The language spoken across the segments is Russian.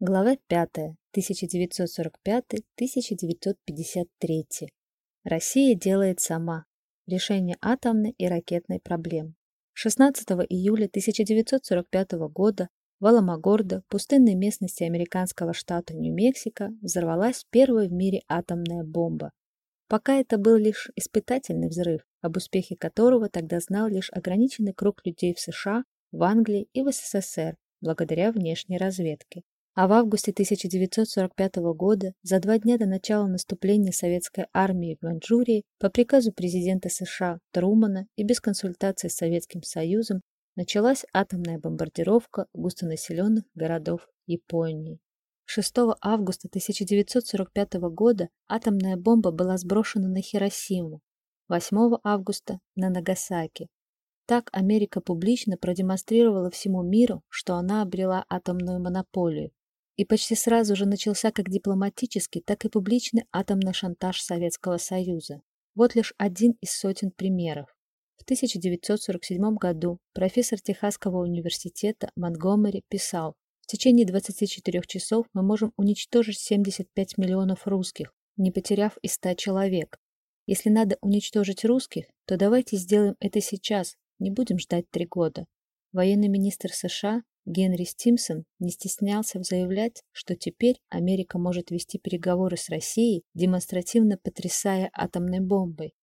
Глава 5. 1945-1953. Россия делает сама. Решение атомной и ракетной проблем. 16 июля 1945 года в Аламогордо, пустынной местности американского штата Нью-Мексико, взорвалась первая в мире атомная бомба. Пока это был лишь испытательный взрыв, об успехе которого тогда знал лишь ограниченный круг людей в США, в Англии и в СССР, благодаря внешней разведке. А в августе 1945 года, за два дня до начала наступления советской армии в Маньчжурии, по приказу президента США Трумана и без консультации с Советским Союзом, началась атомная бомбардировка густонаселенных городов Японии. 6 августа 1945 года атомная бомба была сброшена на Хиросиму, 8 августа – на Нагасаки. Так Америка публично продемонстрировала всему миру, что она обрела атомную монополию, и почти сразу же начался как дипломатический, так и публичный атомный шантаж Советского Союза. Вот лишь один из сотен примеров. В 1947 году профессор Техасского университета Монтгомери писал, в течение 24 часов мы можем уничтожить 75 миллионов русских, не потеряв и 100 человек. Если надо уничтожить русских, то давайте сделаем это сейчас, не будем ждать три года. Военный министр США Генри Стимсон не стеснялся заявлять, что теперь Америка может вести переговоры с Россией, демонстративно потрясая атомной бомбой.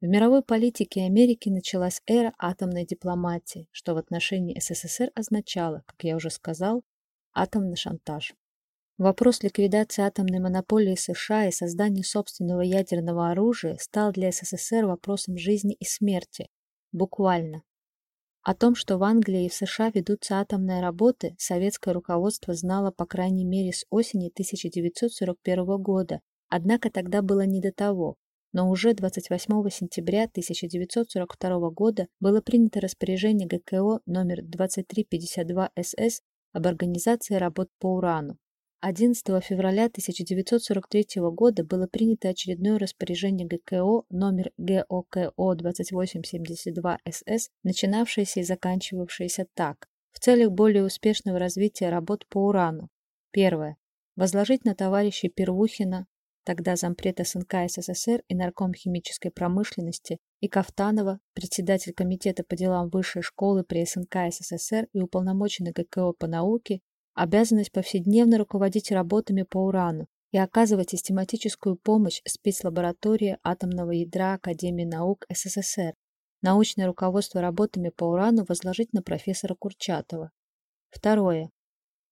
В мировой политике Америки началась эра атомной дипломатии, что в отношении СССР означало, как я уже сказал, атомный шантаж. Вопрос ликвидации атомной монополии США и создания собственного ядерного оружия стал для СССР вопросом жизни и смерти. Буквально. О том, что в Англии и в США ведутся атомные работы, советское руководство знало по крайней мере с осени 1941 года, однако тогда было не до того. Но уже 28 сентября 1942 года было принято распоряжение ГКО номер 2352 СС об организации работ по урану. 11 февраля 1943 года было принято очередное распоряжение ГКО номер ГОКО 2872 СС, начинавшееся и заканчивавшееся так. В целях более успешного развития работ по урану. Первое. Возложить на товарища Первухина, тогда зампред СНК СССР и нарком химической промышленности, и Кафтанова, председатель комитета по делам высшей школы при СНК СССР и уполномоченный ГКО по науке, обязанность повседневно руководить работами по урану и оказывать систематическую помощь спецлаборатории атомного ядра Академии наук СССР. Научное руководство работами по урану возложить на профессора Курчатова. Второе.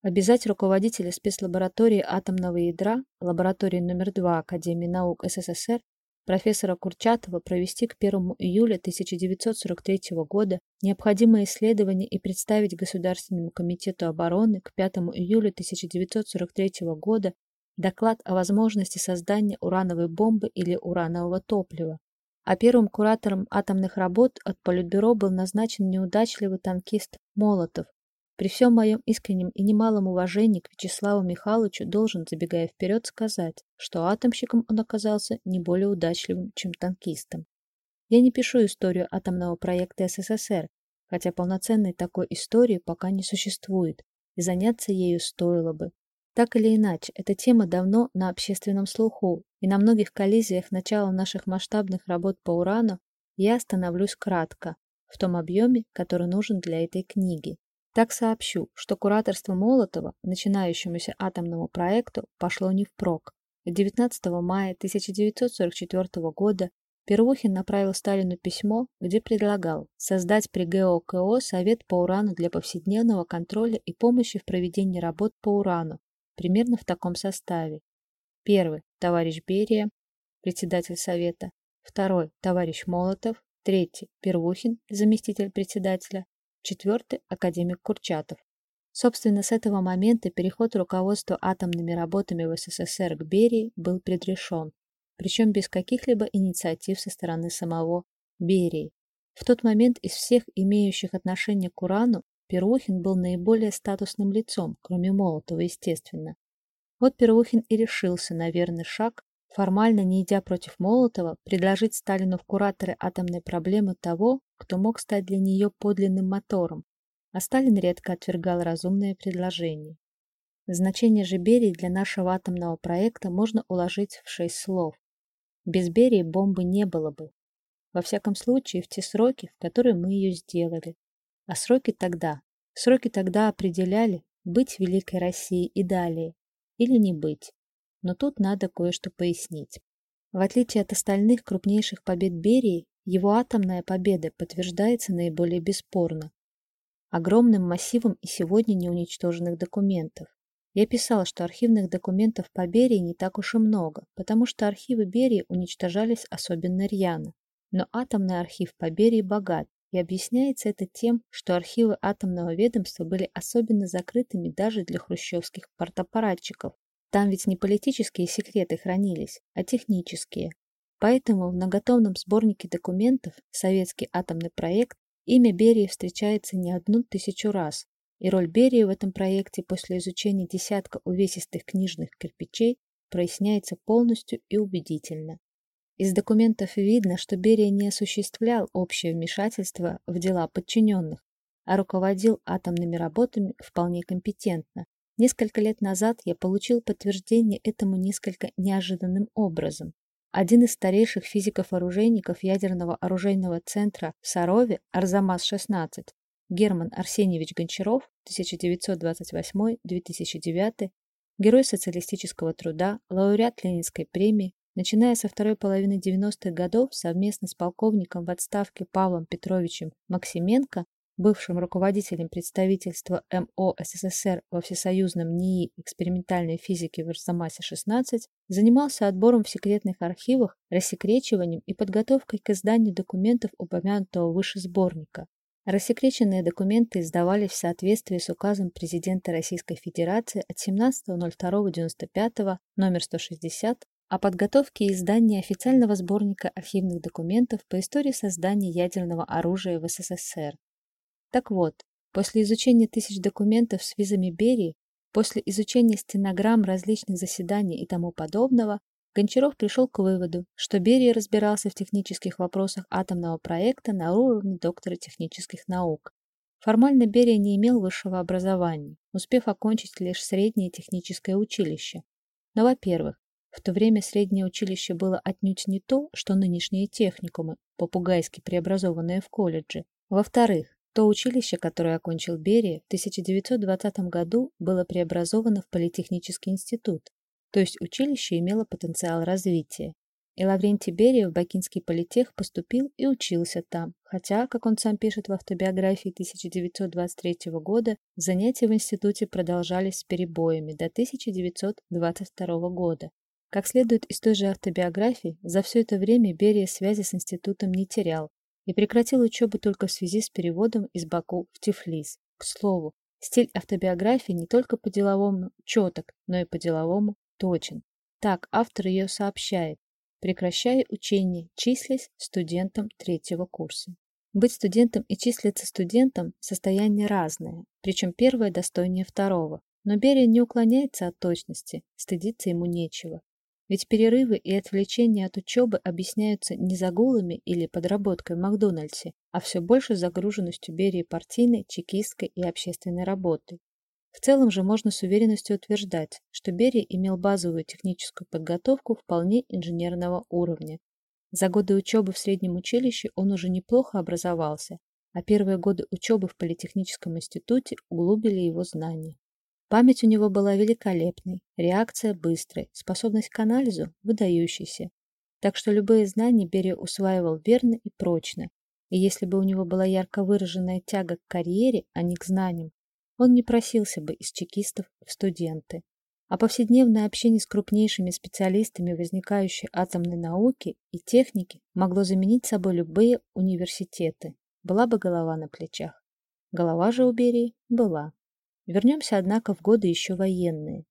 Обязать руководителя спецлаборатории атомного ядра, лаборатории номер 2 Академии наук СССР профессора Курчатова провести к 1 июля 1943 года необходимые исследования и представить Государственному комитету обороны к 5 июля 1943 года доклад о возможности создания урановой бомбы или уранового топлива. А первым куратором атомных работ от Политбюро был назначен неудачливый танкист Молотов, при всем моем искреннем и немалом уважении к Вячеславу Михайловичу должен, забегая вперед, сказать, что атомщиком он оказался не более удачливым, чем танкистом. Я не пишу историю атомного проекта СССР, хотя полноценной такой истории пока не существует, и заняться ею стоило бы. Так или иначе, эта тема давно на общественном слуху, и на многих коллизиях начала наших масштабных работ по урану я остановлюсь кратко, в том объеме, который нужен для этой книги. Так сообщу, что кураторство Молотова начинающемуся атомному проекту пошло не впрок. 19 мая 1944 года Первухин направил Сталину письмо, где предлагал создать при ГОКО Совет по урану для повседневного контроля и помощи в проведении работ по урану, примерно в таком составе. Первый – товарищ Берия, председатель Совета. Второй – товарищ Молотов. Третий – Первухин, заместитель председателя четвертый – академик Курчатов. Собственно, с этого момента переход руководства атомными работами в СССР к Берии был предрешен, причем без каких-либо инициатив со стороны самого Берии. В тот момент из всех имеющих отношение к урану Перухин был наиболее статусным лицом, кроме Молотова, естественно. Вот Перухин и решился на верный шаг, формально не идя против Молотова, предложить Сталину в кураторы атомной проблемы того, кто мог стать для нее подлинным мотором, а Сталин редко отвергал разумные предложения. Значение же Берии для нашего атомного проекта можно уложить в шесть слов. Без Берии бомбы не было бы. Во всяком случае, в те сроки, в которые мы ее сделали. А сроки тогда, сроки тогда определяли, быть Великой Россией и далее, или не быть. Но тут надо кое-что пояснить. В отличие от остальных крупнейших побед Берии, его атомная победа подтверждается наиболее бесспорно. Огромным массивом и сегодня неуничтоженных документов. Я писала, что архивных документов по Берии не так уж и много, потому что архивы Берии уничтожались особенно рьяно. Но атомный архив по Берии богат, и объясняется это тем, что архивы атомного ведомства были особенно закрытыми даже для хрущевских портапаратчиков. Там ведь не политические секреты хранились, а технические. Поэтому в многотомном сборнике документов «Советский атомный проект» имя Берии встречается не одну тысячу раз, и роль Берии в этом проекте после изучения десятка увесистых книжных кирпичей проясняется полностью и убедительно. Из документов видно, что Берия не осуществлял общее вмешательство в дела подчиненных, а руководил атомными работами вполне компетентно. Несколько лет назад я получил подтверждение этому несколько неожиданным образом. Один из старейших физиков-оружейников ядерного оружейного центра в Сарове, Арзамас-16, Герман Арсеньевич Гончаров, 1928-2009, герой социалистического труда, лауреат Ленинской премии, начиная со второй половины 90-х годов совместно с полковником в отставке Павлом Петровичем Максименко бывшим руководителем представительства МО СССР во Всесоюзном НИИ экспериментальной физики в Арзамасе-16, занимался отбором в секретных архивах, рассекречиванием и подготовкой к изданию документов упомянутого выше сборника. Рассекреченные документы издавались в соответствии с указом президента Российской Федерации от 17.02.95 номер 160 о подготовке и издании официального сборника архивных документов по истории создания ядерного оружия в СССР. Так вот, после изучения тысяч документов с визами Берии, после изучения стенограмм различных заседаний и тому подобного, Гончаров пришел к выводу, что Берия разбирался в технических вопросах атомного проекта на уровне доктора технических наук. Формально Берия не имел высшего образования, успев окончить лишь среднее техническое училище. Но, во-первых, в то время среднее училище было отнюдь не то, что нынешние техникумы, попугайски преобразованные в колледжи. Во-вторых, то училище, которое окончил Берия, в 1920 году было преобразовано в Политехнический институт, то есть училище имело потенциал развития. И Лаврентий Берия в Бакинский политех поступил и учился там, хотя, как он сам пишет в автобиографии 1923 года, занятия в институте продолжались с перебоями до 1922 года. Как следует из той же автобиографии, за все это время Берия связи с институтом не терял, и прекратил учебу только в связи с переводом из Баку в Тифлис. К слову, стиль автобиографии не только по-деловому четок, но и по-деловому точен. Так автор ее сообщает, прекращая учение, числясь студентом третьего курса. Быть студентом и числиться студентом – состояние разное, причем первое достойнее второго. Но Берия не уклоняется от точности, стыдиться ему нечего. Ведь перерывы и отвлечения от учебы объясняются не загулами или подработкой в Макдональдсе, а все больше загруженностью Берии партийной, чекистской и общественной работы. В целом же можно с уверенностью утверждать, что Берия имел базовую техническую подготовку вполне инженерного уровня. За годы учебы в среднем училище он уже неплохо образовался, а первые годы учебы в Политехническом институте углубили его знания. Память у него была великолепной, реакция быстрой, способность к анализу выдающейся. Так что любые знания Берия усваивал верно и прочно. И если бы у него была ярко выраженная тяга к карьере, а не к знаниям, он не просился бы из чекистов в студенты. А повседневное общение с крупнейшими специалистами возникающей атомной науки и техники могло заменить собой любые университеты. Была бы голова на плечах. Голова же у Берии была. Вернемся, однако, в годы еще военные.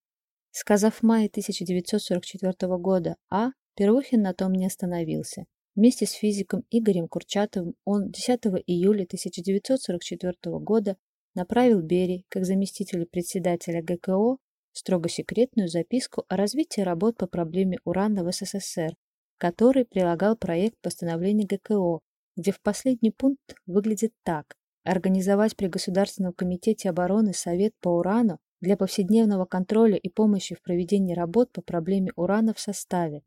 Сказав в мае 1944 года «А», Первухин на том не остановился. Вместе с физиком Игорем Курчатовым он 10 июля 1944 года направил Бери, как заместителю председателя ГКО, строго секретную записку о развитии работ по проблеме урана в СССР, который прилагал проект постановления ГКО, где в последний пункт выглядит так. Организовать при Государственном комитете обороны Совет по урану для повседневного контроля и помощи в проведении работ по проблеме урана в составе.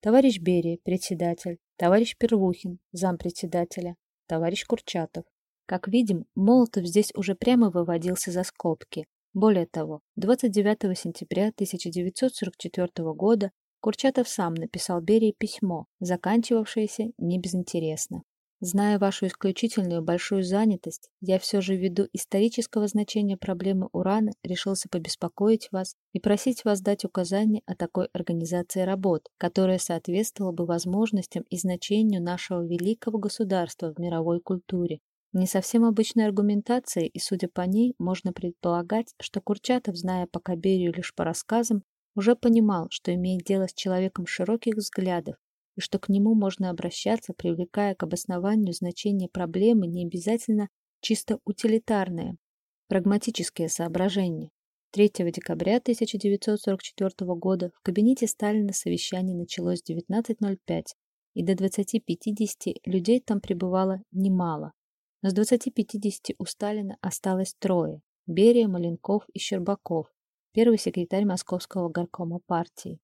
Товарищ Берия, председатель, товарищ Первухин, зампредседателя, товарищ Курчатов. Как видим, Молотов здесь уже прямо выводился за скобки. Более того, 29 сентября 1944 года Курчатов сам написал Берии письмо, заканчивавшееся небезынтересно. Зная вашу исключительную большую занятость, я все же ввиду исторического значения проблемы урана решился побеспокоить вас и просить вас дать указания о такой организации работ, которая соответствовала бы возможностям и значению нашего великого государства в мировой культуре. Не совсем обычной аргументацией, и судя по ней, можно предполагать, что Курчатов, зная пока Берию лишь по рассказам, уже понимал, что имеет дело с человеком широких взглядов, и что к нему можно обращаться, привлекая к обоснованию значения проблемы не обязательно чисто утилитарное, прагматические соображения. 3 декабря 1944 года в кабинете Сталина совещание началось в 19.05, и до 20-50 людей там пребывало немало. Но с 20-50 у Сталина осталось трое – Берия, Маленков и Щербаков, первый секретарь Московского горкома партии.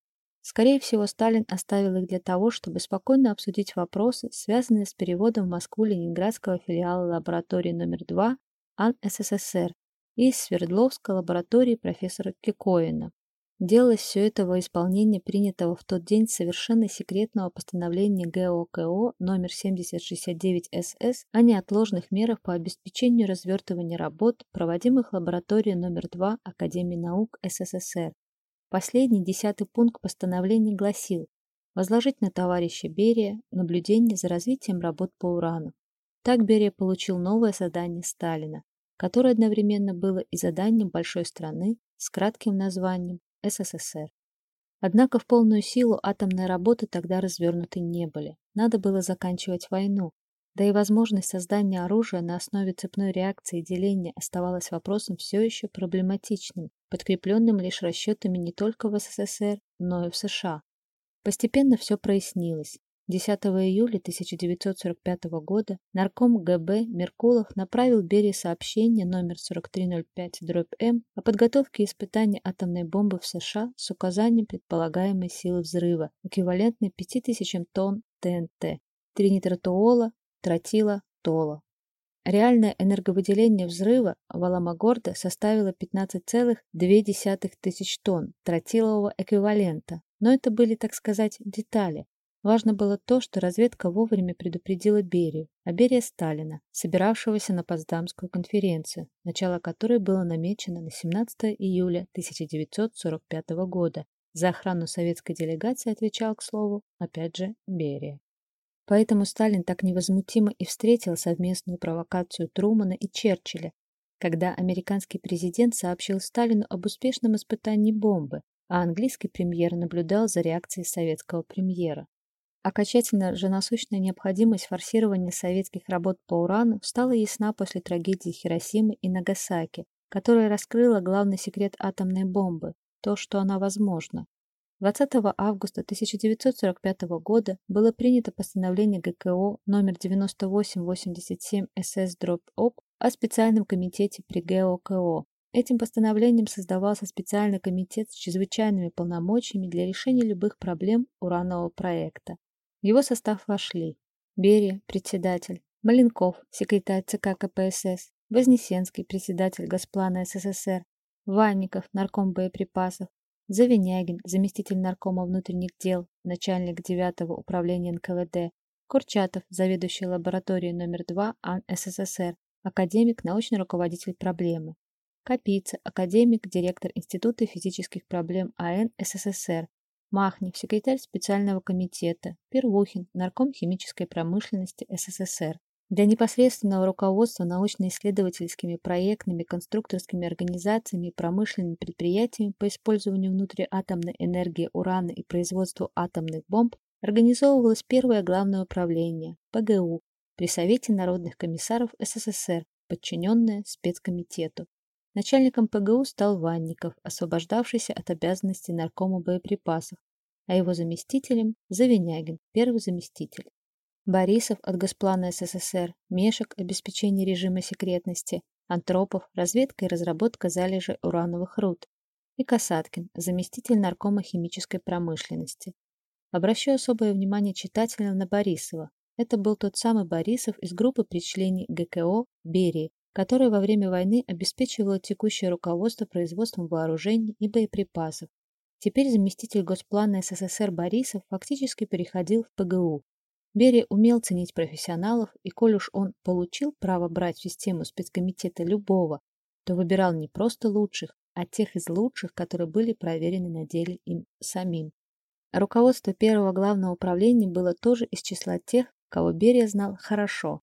Скорее всего, Сталин оставил их для того, чтобы спокойно обсудить вопросы, связанные с переводом в Москву ленинградского филиала лаборатории номер 2 АН СССР и из Свердловской лаборатории профессора Кикоина. Делалось все это во исполнение принятого в тот день совершенно секретного постановления ГОКО номер 7069-СС о неотложных мерах по обеспечению развертывания работ, проводимых лабораторией номер 2 Академии наук СССР Последний, десятый пункт постановления гласил возложить на товарища Берия наблюдение за развитием работ по урану. Так Берия получил новое задание Сталина, которое одновременно было и заданием большой страны с кратким названием СССР. Однако в полную силу атомные работы тогда развернуты не были. Надо было заканчивать войну, да и возможность создания оружия на основе цепной реакции деления оставалась вопросом все еще проблематичным, подкрепленным лишь расчетами не только в СССР, но и в США. Постепенно все прояснилось. 10 июля 1945 года нарком ГБ Меркулов направил Берии сообщение номер 4305-М о подготовке испытаний атомной бомбы в США с указанием предполагаемой силы взрыва, эквивалентной 5000 тонн ТНТ, тринитротуола, тротила, тола. Реальное энерговыделение взрыва в Аламагорде составило 15,2 тысяч тонн тротилового эквивалента, но это были, так сказать, детали. Важно было то, что разведка вовремя предупредила Берию, а Берия Сталина, собиравшегося на Потсдамскую конференцию, начало которой было намечено на 17 июля 1945 года. За охрану советской делегации отвечал, к слову, опять же, Берия. Поэтому Сталин так невозмутимо и встретил совместную провокацию Трумана и Черчилля, когда американский президент сообщил Сталину об успешном испытании бомбы, а английский премьер наблюдал за реакцией советского премьера. Окончательно же насущная необходимость форсирования советских работ по урану стала ясна после трагедии Хиросимы и Нагасаки, которая раскрыла главный секрет атомной бомбы – то, что она возможна. 20 августа 1945 года было принято постановление ГКО номер 9887 СС-ОП о специальном комитете при ГОКО. Этим постановлением создавался специальный комитет с чрезвычайными полномочиями для решения любых проблем уранового проекта. В его состав вошли Берия, председатель, Маленков, секретарь ЦК КПСС, Вознесенский, председатель Госплана СССР, Ванников, нарком боеприпасов, Завинягин, заместитель наркома внутренних дел, начальник 9 управления НКВД, Курчатов, заведующий лабораторией номер 2 АН СССР, академик, научный руководитель проблемы. Капица, академик, директор Института физических проблем АН СССР. Махнев, секретарь специального комитета. Первухин, нарком химической промышленности СССР. Для непосредственного руководства научно-исследовательскими проектными, конструкторскими организациями и промышленными предприятиями по использованию внутриатомной энергии урана и производству атомных бомб организовывалось первое главное управление – ПГУ при Совете народных комиссаров СССР, подчиненное спецкомитету. Начальником ПГУ стал Ванников, освобождавшийся от обязанностей наркома боеприпасов, а его заместителем – Завинягин, первый заместитель. Борисов от Госплана СССР, Мешек – обеспечение режима секретности, Антропов, разведка и разработка залежей урановых руд. И Касаткин, заместитель наркома химической промышленности. Обращу особое внимание читателя на Борисова. Это был тот самый Борисов из группы при члене ГКО «Берии», который во время войны обеспечивал текущее руководство производством вооружений и боеприпасов. Теперь заместитель Госплана СССР Борисов фактически переходил в ПГУ. Берия умел ценить профессионалов, и коль уж он получил право брать в систему спецкомитета любого, то выбирал не просто лучших, а тех из лучших, которые были проверены на деле им самим. Руководство первого главного управления было тоже из числа тех, кого Берия знал хорошо.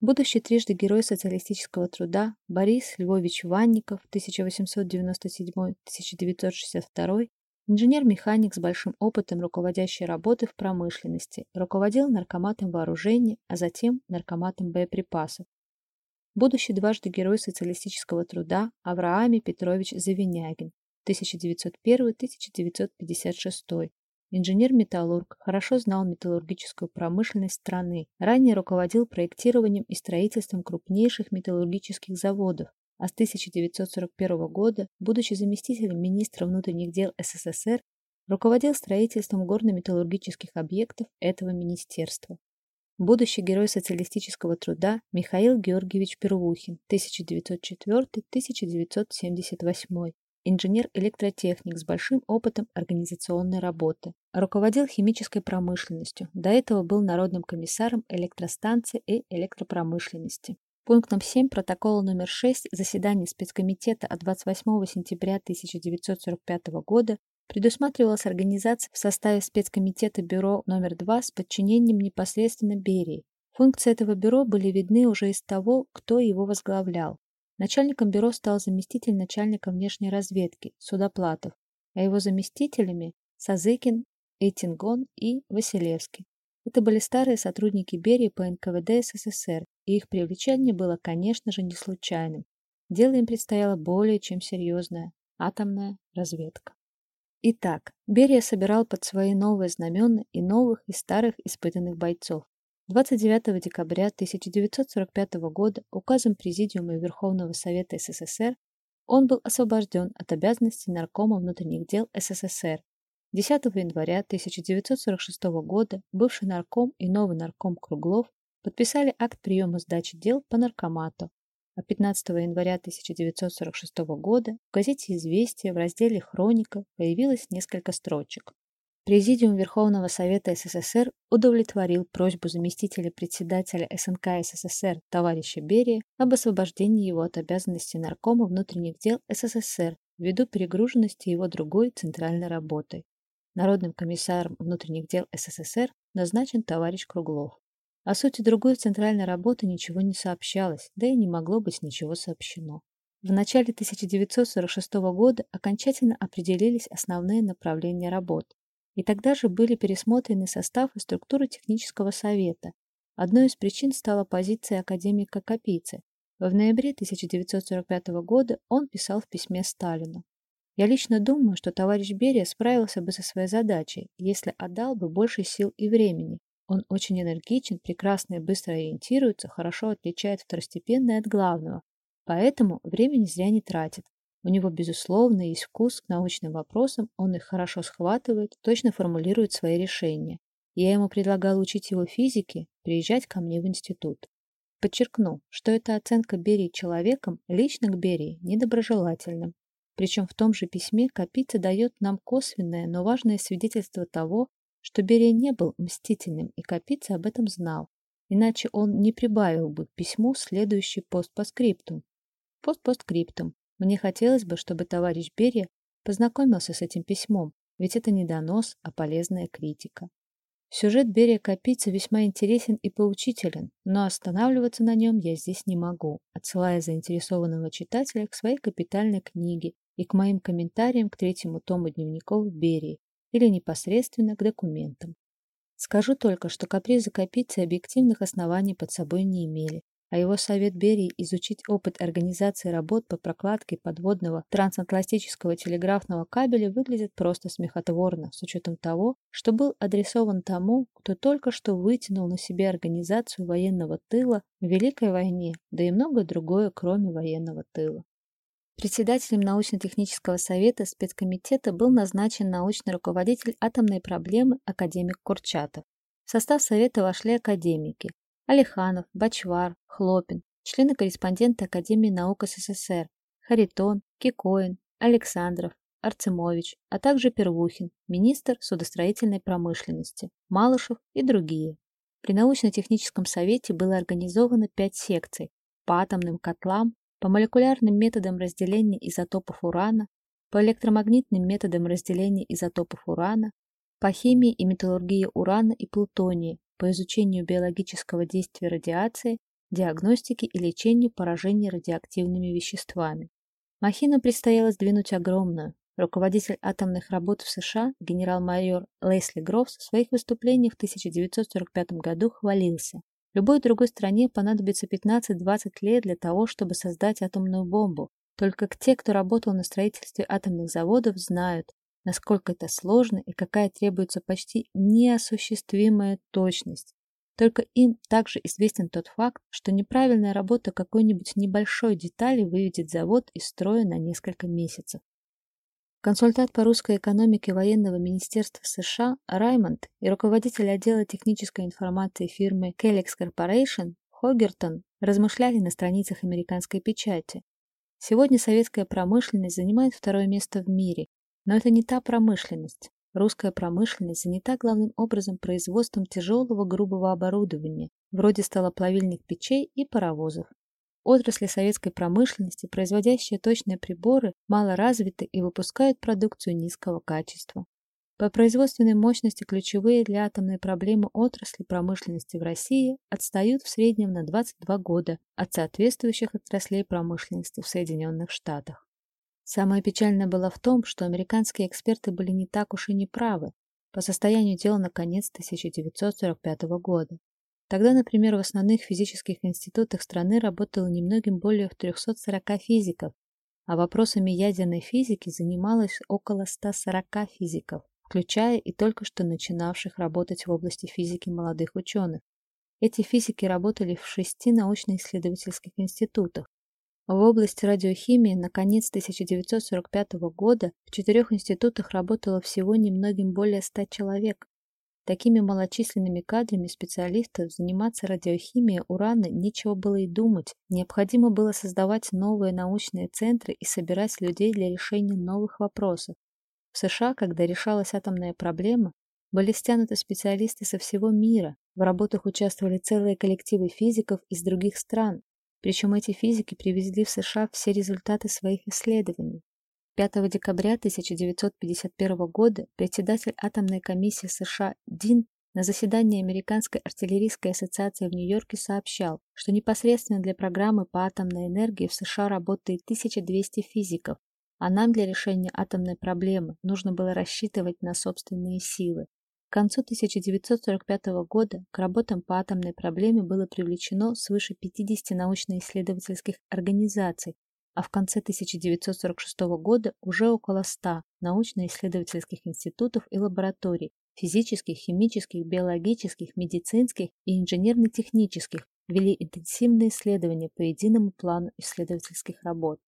Будущий трижды герой социалистического труда Борис Львович Ванников 1897-1962, инженер-механик с большим опытом руководящей работы в промышленности, руководил наркоматом вооружений, а затем наркоматом боеприпасов. Будущий дважды герой социалистического труда Аврааме Петрович Завинягин 1901-1956, Инженер-металлург, хорошо знал металлургическую промышленность страны, ранее руководил проектированием и строительством крупнейших металлургических заводов, а с 1941 года, будучи заместителем министра внутренних дел СССР, руководил строительством горно-металлургических объектов этого министерства. Будущий герой социалистического труда Михаил Георгиевич Первухин, 1904-1978, инженер-электротехник с большим опытом организационной работы. Руководил химической промышленностью. До этого был народным комиссаром электростанции и электропромышленности. Пунктом 7 протокола номер 6 заседания спецкомитета от 28 сентября 1945 года предусматривалась организация в составе спецкомитета бюро номер 2 с подчинением непосредственно Берии. Функции этого бюро были видны уже из того, кто его возглавлял. Начальником бюро стал заместитель начальника внешней разведки Судоплатов, а его заместителями Сазыкин, Эйтингон и Василевский. Это были старые сотрудники Берии по НКВД СССР, и их привлечение было, конечно же, не случайным. Дело им предстояло более чем серьезное – атомная разведка. Итак, Берия собирал под свои новые знамена и новых, и старых испытанных бойцов. 29 декабря 1945 года указом Президиума Верховного Совета СССР он был освобожден от обязанностей Наркома внутренних дел СССР. 10 января 1946 года бывший нарком и новый нарком Круглов подписали акт приема сдачи дел по наркомату, а 15 января 1946 года в газете «Известия» в разделе «Хроника» появилось несколько строчек. Президиум Верховного Совета СССР удовлетворил просьбу заместителя председателя СНК СССР товарища Берия об освобождении его от обязанностей наркома внутренних дел СССР ввиду перегруженности его другой центральной работой. Народным комиссаром внутренних дел СССР назначен товарищ Круглов. О сути другой центральной работы ничего не сообщалось, да и не могло быть ничего сообщено. В начале 1946 года окончательно определились основные направления работ. И тогда же были пересмотрены состав и структура технического совета. Одной из причин стала позиция академика Капицы. В ноябре 1945 года он писал в письме Сталину. «Я лично думаю, что товарищ Берия справился бы со своей задачей, если отдал бы больше сил и времени. Он очень энергичен, прекрасно и быстро ориентируется, хорошо отличает второстепенное от главного, поэтому времени зря не тратит. У него, безусловно, есть вкус к научным вопросам, он их хорошо схватывает, точно формулирует свои решения. Я ему предлагал учить его физике, приезжать ко мне в институт. Подчеркну, что эта оценка Берии человеком лично к Берии недоброжелательным. Причем в том же письме Капица дает нам косвенное, но важное свидетельство того, что Берия не был мстительным, и Капица об этом знал. Иначе он не прибавил бы к письму следующий постпоскриптум. Постпоскриптум. Мне хотелось бы, чтобы товарищ Берия познакомился с этим письмом, ведь это не донос, а полезная критика. Сюжет Берия Капица весьма интересен и поучителен, но останавливаться на нем я здесь не могу, отсылая заинтересованного читателя к своей капитальной книге и к моим комментариям к третьему тому дневников Берии или непосредственно к документам. Скажу только, что капризы Капицы объективных оснований под собой не имели, а его совет Берии изучить опыт организации работ по прокладке подводного трансатлантического телеграфного кабеля выглядит просто смехотворно, с учетом того, что был адресован тому, кто только что вытянул на себе организацию военного тыла в Великой войне, да и многое другое, кроме военного тыла. Председателем научно-технического совета спецкомитета был назначен научный руководитель атомной проблемы академик Курчатов. В состав совета вошли академики Алиханов, Бачвар, Хлопин, члены-корреспонденты Академии наук СССР, Харитон, Кикоин, Александров, Арцемович, а также Первухин, министр судостроительной промышленности, Малышев и другие. При научно-техническом совете было организовано пять секций по атомным котлам, по молекулярным методам разделения изотопов урана, по электромагнитным методам разделения изотопов урана, по химии и металлургии урана и плутония, по изучению биологического действия радиации, диагностике и лечению поражений радиоактивными веществами. Махину предстояло сдвинуть огромную. Руководитель атомных работ в США генерал-майор Лесли Грофс в своих выступлениях в 1945 году хвалился. Любой другой стране понадобится 15-20 лет для того, чтобы создать атомную бомбу. Только те, кто работал на строительстве атомных заводов, знают, насколько это сложно и какая требуется почти неосуществимая точность. Только им также известен тот факт, что неправильная работа какой-нибудь небольшой детали выведет завод из строя на несколько месяцев. Консультант по русской экономике военного министерства США Раймонд и руководитель отдела технической информации фирмы Kellex Corporation Хогертон размышляли на страницах американской печати. Сегодня советская промышленность занимает второе место в мире но это не та промышленность. Русская промышленность занята главным образом производством тяжелого грубого оборудования, вроде столоплавильных печей и паровозов. Отрасли советской промышленности, производящие точные приборы, мало развиты и выпускают продукцию низкого качества. По производственной мощности ключевые для атомной проблемы отрасли промышленности в России отстают в среднем на 22 года от соответствующих отраслей промышленности в Соединенных Штатах. Самое печальное было в том, что американские эксперты были не так уж и неправы по состоянию дела на конец 1945 года. Тогда, например, в основных физических институтах страны работало немногим более 340 физиков, а вопросами ядерной физики занималось около 140 физиков, включая и только что начинавших работать в области физики молодых ученых. Эти физики работали в шести научно-исследовательских институтах, в области радиохимии на конец 1945 года в четырех институтах работало всего немногим более 100 человек. Такими малочисленными кадрами специалистов заниматься радиохимией урана нечего было и думать. Необходимо было создавать новые научные центры и собирать людей для решения новых вопросов. В США, когда решалась атомная проблема, были стянуты специалисты со всего мира. В работах участвовали целые коллективы физиков из других стран, причем эти физики привезли в США все результаты своих исследований. 5 декабря 1951 года председатель атомной комиссии США Дин на заседании Американской артиллерийской ассоциации в Нью-Йорке сообщал, что непосредственно для программы по атомной энергии в США работает 1200 физиков, а нам для решения атомной проблемы нужно было рассчитывать на собственные силы. К концу 1945 года к работам по атомной проблеме было привлечено свыше 50 научно-исследовательских организаций, а в конце 1946 года уже около 100 научно-исследовательских институтов и лабораторий физических, химических, биологических, медицинских и инженерно-технических вели интенсивные исследования по единому плану исследовательских работ.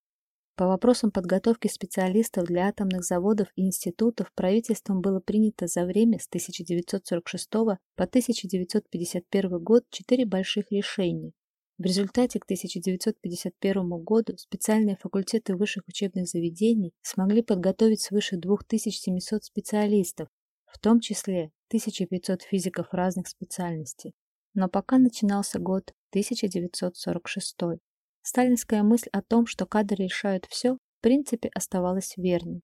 По вопросам подготовки специалистов для атомных заводов и институтов правительством было принято за время с 1946 по 1951 год четыре больших решения. В результате к 1951 году специальные факультеты высших учебных заведений смогли подготовить свыше 2700 специалистов, в том числе 1500 физиков разных специальностей. Но пока начинался год 1946. Сталинская мысль о том, что кадры решают все, в принципе оставалась верной.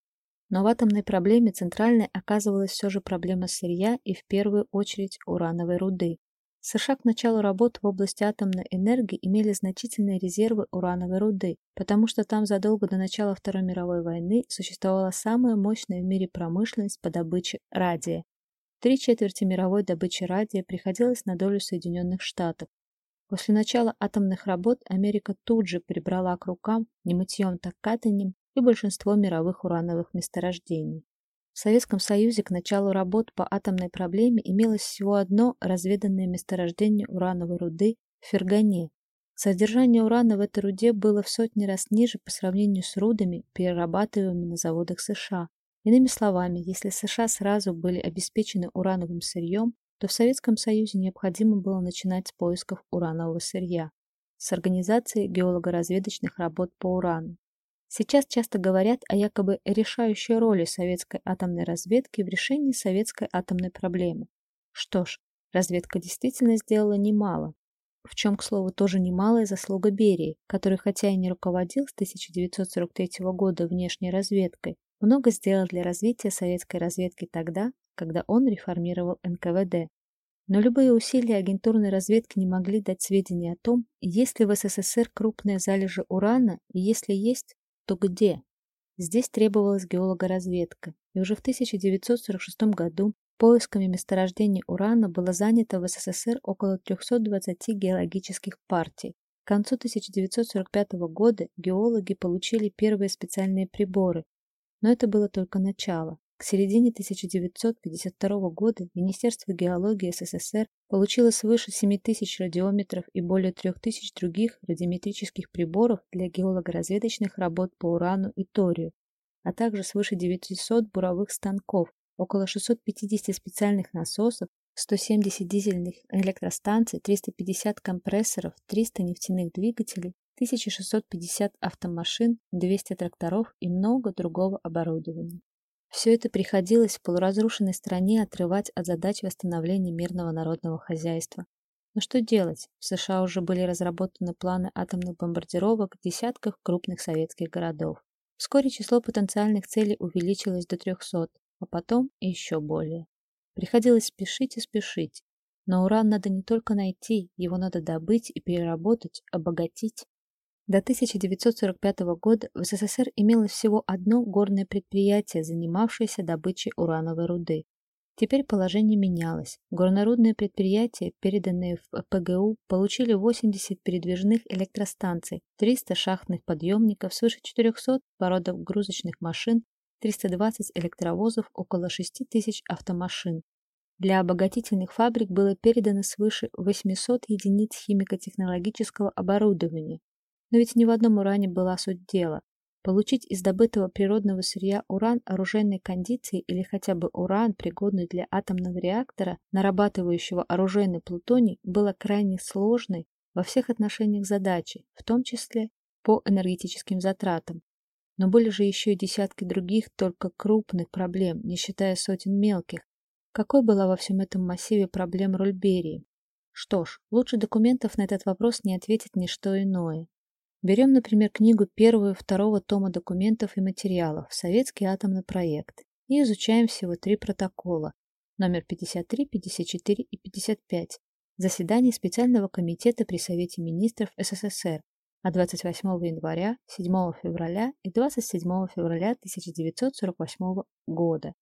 Но в атомной проблеме центральной оказывалась все же проблема сырья и в первую очередь урановой руды. США к началу работ в области атомной энергии имели значительные резервы урановой руды, потому что там задолго до начала Второй мировой войны существовала самая мощная в мире промышленность по добыче радия. Три четверти мировой добычи радия приходилось на долю Соединенных Штатов, После начала атомных работ Америка тут же прибрала к рукам не мытьем, так катанием и большинство мировых урановых месторождений. В Советском Союзе к началу работ по атомной проблеме имелось всего одно разведанное месторождение урановой руды в Фергане. Содержание урана в этой руде было в сотни раз ниже по сравнению с рудами, перерабатываемыми на заводах США. Иными словами, если США сразу были обеспечены урановым сырьем, то в Советском Союзе необходимо было начинать с поисков уранового сырья, с организации геолого-разведочных работ по урану. Сейчас часто говорят о якобы решающей роли советской атомной разведки в решении советской атомной проблемы. Что ж, разведка действительно сделала немало, в чем, к слову, тоже немалая заслуга Берии, который, хотя и не руководил с 1943 года внешней разведкой, много сделал для развития советской разведки тогда, когда он реформировал НКВД. Но любые усилия агентурной разведки не могли дать сведения о том, есть ли в СССР крупные залежи урана, и если есть, то где? Здесь требовалась геологоразведка, и уже в 1946 году поисками месторождений урана было занято в СССР около 320 геологических партий. К концу 1945 года геологи получили первые специальные приборы, но это было только начало. К середине 1952 года Министерство геологии СССР получило свыше 7 тысяч радиометров и более 3 тысяч других радиометрических приборов для геолого-разведочных работ по урану и торию, а также свыше 900 буровых станков, около 650 специальных насосов, 170 дизельных электростанций, 350 компрессоров, 300 нефтяных двигателей, 1650 автомашин, 200 тракторов и много другого оборудования. Все это приходилось в полуразрушенной стране отрывать от задач восстановления мирного народного хозяйства. Но что делать? В США уже были разработаны планы атомных бомбардировок в десятках крупных советских городов. Вскоре число потенциальных целей увеличилось до 300, а потом еще более. Приходилось спешить и спешить. Но уран надо не только найти, его надо добыть и переработать, обогатить. До 1945 года в СССР имелось всего одно горное предприятие, занимавшееся добычей урановой руды. Теперь положение менялось. Горнорудные предприятия, переданные в ПГУ, получили 80 передвижных электростанций, 300 шахтных подъемников, свыше 400 породов грузочных машин, 320 электровозов, около 6 тысяч автомашин. Для обогатительных фабрик было передано свыше 800 единиц химико-технологического оборудования, но ведь ни в одном уране была суть дела. Получить из добытого природного сырья уран оружейной кондиции или хотя бы уран, пригодный для атомного реактора, нарабатывающего оружейный плутоний, было крайне сложной во всех отношениях задачей, в том числе по энергетическим затратам. Но были же еще и десятки других, только крупных проблем, не считая сотен мелких. Какой была во всем этом массиве проблем роль Берии? Что ж, лучше документов на этот вопрос не ответит ничто иное. Берем, например, книгу первого и второго тома документов и материалов «Советский атомный проект» и изучаем всего три протокола номер 53, 54 и 55 заседаний специального комитета при Совете министров СССР от 28 января, 7 февраля и 27 февраля 1948 года.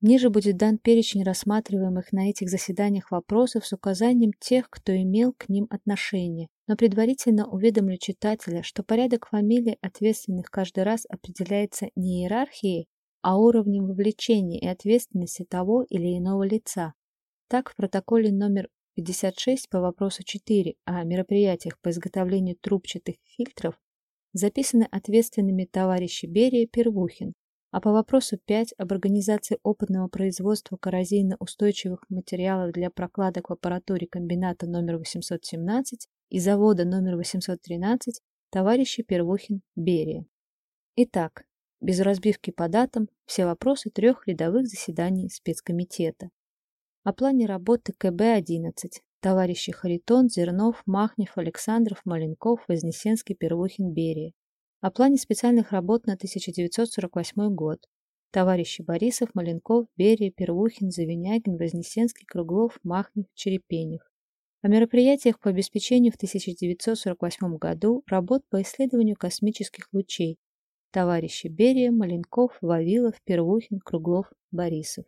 Ниже будет дан перечень рассматриваемых на этих заседаниях вопросов с указанием тех, кто имел к ним отношение, но предварительно уведомлю читателя, что порядок фамилий ответственных каждый раз определяется не иерархией, а уровнем вовлечения и ответственности того или иного лица. Так, в протоколе номер 56 по вопросу 4 о мероприятиях по изготовлению трубчатых фильтров записаны ответственными товарищи Берия Первухин, а по вопросу 5 об организации опытного производства коррозийно-устойчивых материалов для прокладок в аппаратуре комбината номер 817 и завода номер 813 товарищи Первухин Берия. Итак, без разбивки по датам все вопросы трех рядовых заседаний спецкомитета. О плане работы КБ-11 товарищи Харитон, Зернов, Махнев, Александров, Маленков, Вознесенский, Первухин, Берия о плане специальных работ на 1948 год. Товарищи Борисов, Маленков, Берия, Первухин, Завинягин, Вознесенский, Круглов, Махнев, Черепенев. О мероприятиях по обеспечению в 1948 году работ по исследованию космических лучей. Товарищи Берия, Маленков, Вавилов, Первухин, Круглов, Борисов.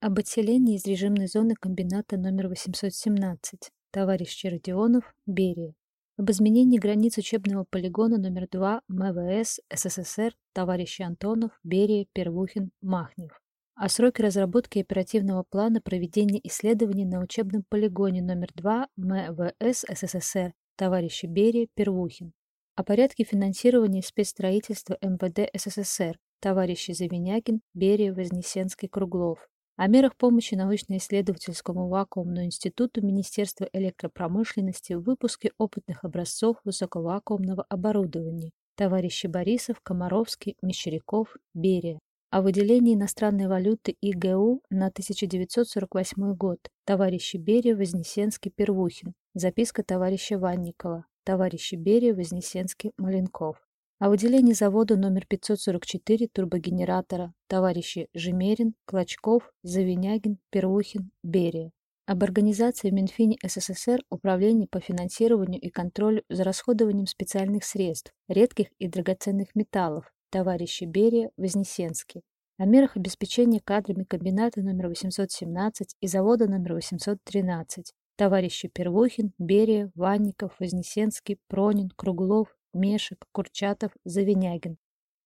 Об отселении из режимной зоны комбината номер 817. товарищ Родионов, Берия. Об изменении границ учебного полигона номер 2 МВС СССР товарищи Антонов, Берия, Первухин, Махнев. О сроке разработки оперативного плана проведения исследований на учебном полигоне номер 2 МВС СССР товарищи Берия, Первухин. О порядке финансирования спецстроительства МВД СССР товарищи Завинягин, Берия, Вознесенский, Круглов о мерах помощи научно-исследовательскому вакуумному институту Министерства электропромышленности в выпуске опытных образцов высоковакуумного оборудования товарищи Борисов, Комаровский, Мещеряков, Берия, о выделении иностранной валюты ИГУ на 1948 год. Товарищи Берия, Вознесенский, Первухин, записка товарища Ванникова, товарищи Берия, Вознесенский, Маленков. О выделении заводу номер 544 турбогенератора. Товарищи Жемерин, Клочков, Завинягин, Первухин, Берия. Об организации в Минфине СССР управления по финансированию и контролю за расходованием специальных средств, редких и драгоценных металлов товарищи Берия, Вознесенский. О мерах обеспечения кадрами комбината номер 817 и завода номер 813 товарищи Первухин, Берия, Ванников, Вознесенский, Пронин, Круглов, Мешек, Курчатов, Завинягин.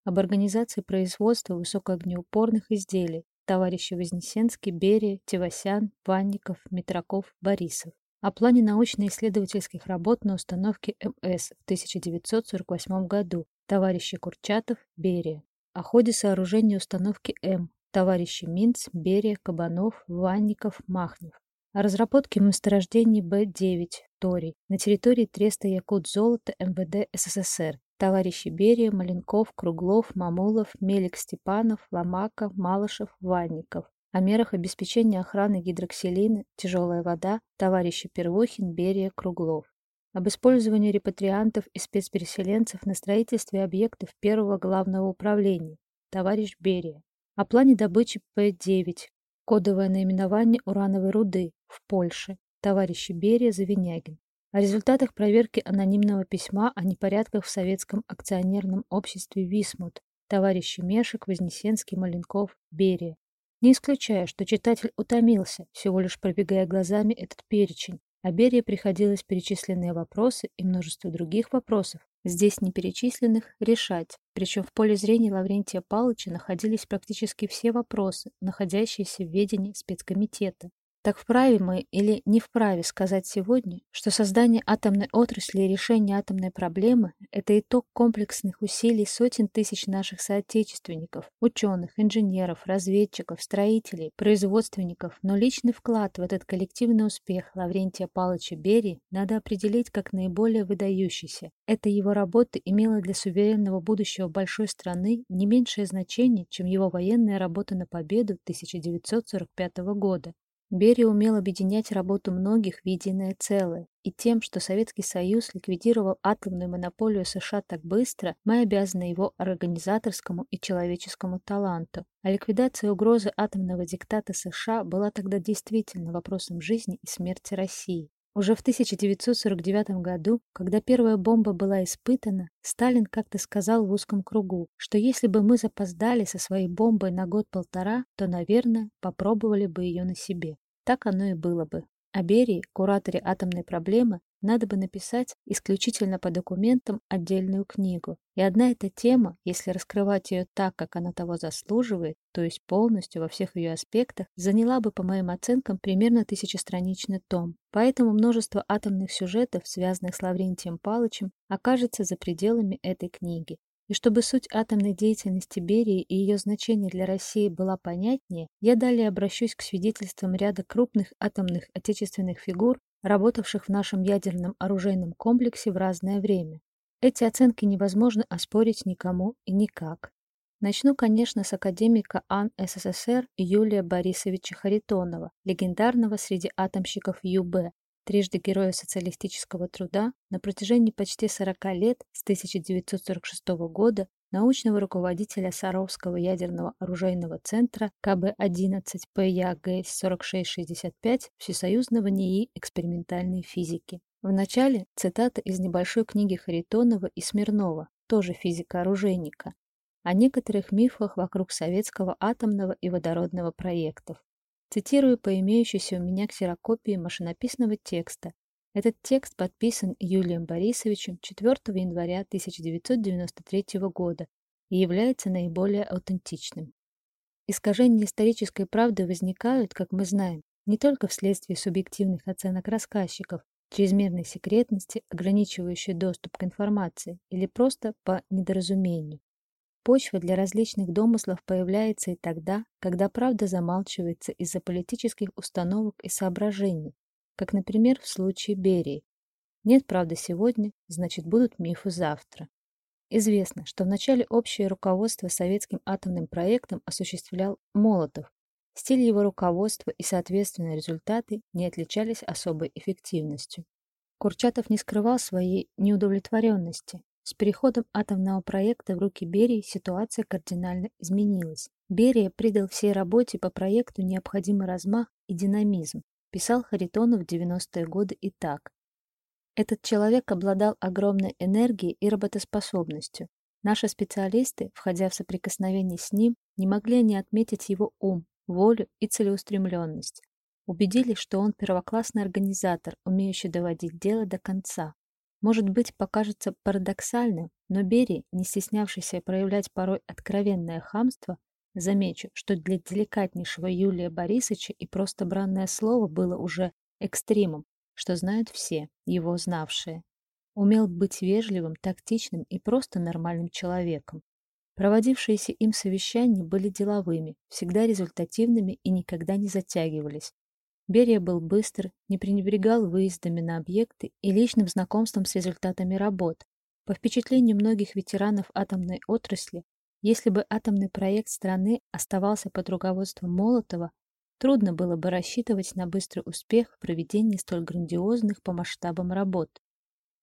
Об организации производства высокоогнеупорных изделий товарищи Вознесенский, Берия, Тевасян, Ванников, Митраков, Борисов. О плане научно-исследовательских работ на установке МС в 1948 году товарищи Курчатов, Берия. О ходе сооружения установки М товарищи Минц, Берия, Кабанов, Ванников, Махнев. О разработке месторождений Б-9 Торий на территории Треста Якут Золота МВД СССР товарищи Берия, Маленков, Круглов, Мамулов, Мелик Степанов, Ломака, Малышев, Ванников. О мерах обеспечения охраны гидроксилины, тяжелая вода, товарищи Первухин, Берия, Круглов. Об использовании репатриантов и спецпереселенцев на строительстве объектов первого главного управления, товарищ Берия. О плане добычи П-9, кодовое наименование урановой руды в Польше, товарищи Берия Завинягин, о результатах проверки анонимного письма о непорядках в советском акционерном обществе «Висмут», товарищи Мешек, Вознесенский, Маленков, Берия. Не исключая, что читатель утомился, всего лишь пробегая глазами этот перечень, а Берии приходилось перечисленные вопросы и множество других вопросов, здесь не перечисленных, решать. Причем в поле зрения Лаврентия Павловича находились практически все вопросы, находящиеся в ведении спецкомитета. Так вправе мы или не вправе сказать сегодня, что создание атомной отрасли и решение атомной проблемы – это итог комплексных усилий сотен тысяч наших соотечественников, ученых, инженеров, разведчиков, строителей, производственников, но личный вклад в этот коллективный успех Лаврентия Павловича Берии надо определить как наиболее выдающийся. Эта его работа имела для суверенного будущего большой страны не меньшее значение, чем его военная работа на победу 1945 года. Берия умел объединять работу многих в единое целое, и тем, что Советский Союз ликвидировал атомную монополию США так быстро, мы обязаны его организаторскому и человеческому таланту. А ликвидация угрозы атомного диктата США была тогда действительно вопросом жизни и смерти России. Уже в 1949 году, когда первая бомба была испытана, Сталин как-то сказал в узком кругу, что если бы мы запоздали со своей бомбой на год-полтора, то, наверное, попробовали бы ее на себе. Так оно и было бы. О Берии, кураторе атомной проблемы, надо бы написать исключительно по документам отдельную книгу. И одна эта тема, если раскрывать ее так, как она того заслуживает, то есть полностью во всех ее аспектах, заняла бы, по моим оценкам, примерно тысячестраничный том. Поэтому множество атомных сюжетов, связанных с Лаврентием Палычем, окажется за пределами этой книги. И чтобы суть атомной деятельности Берии и ее значение для России была понятнее, я далее обращусь к свидетельствам ряда крупных атомных отечественных фигур, работавших в нашем ядерном оружейном комплексе в разное время. Эти оценки невозможно оспорить никому и никак. Начну, конечно, с академика АН СССР Юлия Борисовича Харитонова, легендарного среди атомщиков ЮБ, трижды Героя социалистического труда, на протяжении почти 40 лет с 1946 года научного руководителя Саровского ядерного оружейного центра КБ-11 ПЯГ-4665 Всесоюзного НИИ экспериментальной физики. В начале цитата из небольшой книги Харитонова и Смирнова, тоже физика-оружейника, о некоторых мифах вокруг советского атомного и водородного проектов. Цитирую по имеющейся у меня ксерокопии машинописного текста Этот текст подписан Юлием Борисовичем 4 января 1993 года и является наиболее аутентичным. Искажения исторической правды возникают, как мы знаем, не только вследствие субъективных оценок рассказчиков, чрезмерной секретности, ограничивающей доступ к информации, или просто по недоразумению. Почва для различных домыслов появляется и тогда, когда правда замалчивается из-за политических установок и соображений, как, например, в случае Берии. Нет правды сегодня, значит, будут мифы завтра. Известно, что вначале общее руководство советским атомным проектом осуществлял Молотов. Стиль его руководства и, соответственно, результаты не отличались особой эффективностью. Курчатов не скрывал своей неудовлетворенности. С переходом атомного проекта в руки Берии ситуация кардинально изменилась. Берия придал всей работе по проекту необходимый размах и динамизм, писал Харитонов в 90-е годы и так. Этот человек обладал огромной энергией и работоспособностью. Наши специалисты, входя в соприкосновение с ним, не могли не отметить его ум, волю и целеустремленность. Убедились, что он первоклассный организатор, умеющий доводить дело до конца. Может быть, покажется парадоксальным, но Берий, не стеснявшийся проявлять порой откровенное хамство, замечу, что для деликатнейшего Юлия Борисовича и просто бранное слово было уже экстримом, что знают все, его знавшие. Умел быть вежливым, тактичным и просто нормальным человеком. Проводившиеся им совещания были деловыми, всегда результативными и никогда не затягивались. Берия был быстр, не пренебрегал выездами на объекты и личным знакомством с результатами работ. По впечатлению многих ветеранов атомной отрасли, если бы атомный проект страны оставался под руководством Молотова, Трудно было бы рассчитывать на быстрый успех в проведении столь грандиозных по масштабам работ.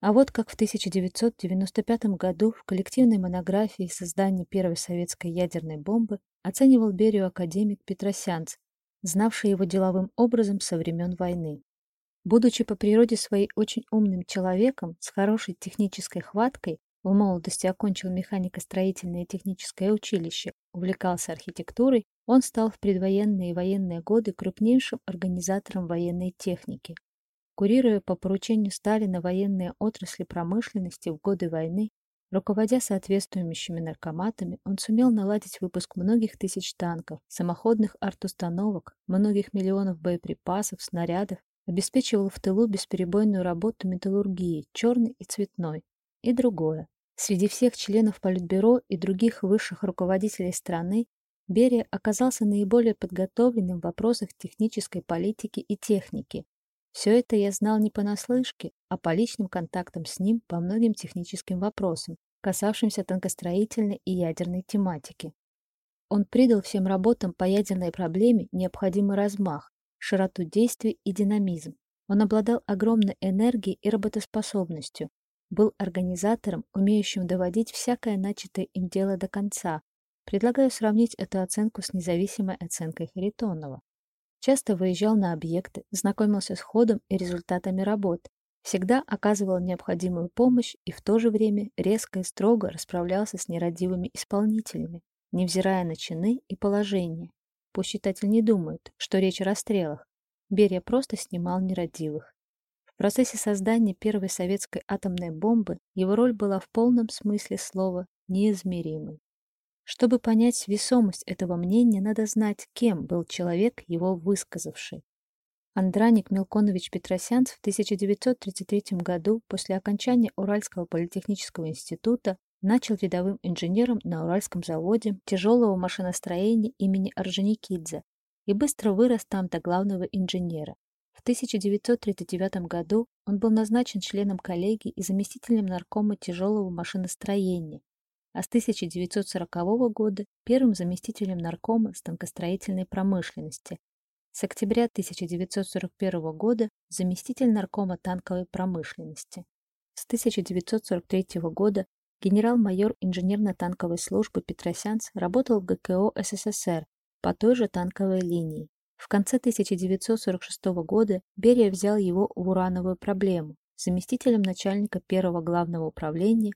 А вот как в 1995 году в коллективной монографии создания первой советской ядерной бомбы оценивал Берию академик Петросянц, знавший его деловым образом со времен войны. Будучи по природе своей очень умным человеком, с хорошей технической хваткой, в молодости окончил механико-строительное техническое училище, увлекался архитектурой, он стал в предвоенные и военные годы крупнейшим организатором военной техники. Курируя по поручению Сталина военные отрасли промышленности в годы войны, руководя соответствующими наркоматами, он сумел наладить выпуск многих тысяч танков, самоходных арт-установок, многих миллионов боеприпасов, снарядов, обеспечивал в тылу бесперебойную работу металлургии, черной и цветной, и другое. Среди всех членов Политбюро и других высших руководителей страны Берия оказался наиболее подготовленным в вопросах технической политики и техники. Все это я знал не понаслышке, а по личным контактам с ним по многим техническим вопросам, касавшимся тонкостроительной и ядерной тематики. Он придал всем работам по ядерной проблеме необходимый размах, широту действий и динамизм. Он обладал огромной энергией и работоспособностью, был организатором, умеющим доводить всякое начатое им дело до конца. Предлагаю сравнить эту оценку с независимой оценкой Харитонова. Часто выезжал на объекты, знакомился с ходом и результатами работ, всегда оказывал необходимую помощь и в то же время резко и строго расправлялся с нерадивыми исполнителями, невзирая на чины и положение. Пусть читатель не думает, что речь о расстрелах. Берия просто снимал нерадивых. В процессе создания первой советской атомной бомбы его роль была в полном смысле слова неизмеримой. Чтобы понять весомость этого мнения, надо знать, кем был человек, его высказавший. Андраник Мелконович Петросянц в 1933 году после окончания Уральского политехнического института начал рядовым инженером на Уральском заводе тяжелого машиностроения имени Орджоникидзе и быстро вырос там до главного инженера. В 1939 году он был назначен членом коллегии и заместителем наркома тяжелого машиностроения, а с 1940 года первым заместителем наркома станкостроительной промышленности. С октября 1941 года заместитель наркома танковой промышленности. С 1943 года генерал-майор инженерно-танковой службы Петросянц работал в ГКО СССР по той же танковой линии. В конце 1946 года Берия взял его в урановую проблему заместителем начальника первого главного управления,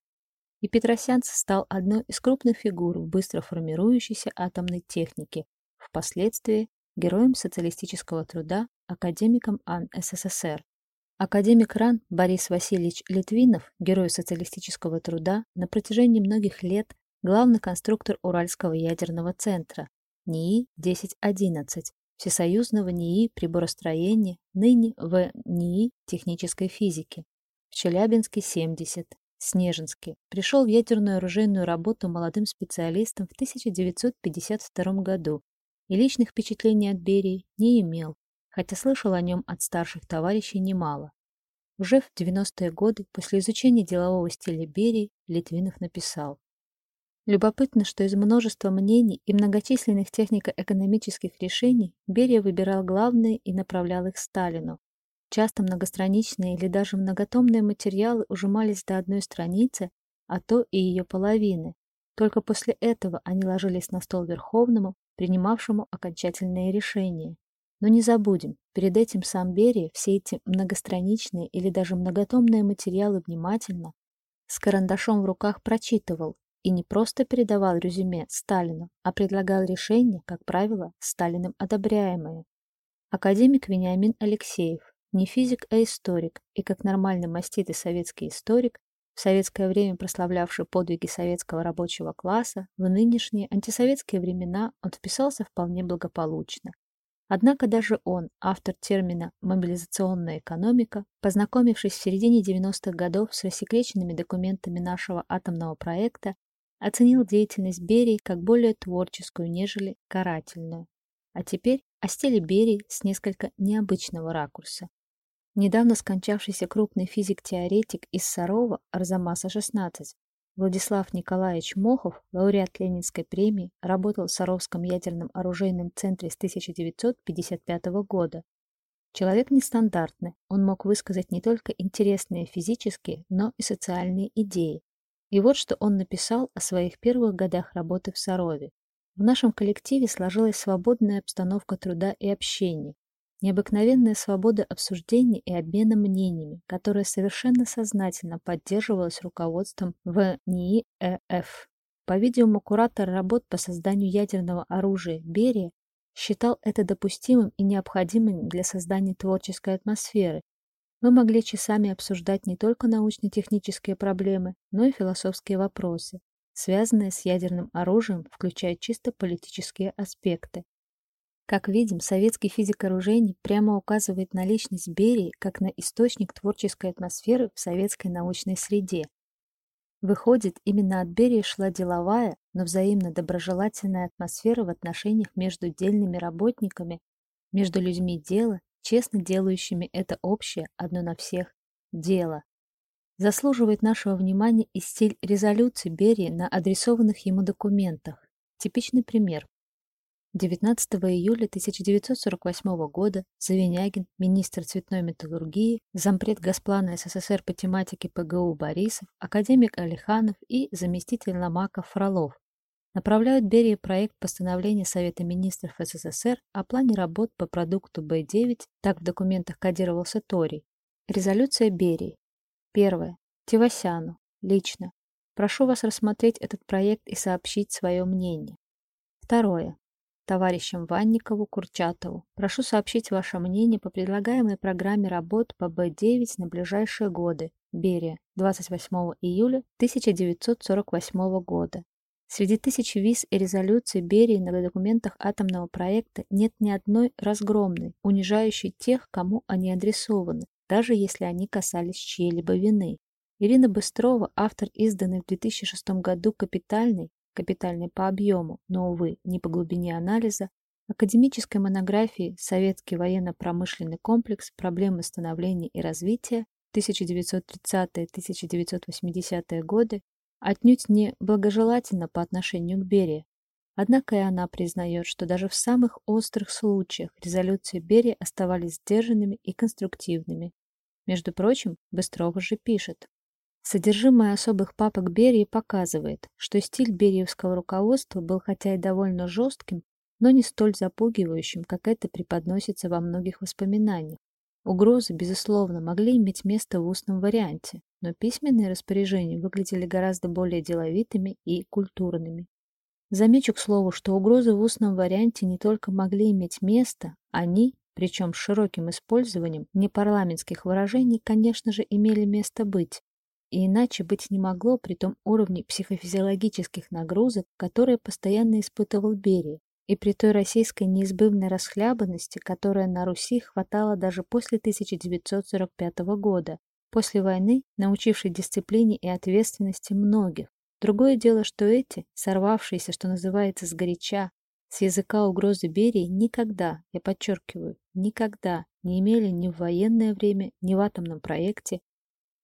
и Петросянц стал одной из крупных фигур в быстро формирующейся атомной технике, впоследствии героем социалистического труда, академиком АН СССР. Академик РАН Борис Васильевич Литвинов, герой социалистического труда, на протяжении многих лет главный конструктор Уральского ядерного центра НИИ-1011, Всесоюзного НИИ приборостроения, ныне в НИИ технической физики. В Челябинске 70, Снежинске. Пришел в ядерную оружейную работу молодым специалистом в 1952 году и личных впечатлений от Берии не имел, хотя слышал о нем от старших товарищей немало. Уже в 90-е годы, после изучения делового стиля Берии, Литвинов написал Любопытно, что из множества мнений и многочисленных технико-экономических решений Берия выбирал главные и направлял их Сталину. Часто многостраничные или даже многотомные материалы ужимались до одной страницы, а то и ее половины. Только после этого они ложились на стол Верховному, принимавшему окончательные решения. Но не забудем, перед этим сам Берия все эти многостраничные или даже многотомные материалы внимательно, с карандашом в руках прочитывал и не просто передавал резюме Сталину, а предлагал решения, как правило, Сталиным одобряемые. Академик Вениамин Алексеев, не физик, а историк, и как нормальный маститый советский историк, в советское время прославлявший подвиги советского рабочего класса, в нынешние антисоветские времена он вписался вполне благополучно. Однако даже он, автор термина «мобилизационная экономика», познакомившись в середине 90-х годов с рассекреченными документами нашего атомного проекта, оценил деятельность Берии как более творческую, нежели карательную. А теперь о стиле Берии с несколько необычного ракурса. Недавно скончавшийся крупный физик-теоретик из Сарова Арзамаса-16 Владислав Николаевич Мохов, лауреат Ленинской премии, работал в Саровском ядерном оружейном центре с 1955 года. Человек нестандартный, он мог высказать не только интересные физические, но и социальные идеи, и вот что он написал о своих первых годах работы в Сарове. В нашем коллективе сложилась свободная обстановка труда и общения, необыкновенная свобода обсуждения и обмена мнениями, которая совершенно сознательно поддерживалась руководством в НИИЭФ. По-видимому, куратор работ по созданию ядерного оружия Берия считал это допустимым и необходимым для создания творческой атмосферы, мы могли часами обсуждать не только научно-технические проблемы, но и философские вопросы, связанные с ядерным оружием, включая чисто политические аспекты. Как видим, советский физик-оружейник прямо указывает на личность Берии как на источник творческой атмосферы в советской научной среде. Выходит, именно от Берии шла деловая, но взаимно доброжелательная атмосфера в отношениях между дельными работниками, между людьми дела честно делающими это общее, одно на всех, дело. Заслуживает нашего внимания и стиль резолюции Берии на адресованных ему документах. Типичный пример. 19 июля 1948 года Завинягин, министр цветной металлургии, зампред Госплана СССР по тематике ПГУ Борисов, академик Алиханов и заместитель Ломаков Фролов направляют Берии проект постановления Совета министров СССР о плане работ по продукту Б-9, так в документах кодировался Торий. Резолюция Берии. Первое. Тевасяну. Лично. Прошу вас рассмотреть этот проект и сообщить свое мнение. Второе. Товарищам Ванникову, Курчатову. Прошу сообщить ваше мнение по предлагаемой программе работ по Б-9 на ближайшие годы. Берия. 28 июля 1948 года. Среди тысяч виз и резолюций Берии на документах атомного проекта нет ни одной разгромной, унижающей тех, кому они адресованы, даже если они касались чьей-либо вины. Ирина Быстрова, автор изданной в 2006 году «Капитальной», капитальной по объему, но, увы, не по глубине анализа, академической монографии «Советский военно-промышленный комплекс. Проблемы становления и развития» 1930-1980-е годы отнюдь не благожелательно по отношению к Берии. Однако и она признает, что даже в самых острых случаях резолюции Берии оставались сдержанными и конструктивными. Между прочим, Быстрова же пишет. Содержимое особых папок Берии показывает, что стиль бериевского руководства был хотя и довольно жестким, но не столь запугивающим, как это преподносится во многих воспоминаниях. Угрозы, безусловно, могли иметь место в устном варианте, но письменные распоряжения выглядели гораздо более деловитыми и культурными. Замечу, к слову, что угрозы в устном варианте не только могли иметь место, они, причем с широким использованием непарламентских выражений, конечно же, имели место быть. И иначе быть не могло при том уровне психофизиологических нагрузок, которые постоянно испытывал Берия, и при той российской неизбывной расхлябанности, которая на Руси хватала даже после 1945 года, после войны, научившей дисциплине и ответственности многих. Другое дело, что эти, сорвавшиеся, что называется, сгоряча, с языка угрозы Берии никогда, я подчеркиваю, никогда не имели ни в военное время, ни в атомном проекте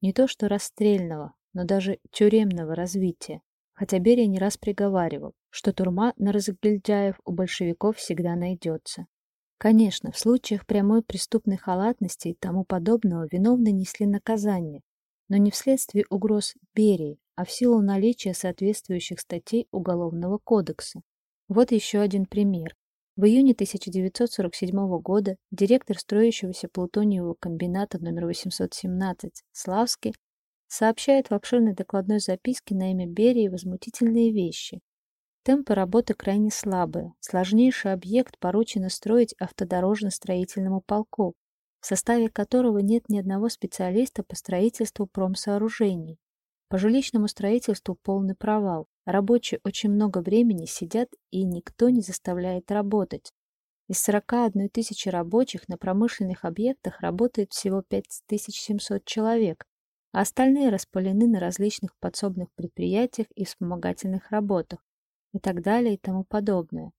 не то что расстрельного, но даже тюремного развития. Хотя Берия не раз приговаривал, что турма на разглядяев у большевиков всегда найдется. Конечно, в случаях прямой преступной халатности и тому подобного виновные несли наказание, но не вследствие угроз Берии, а в силу наличия соответствующих статей Уголовного кодекса. Вот еще один пример. В июне 1947 года директор строящегося плутониевого комбината номер 817 Славский сообщает в обширной докладной записке на имя Берии возмутительные вещи. Темпы работы крайне слабые. Сложнейший объект поручено строить автодорожно-строительному полку, в составе которого нет ни одного специалиста по строительству промсооружений. По жилищному строительству полный провал. Рабочие очень много времени сидят, и никто не заставляет работать. Из 41 тысячи рабочих на промышленных объектах работает всего 5700 человек, а остальные распылены на различных подсобных предприятиях и вспомогательных работах и так далее и тому подобное.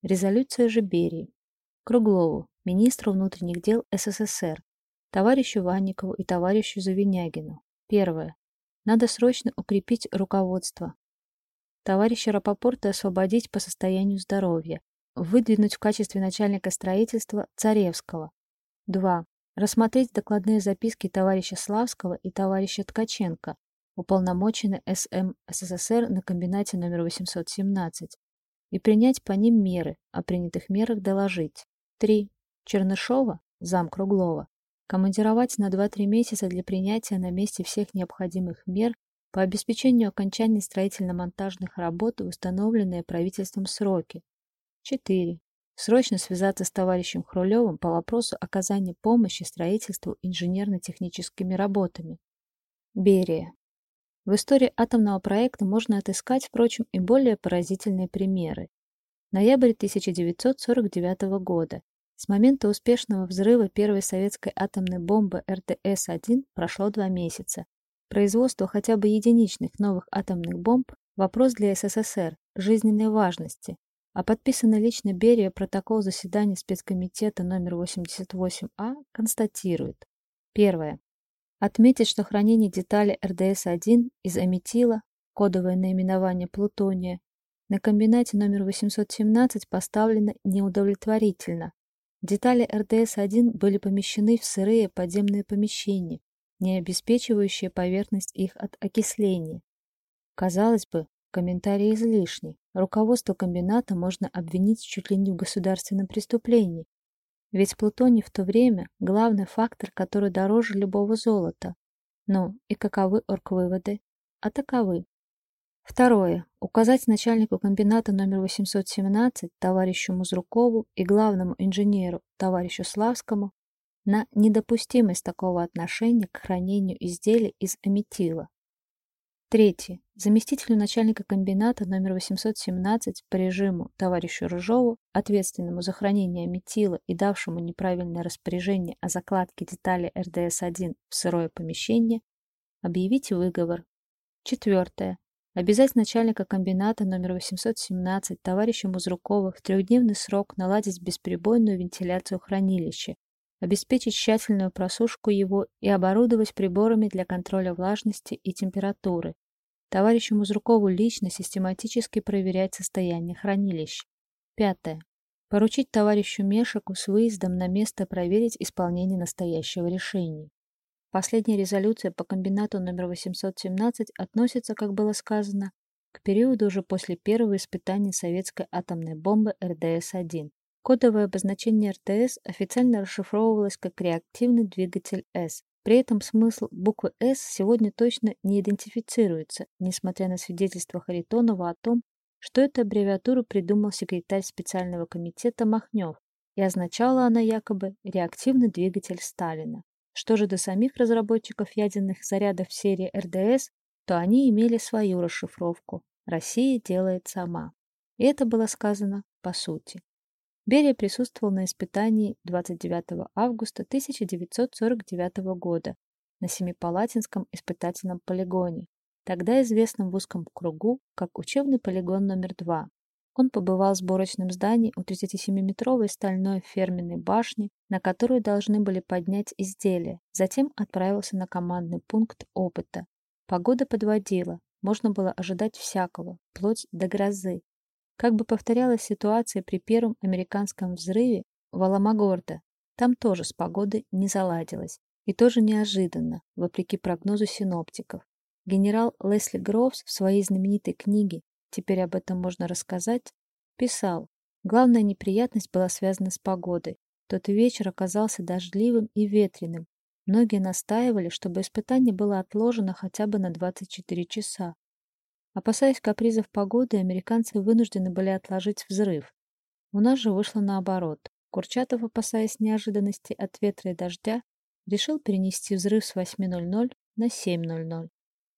Резолюция же Берии. Круглову, министру внутренних дел СССР, товарищу Ванникову и товарищу Завинягину. Первое. Надо срочно укрепить руководство. Товарища Рапопорта освободить по состоянию здоровья. Выдвинуть в качестве начальника строительства Царевского. 2. Рассмотреть докладные записки товарища Славского и товарища Ткаченко, уполномоченные СМ СССР на комбинате номер 817, и принять по ним меры, о принятых мерах доложить. 3. Чернышова, зам Круглова, командировать на 2-3 месяца для принятия на месте всех необходимых мер по обеспечению окончания строительно-монтажных работ в установленные правительством сроки. 4. Срочно связаться с товарищем Хрулевым по вопросу оказания помощи строительству инженерно-техническими работами. Берия. В истории атомного проекта можно отыскать, впрочем, и более поразительные примеры. Ноябрь 1949 года. С момента успешного взрыва первой советской атомной бомбы РТС-1 прошло два месяца. Производство хотя бы единичных новых атомных бомб – вопрос для СССР жизненной важности, а подписанный лично Берия протокол заседания спецкомитета номер 88А констатирует. Первое. Отметить, что хранение деталей РДС-1 из аметила, кодовое наименование плутония, на комбинате номер 817 поставлено неудовлетворительно, Детали РДС-1 были помещены в сырые подземные помещения, не обеспечивающие поверхность их от окисления. Казалось бы, комментарий излишний. Руководство комбината можно обвинить чуть ли не в государственном преступлении. Ведь плутоний в то время – главный фактор, который дороже любого золота. Ну, и каковы оргвыводы? А таковы. Второе. Указать начальнику комбината номер 817 товарищу Музрукову и главному инженеру товарищу Славскому на недопустимость такого отношения к хранению изделий из аметила. Третье. Заместителю начальника комбината номер 817 по режиму товарищу Рыжову, ответственному за хранение аметила и давшему неправильное распоряжение о закладке деталей РДС-1 в сырое помещение, объявить выговор. Четвертое Обязать начальника комбината номер 817 товарища Музрукова в трехдневный срок наладить бесперебойную вентиляцию хранилища, обеспечить тщательную просушку его и оборудовать приборами для контроля влажности и температуры. Товарищу Музрукову лично систематически проверять состояние хранилища. Пятое. Поручить товарищу Мешику с выездом на место проверить исполнение настоящего решения. Последняя резолюция по комбинату номер 817 относится, как было сказано, к периоду уже после первого испытания советской атомной бомбы РДС-1. Кодовое обозначение РТС официально расшифровывалось как реактивный двигатель С. При этом смысл буквы С сегодня точно не идентифицируется, несмотря на свидетельства Харитонова о том, что эту аббревиатуру придумал секретарь специального комитета Махнев и означала она якобы реактивный двигатель Сталина. Что же до самих разработчиков ядерных зарядов серии РДС, то они имели свою расшифровку «Россия делает сама». И это было сказано по сути. Берия присутствовал на испытании 29 августа 1949 года на Семипалатинском испытательном полигоне, тогда известном в узком кругу как учебный полигон номер 2. Он побывал в сборочном здании у 37-метровой стальной ферменной башни, на которую должны были поднять изделия, затем отправился на командный пункт опыта. Погода подводила, можно было ожидать всякого, вплоть до грозы. Как бы повторялась ситуация при первом американском взрыве в Аламагордо, там тоже с погодой не заладилось. И тоже неожиданно, вопреки прогнозу синоптиков. Генерал Лесли Гроувс в своей знаменитой книге теперь об этом можно рассказать, писал, главная неприятность была связана с погодой. Тот вечер оказался дождливым и ветреным. Многие настаивали, чтобы испытание было отложено хотя бы на 24 часа. Опасаясь капризов погоды, американцы вынуждены были отложить взрыв. У нас же вышло наоборот. Курчатов, опасаясь неожиданности от ветра и дождя, решил перенести взрыв с 8.00 на 7.00.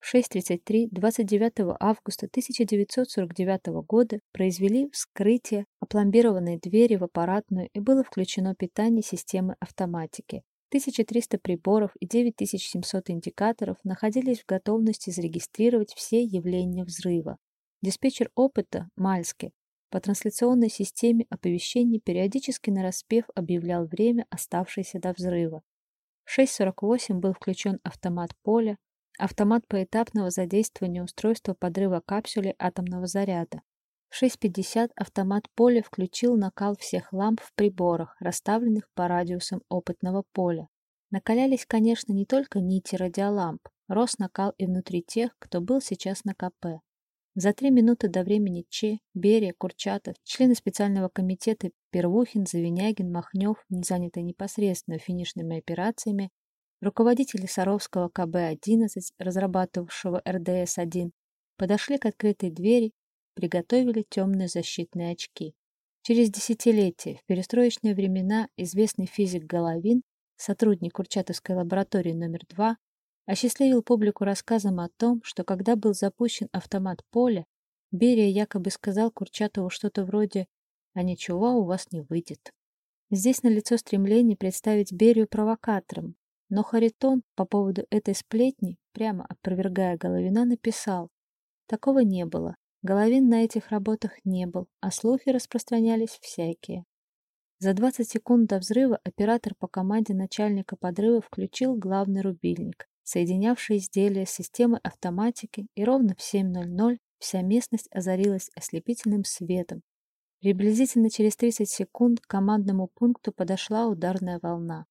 В 6.33 29 августа 1949 года произвели вскрытие опломбированной двери в аппаратную и было включено питание системы автоматики. 1300 приборов и 9700 индикаторов находились в готовности зарегистрировать все явления взрыва. Диспетчер опыта Мальски по трансляционной системе оповещений периодически нараспев объявлял время, оставшееся до взрыва. В 6.48 был включен автомат поля, автомат поэтапного задействования устройства подрыва капсули атомного заряда. В 6.50 автомат поля включил накал всех ламп в приборах, расставленных по радиусам опытного поля. Накалялись, конечно, не только нити радиоламп, рос накал и внутри тех, кто был сейчас на КП. За три минуты до времени Че, Берия, Курчатов, члены специального комитета Первухин, Завинягин, Махнев, не занятые непосредственно финишными операциями, руководители Саровского КБ-11, разрабатывавшего РДС-1, подошли к открытой двери, приготовили темные защитные очки. Через десятилетия, в перестроечные времена, известный физик Головин, сотрудник Курчатовской лаборатории номер 2, осчастливил публику рассказом о том, что когда был запущен автомат поля, Берия якобы сказал Курчатову что-то вроде «А ничего у вас не выйдет». Здесь налицо стремление представить Берию провокатором, но Харитон по поводу этой сплетни, прямо опровергая Головина, написал «Такого не было. Головин на этих работах не был, а слухи распространялись всякие». За 20 секунд до взрыва оператор по команде начальника подрыва включил главный рубильник соединявший изделие с системой автоматики, и ровно в 7.00 вся местность озарилась ослепительным светом. Приблизительно через 30 секунд к командному пункту подошла ударная волна.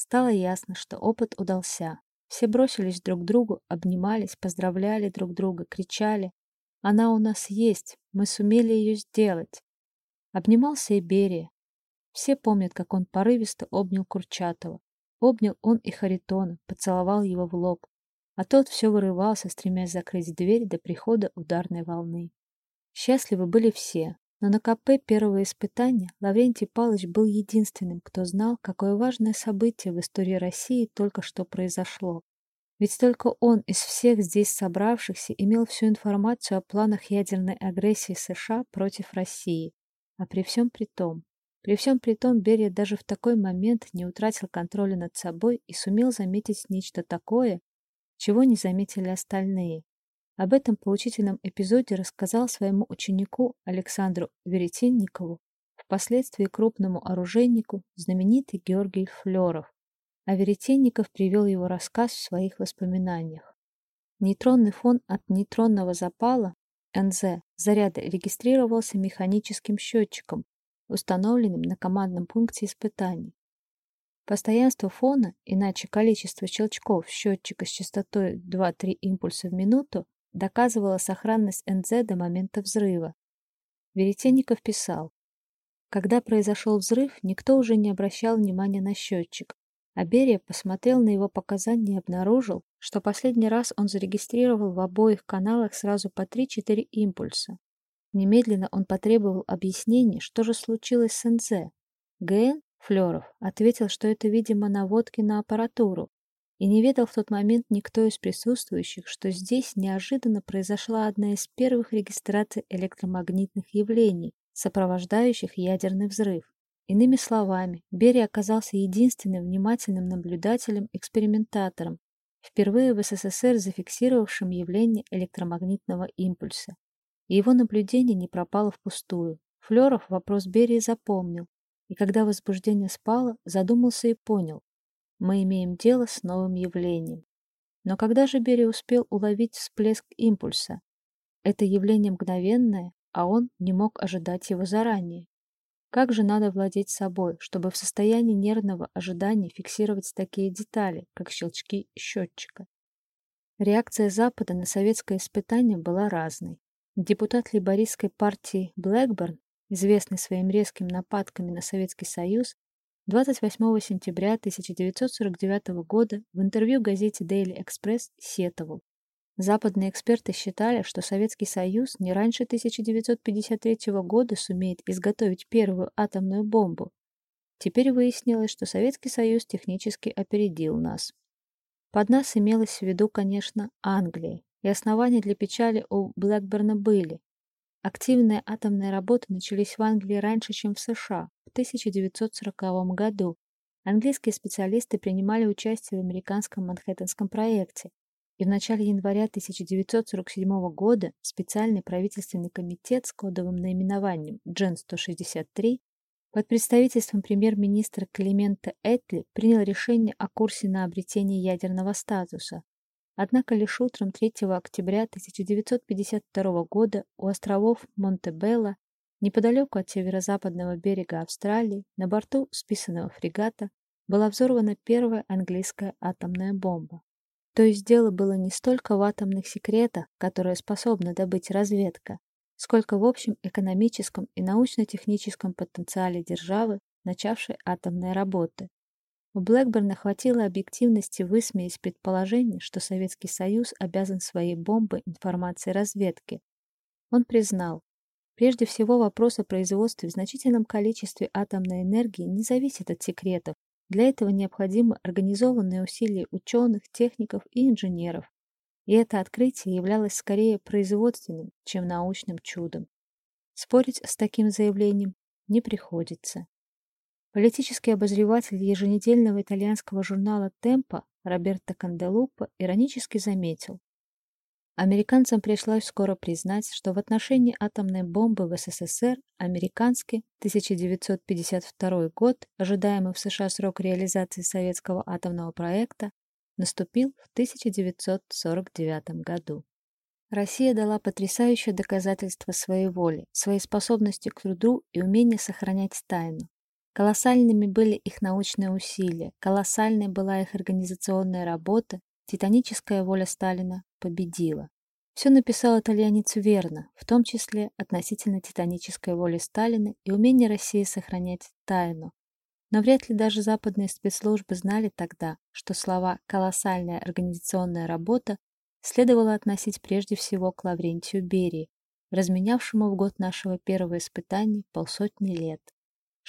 Стало ясно, что опыт удался. Все бросились друг к другу, обнимались, поздравляли друг друга, кричали. «Она у нас есть! Мы сумели ее сделать!» Обнимался и Берия. Все помнят, как он порывисто обнял Курчатова. Обнял он и Харитона, поцеловал его в лоб, а тот все вырывался, стремясь закрыть дверь до прихода ударной волны. Счастливы были все, но на КП первого испытания Лаврентий Павлович был единственным, кто знал, какое важное событие в истории России только что произошло. Ведь только он из всех здесь собравшихся имел всю информацию о планах ядерной агрессии США против России. А при всем при том, при всем при том, Берия даже в такой момент не утратил контроля над собой и сумел заметить нечто такое, чего не заметили остальные. Об этом поучительном эпизоде рассказал своему ученику Александру Веретенникову, впоследствии крупному оружейнику, знаменитый Георгий Флеров. А Веретенников привел его рассказ в своих воспоминаниях. Нейтронный фон от нейтронного запала НЗ заряда регистрировался механическим счетчиком, установленным на командном пункте испытаний. Постоянство фона, иначе количество щелчков счетчика с частотой 2-3 импульса в минуту, доказывало сохранность НЗ до момента взрыва. Веретенников писал, когда произошел взрыв, никто уже не обращал внимания на счетчик, а Берия посмотрел на его показания и обнаружил, что последний раз он зарегистрировал в обоих каналах сразу по 3-4 импульса. Немедленно он потребовал объяснений, что же случилось с НЗ. ГН Флёров ответил, что это, видимо, наводки на аппаратуру, и не ведал в тот момент никто из присутствующих, что здесь неожиданно произошла одна из первых регистраций электромагнитных явлений, сопровождающих ядерный взрыв. Иными словами, Берия оказался единственным внимательным наблюдателем-экспериментатором, впервые в СССР зафиксировавшим явление электромагнитного импульса. И его наблюдение не пропало впустую. Флёров вопрос Берии запомнил, и когда возбуждение спало, задумался и понял, мы имеем дело с новым явлением. Но когда же Берия успел уловить всплеск импульса? Это явление мгновенное, а он не мог ожидать его заранее. Как же надо владеть собой, чтобы в состоянии нервного ожидания фиксировать такие детали, как щелчки счетчика? Реакция Запада на советское испытание была разной. Депутат лейбористской партии Блэкборн, известный своим резкими нападками на Советский Союз, 28 сентября 1949 года в интервью газете Daily Express сетовал. Западные эксперты считали, что Советский Союз не раньше 1953 года сумеет изготовить первую атомную бомбу. Теперь выяснилось, что Советский Союз технически опередил нас. Под нас имелось в виду, конечно, Англия, и основания для печали у Блэкберна были. Активные атомные работы начались в Англии раньше, чем в США, в 1940 году. Английские специалисты принимали участие в американском Манхэттенском проекте, и в начале января 1947 года специальный правительственный комитет с кодовым наименованием Джен-163 под представительством премьер-министра Климента Этли принял решение о курсе на обретение ядерного статуса. Однако лишь утром 3 октября 1952 года у островов Монтебелло, неподалеку от северо-западного берега Австралии, на борту списанного фрегата была взорвана первая английская атомная бомба. То есть дело было не столько в атомных секретах, которые способна добыть разведка, сколько в общем экономическом и научно-техническом потенциале державы, начавшей атомные работы. У Блэкберна хватило объективности высмеять предположение, что Советский Союз обязан своей бомбой информации разведки. Он признал, прежде всего вопрос о производстве в значительном количестве атомной энергии не зависит от секретов, для этого необходимы организованные усилия ученых, техников и инженеров. И это открытие являлось скорее производственным, чем научным чудом. Спорить с таким заявлением не приходится. Политический обозреватель еженедельного итальянского журнала «Темпо» Роберто Канделуппо иронически заметил, Американцам пришлось скоро признать, что в отношении атомной бомбы в СССР американский 1952 год, ожидаемый в США срок реализации советского атомного проекта, наступил в 1949 году. Россия дала потрясающее доказательство своей воли, своей способности к труду и умения сохранять тайну. Колоссальными были их научные усилия, колоссальной была их организационная работа, титаническая воля Сталина победила. Все написал итальянец верно, в том числе относительно титанической воли Сталина и умения России сохранять тайну. Но вряд ли даже западные спецслужбы знали тогда, что слова «колоссальная организационная работа» следовало относить прежде всего к Лаврентию Берии, разменявшему в год нашего первого испытания полсотни лет.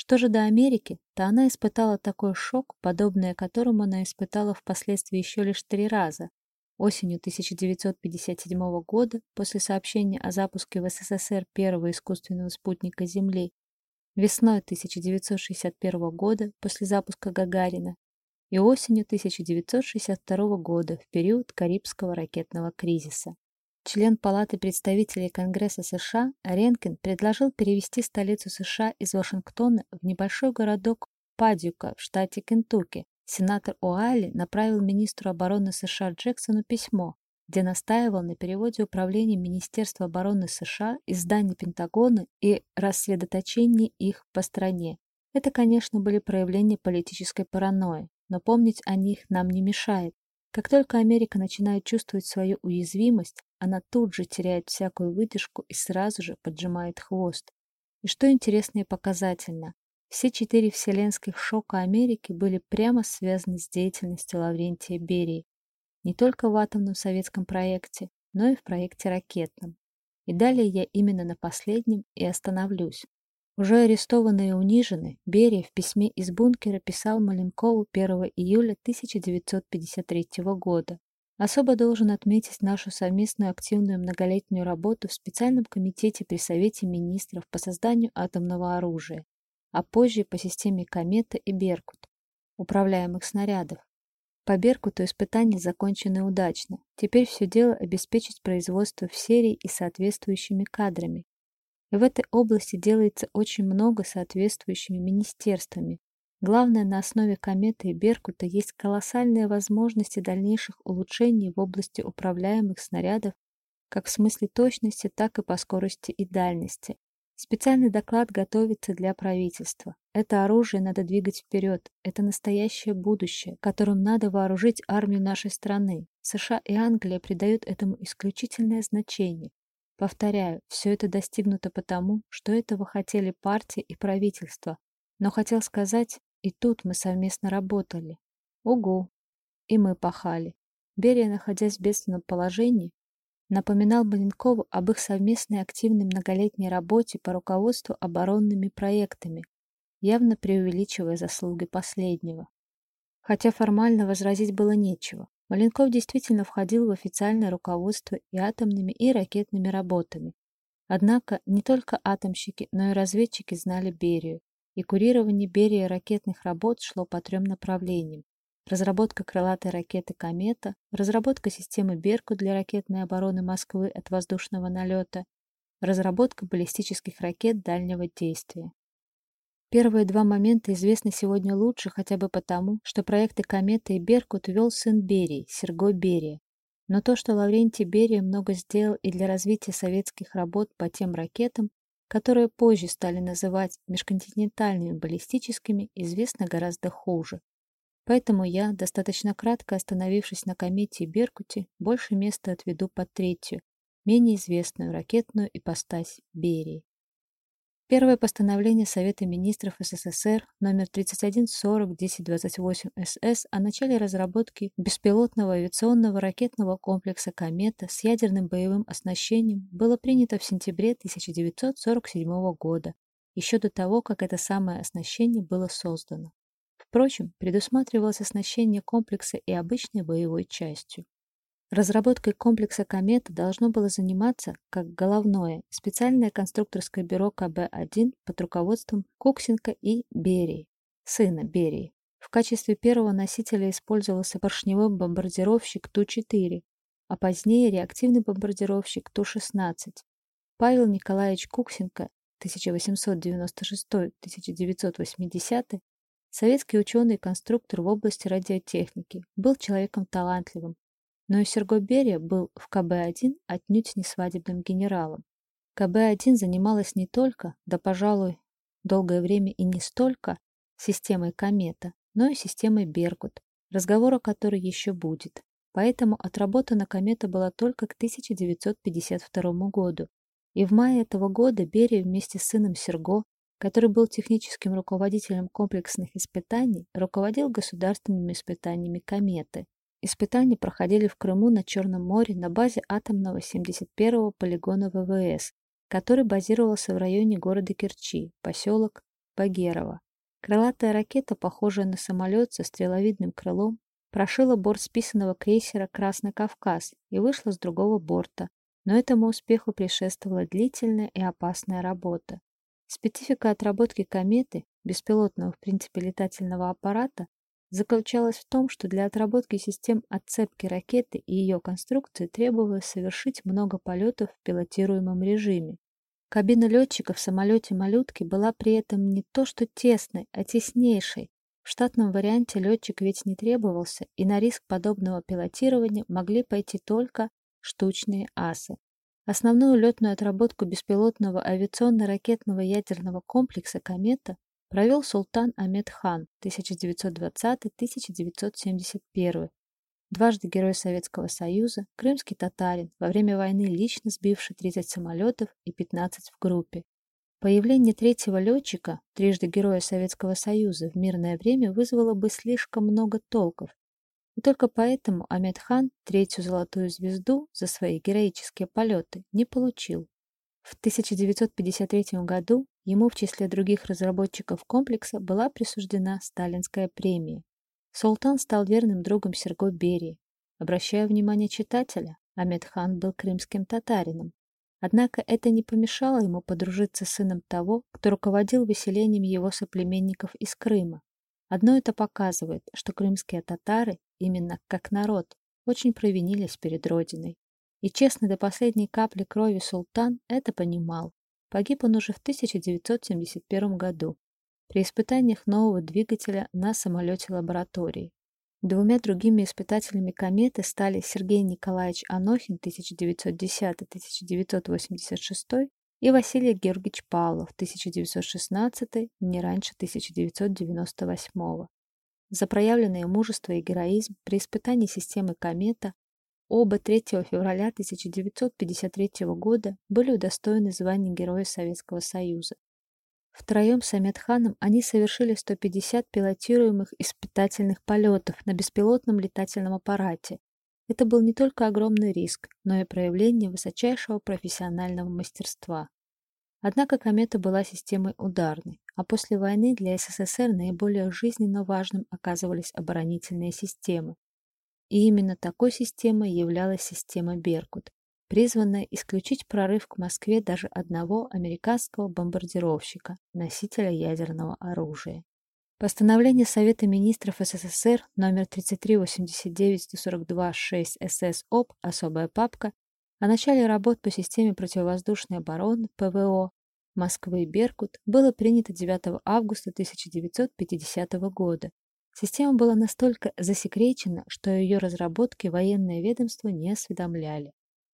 Что же до Америки, то она испытала такой шок, подобное которому она испытала впоследствии еще лишь три раза, Осенью 1957 года, после сообщения о запуске в СССР первого искусственного спутника Земли, весной 1961 года, после запуска Гагарина, и осенью 1962 года, в период Карибского ракетного кризиса. Член Палаты представителей Конгресса США Ренкин предложил перевести столицу США из Вашингтона в небольшой городок Падюка в штате Кентукки, сенатор О'Айли направил министру обороны США Джексону письмо, где настаивал на переводе управления Министерства обороны США из зданий Пентагона и рассредоточении их по стране. Это, конечно, были проявления политической паранойи, но помнить о них нам не мешает. Как только Америка начинает чувствовать свою уязвимость, она тут же теряет всякую выдержку и сразу же поджимает хвост. И что интересно и показательно, все четыре вселенских шока Америки были прямо связаны с деятельностью Лаврентия Берии, не только в атомном советском проекте, но и в проекте ракетном. И далее я именно на последнем и остановлюсь. Уже арестованный и униженный, Берия в письме из бункера писал Маленкову 1 июля 1953 года. Особо должен отметить нашу совместную активную многолетнюю работу в специальном комитете при Совете министров по созданию атомного оружия, а позже по системе Комета и Беркут, управляемых снарядов. По Беркуту испытания закончены удачно. Теперь все дело обеспечить производство в серии и соответствующими кадрами. В этой области делается очень много соответствующими министерствами, Главное, на основе кометы и Беркута есть колоссальные возможности дальнейших улучшений в области управляемых снарядов как в смысле точности, так и по скорости и дальности. Специальный доклад готовится для правительства. Это оружие надо двигать вперед. Это настоящее будущее, которым надо вооружить армию нашей страны. США и Англия придают этому исключительное значение. Повторяю, все это достигнуто потому, что этого хотели партия и правительство. Но хотел сказать, и тут мы совместно работали. Угу. И мы пахали. Берия, находясь в бедственном положении, напоминал Маленкову об их совместной активной многолетней работе по руководству оборонными проектами, явно преувеличивая заслуги последнего. Хотя формально возразить было нечего. Маленков действительно входил в официальное руководство и атомными, и ракетными работами. Однако не только атомщики, но и разведчики знали Берию, и курирование Берии ракетных работ шло по трем направлениям. Разработка крылатой ракеты «Комета», разработка системы «Берку» для ракетной обороны Москвы от воздушного налета, разработка баллистических ракет дальнего действия. Первые два момента известны сегодня лучше хотя бы потому, что проекты «Комета» и «Беркут» вел сын Берии, Серго Берия. Но то, что Лаврентий Берия много сделал и для развития советских работ по тем ракетам, которые позже стали называть межконтинентальными баллистическими, известно гораздо хуже. Поэтому я, достаточно кратко остановившись на комете и Беркуте, больше места отведу под третью, менее известную ракетную ипостась Берии. Первое постановление Совета министров СССР номер 3140-1028-СС о начале разработки беспилотного авиационного ракетного комплекса «Комета» с ядерным боевым оснащением было принято в сентябре 1947 года, еще до того, как это самое оснащение было создано. Впрочем, предусматривалось оснащение комплекса и обычной боевой частью. Разработкой комплекса «Комета» должно было заниматься, как головное, специальное конструкторское бюро КБ-1 под руководством Куксенко и Берии, сына Берии. В качестве первого носителя использовался поршневой бомбардировщик Ту-4, а позднее реактивный бомбардировщик Ту-16. Павел Николаевич Куксенко 1896-1980 советский ученый и конструктор в области радиотехники, был человеком талантливым, но и Серго Берия был в КБ-1 отнюдь не свадебным генералом. КБ-1 занималась не только, да, пожалуй, долгое время и не столько системой Комета, но и системой Беркут, разговор о которой еще будет. Поэтому отработана Комета была только к 1952 году. И в мае этого года Берия вместе с сыном Серго, который был техническим руководителем комплексных испытаний, руководил государственными испытаниями Кометы. Испытания проходили в Крыму на Черном море на базе атомного 71-го полигона ВВС, который базировался в районе города Керчи, поселок Багерово. Крылатая ракета, похожая на самолет со стреловидным крылом, прошила борт списанного крейсера «Красный Кавказ» и вышла с другого борта, но этому успеху предшествовала длительная и опасная работа. Специфика отработки кометы, беспилотного в принципе летательного аппарата, заключалась в том, что для отработки систем отцепки ракеты и ее конструкции требовалось совершить много полетов в пилотируемом режиме. Кабина летчика в самолете «Малютки» была при этом не то что тесной, а теснейшей. В штатном варианте летчик ведь не требовался, и на риск подобного пилотирования могли пойти только штучные асы. Основную летную отработку беспилотного авиационно-ракетного ядерного комплекса «Комета» провел султан Амед хан 1920-1971, дважды Герой Советского Союза, крымский татарин, во время войны лично сбивший 30 самолетов и 15 в группе. Появление третьего летчика, трижды Героя Советского Союза, в мирное время вызвало бы слишком много толков. И только поэтому Амед хан третью золотую звезду за свои героические полеты не получил. В 1953 году Ему в числе других разработчиков комплекса была присуждена сталинская премия. Султан стал верным другом Серго Берии. Обращая внимание читателя, Амедхан был крымским татарином. Однако это не помешало ему подружиться с сыном того, кто руководил выселением его соплеменников из Крыма. Одно это показывает, что крымские татары, именно как народ, очень провинились перед Родиной. И честно до последней капли крови султан это понимал. Погиб он уже в 1971 году при испытаниях нового двигателя на самолете лаборатории. Двумя другими испытателями кометы стали Сергей Николаевич Анохин 1910-1986 и Василий Георгиевич Павлов 1916, не раньше 1998. За проявленное мужество и героизм при испытании системы комета оба 3 февраля 1953 года были удостоены звания Героя Советского Союза. Втроем с Амедханом они совершили 150 пилотируемых испытательных полетов на беспилотном летательном аппарате. Это был не только огромный риск, но и проявление высочайшего профессионального мастерства. Однако комета была системой ударной, а после войны для СССР наиболее жизненно важным оказывались оборонительные системы. И именно такой системой являлась система «Беркут», призванная исключить прорыв к Москве даже одного американского бомбардировщика, носителя ядерного оружия. Постановление Совета министров СССР номер 3389-142-6 СС ОП «Особая папка» о начале работ по системе противовоздушной обороны ПВО Москвы Беркут было принято 9 августа 1950 года. Система была настолько засекречена, что ее разработке военное ведомство не осведомляли.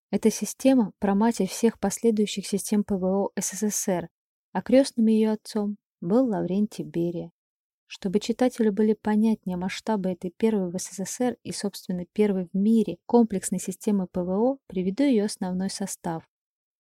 Эта система – проматерь всех последующих систем ПВО СССР, а крестным ее отцом был Лаврентий Берия. Чтобы читателю были понятнее масштабы этой первой в СССР и, собственно, первой в мире комплексной системы ПВО, приведу ее основной состав.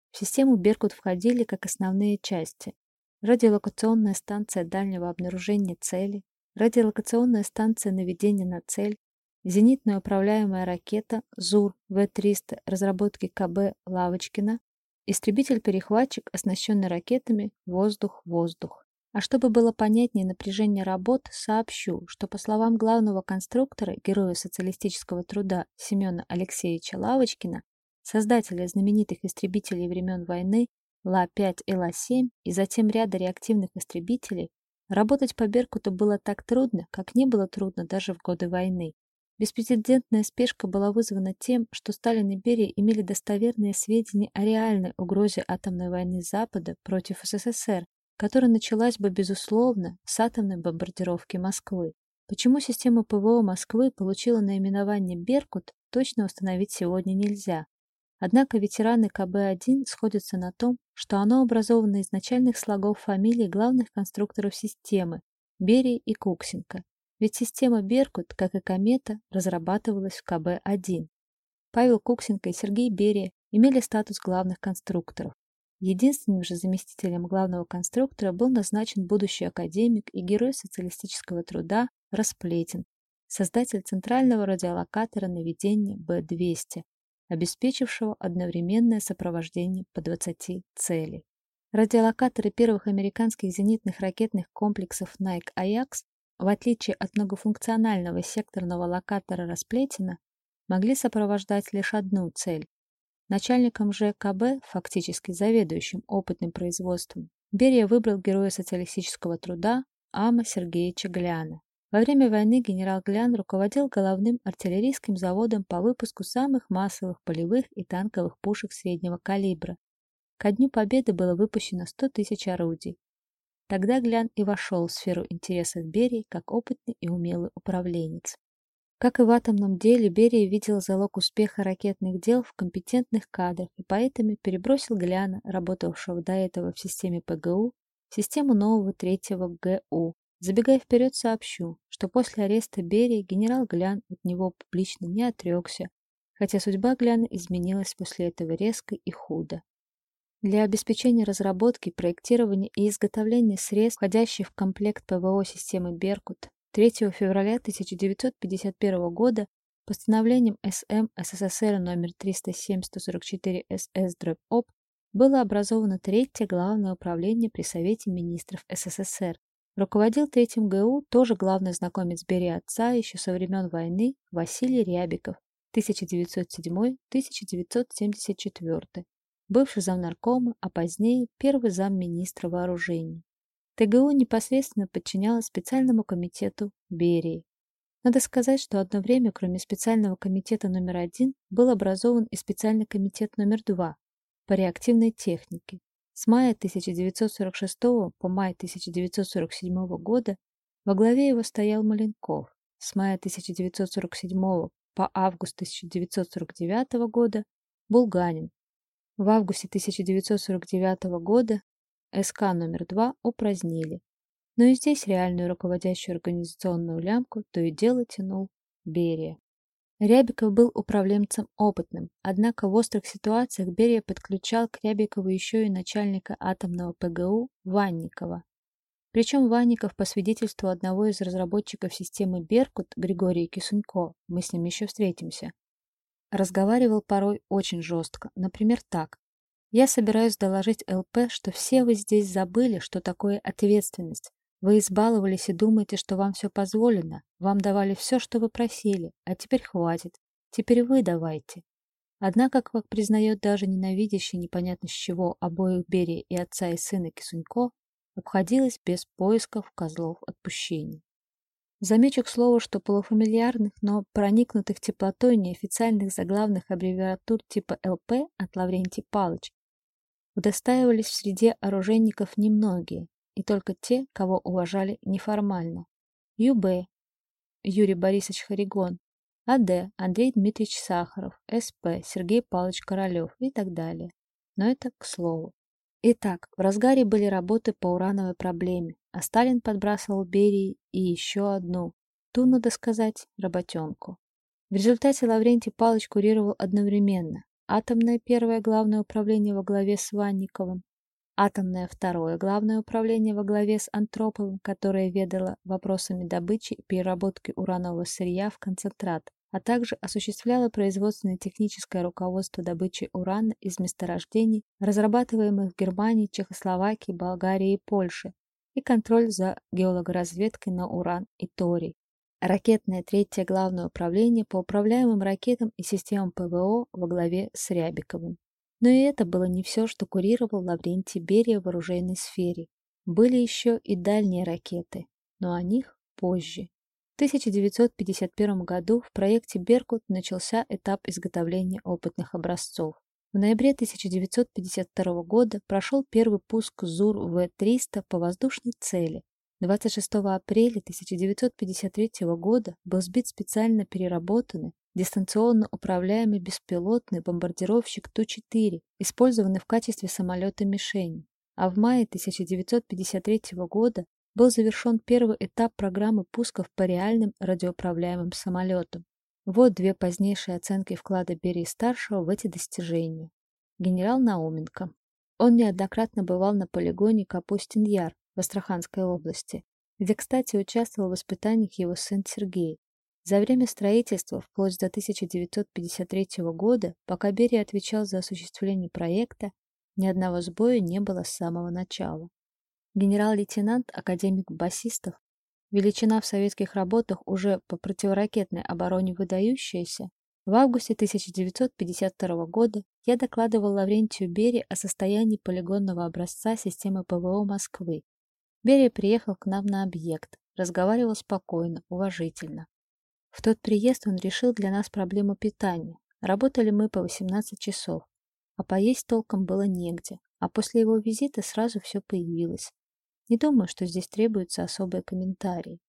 В систему «Беркут» входили как основные части радиолокационная станция дальнего обнаружения цели, радиолокационная станция наведения на цель, зенитная управляемая ракета ЗУР-В-300 разработки КБ Лавочкина, истребитель-перехватчик, оснащенный ракетами «Воздух-воздух». А чтобы было понятнее напряжение работ, сообщу, что по словам главного конструктора, героя социалистического труда Семена Алексеевича Лавочкина, создателя знаменитых истребителей времен войны Ла-5 и Ла-7 и затем ряда реактивных истребителей, работать по Беркуту было так трудно, как не было трудно даже в годы войны. Беспрецедентная спешка была вызвана тем, что Сталин и Берия имели достоверные сведения о реальной угрозе атомной войны Запада против СССР, которая началась бы, безусловно, с атомной бомбардировки Москвы. Почему система ПВО Москвы получила наименование «Беркут», точно установить сегодня нельзя. Однако ветераны КБ-1 сходятся на том, что оно образовано из начальных слогов фамилий главных конструкторов системы – Берии и Куксенко. Ведь система «Беркут», как и «Комета», разрабатывалась в КБ-1. Павел Куксенко и Сергей Берия имели статус главных конструкторов. Единственным же заместителем главного конструктора был назначен будущий академик и герой социалистического труда Расплетин, создатель центрального радиолокатора наведения Б-200, обеспечившего одновременное сопровождение по 20 целей. Радиолокаторы первых американских зенитных ракетных комплексов Nike Ajax в отличие от многофункционального секторного локатора Расплетина, могли сопровождать лишь одну цель. Начальником ЖКБ, фактически заведующим опытным производством, Берия выбрал героя социалистического труда Ама Сергеевича Гляна. Во время войны генерал Глян руководил головным артиллерийским заводом по выпуску самых массовых полевых и танковых пушек среднего калибра. Ко Дню Победы было выпущено 100 тысяч орудий, Тогда Глян и вошел в сферу интересов Берии как опытный и умелый управленец. Как и в атомном деле, Берия видел залог успеха ракетных дел в компетентных кадрах и поэтому перебросил Гляна, работавшего до этого в системе ПГУ, в систему нового третьего ГУ. Забегая вперед, сообщу, что после ареста Берии генерал Глян от него публично не отрекся, хотя судьба Гляна изменилась после этого резко и худо. Для обеспечения разработки, проектирования и изготовления средств, входящих в комплект ПВО системы «Беркут», 3 февраля 1951 года постановлением СМ СССР номер 307-144 СС ОП было образовано Третье Главное управление при Совете министров СССР. Руководил Третьим ГУ тоже главный знакомец Берии отца еще со времен войны Василий Рябиков 1907-1974, бывший замнаркома, а позднее первый замминистра вооружений. ТГУ непосредственно подчинялось специальному комитету Берии. Надо сказать, что одно время, кроме специального комитета номер один, был образован и специальный комитет номер два по реактивной технике. С мая 1946 по май 1947 года во главе его стоял Маленков. С мая 1947 по август 1949 года Булганин. В августе 1949 года СК номер 2 упразднили. Но и здесь реальную руководящую организационную лямку то и дело тянул Берия. Рябиков был управленцем опытным, однако в острых ситуациях Берия подключал к Рябикову еще и начальника атомного ПГУ Ванникова. Причем Ванников, по свидетельству одного из разработчиков системы «Беркут» Григория Кисунько, мы с ним еще встретимся, разговаривал порой очень жестко, например, так. «Я собираюсь доложить ЛП, что все вы здесь забыли, что такое ответственность, вы избаловались и думаете, что вам все позволено. Вам давали все, что вы просили, а теперь хватит. Теперь вы давайте. Однако, как признает даже ненавидящий непонятно с чего обоих Берия и отца и сына Кисунько, обходилось без поисков козлов отпущений. Замечу к слову, что полуфамильярных, но проникнутых теплотой неофициальных заглавных аббревиатур типа ЛП от Лаврентий Палыч удостаивались в среде оружейников немногие, и только те, кого уважали неформально. ЮБ Юрий Борисович Харигон, АД Андрей Дмитриевич Сахаров, СП Сергей Павлович Королев и так далее. Но это к слову. Итак, в разгаре были работы по урановой проблеме, а Сталин подбрасывал Берии и еще одну, ту, надо сказать, работенку. В результате Лаврентий Павлович курировал одновременно атомное первое главное управление во главе с Ванниковым Атомное второе главное управление во главе с Антроповым, которое ведало вопросами добычи и переработки уранового сырья в концентрат, а также осуществляло производственное техническое руководство добычи урана из месторождений, разрабатываемых в Германии, Чехословакии, Болгарии и Польше, и контроль за геологоразведкой на уран и торий. Ракетное третье главное управление по управляемым ракетам и системам ПВО во главе с Рябиковым. Но и это было не все, что курировал Лаврентий Берия в оружейной сфере. Были еще и дальние ракеты, но о них позже. В 1951 году в проекте «Беркут» начался этап изготовления опытных образцов. В ноябре 1952 года прошел первый пуск ЗУР-В-300 по воздушной цели. 26 апреля 1953 года был сбит специально переработанный дистанционно управляемый беспилотный бомбардировщик Ту-4, использованный в качестве самолета-мишени. А в мае 1953 года был завершен первый этап программы пусков по реальным радиоуправляемым самолетам. Вот две позднейшие оценки вклада Берии-старшего в эти достижения. Генерал Науменко. Он неоднократно бывал на полигоне Капустин-Яр в Астраханской области, где, кстати, участвовал в испытаниях его сын Сергей, за время строительства, вплоть до 1953 года, пока Берия отвечал за осуществление проекта, ни одного сбоя не было с самого начала. Генерал-лейтенант, академик Басистов, величина в советских работах уже по противоракетной обороне выдающаяся, в августе 1952 года я докладывал Лаврентию Берии о состоянии полигонного образца системы ПВО Москвы. Берия приехал к нам на объект, разговаривал спокойно, уважительно. В тот приезд он решил для нас проблему питания. Работали мы по 18 часов, а поесть толком было негде, а после его визита сразу все появилось. Не думаю, что здесь требуются особые комментарии.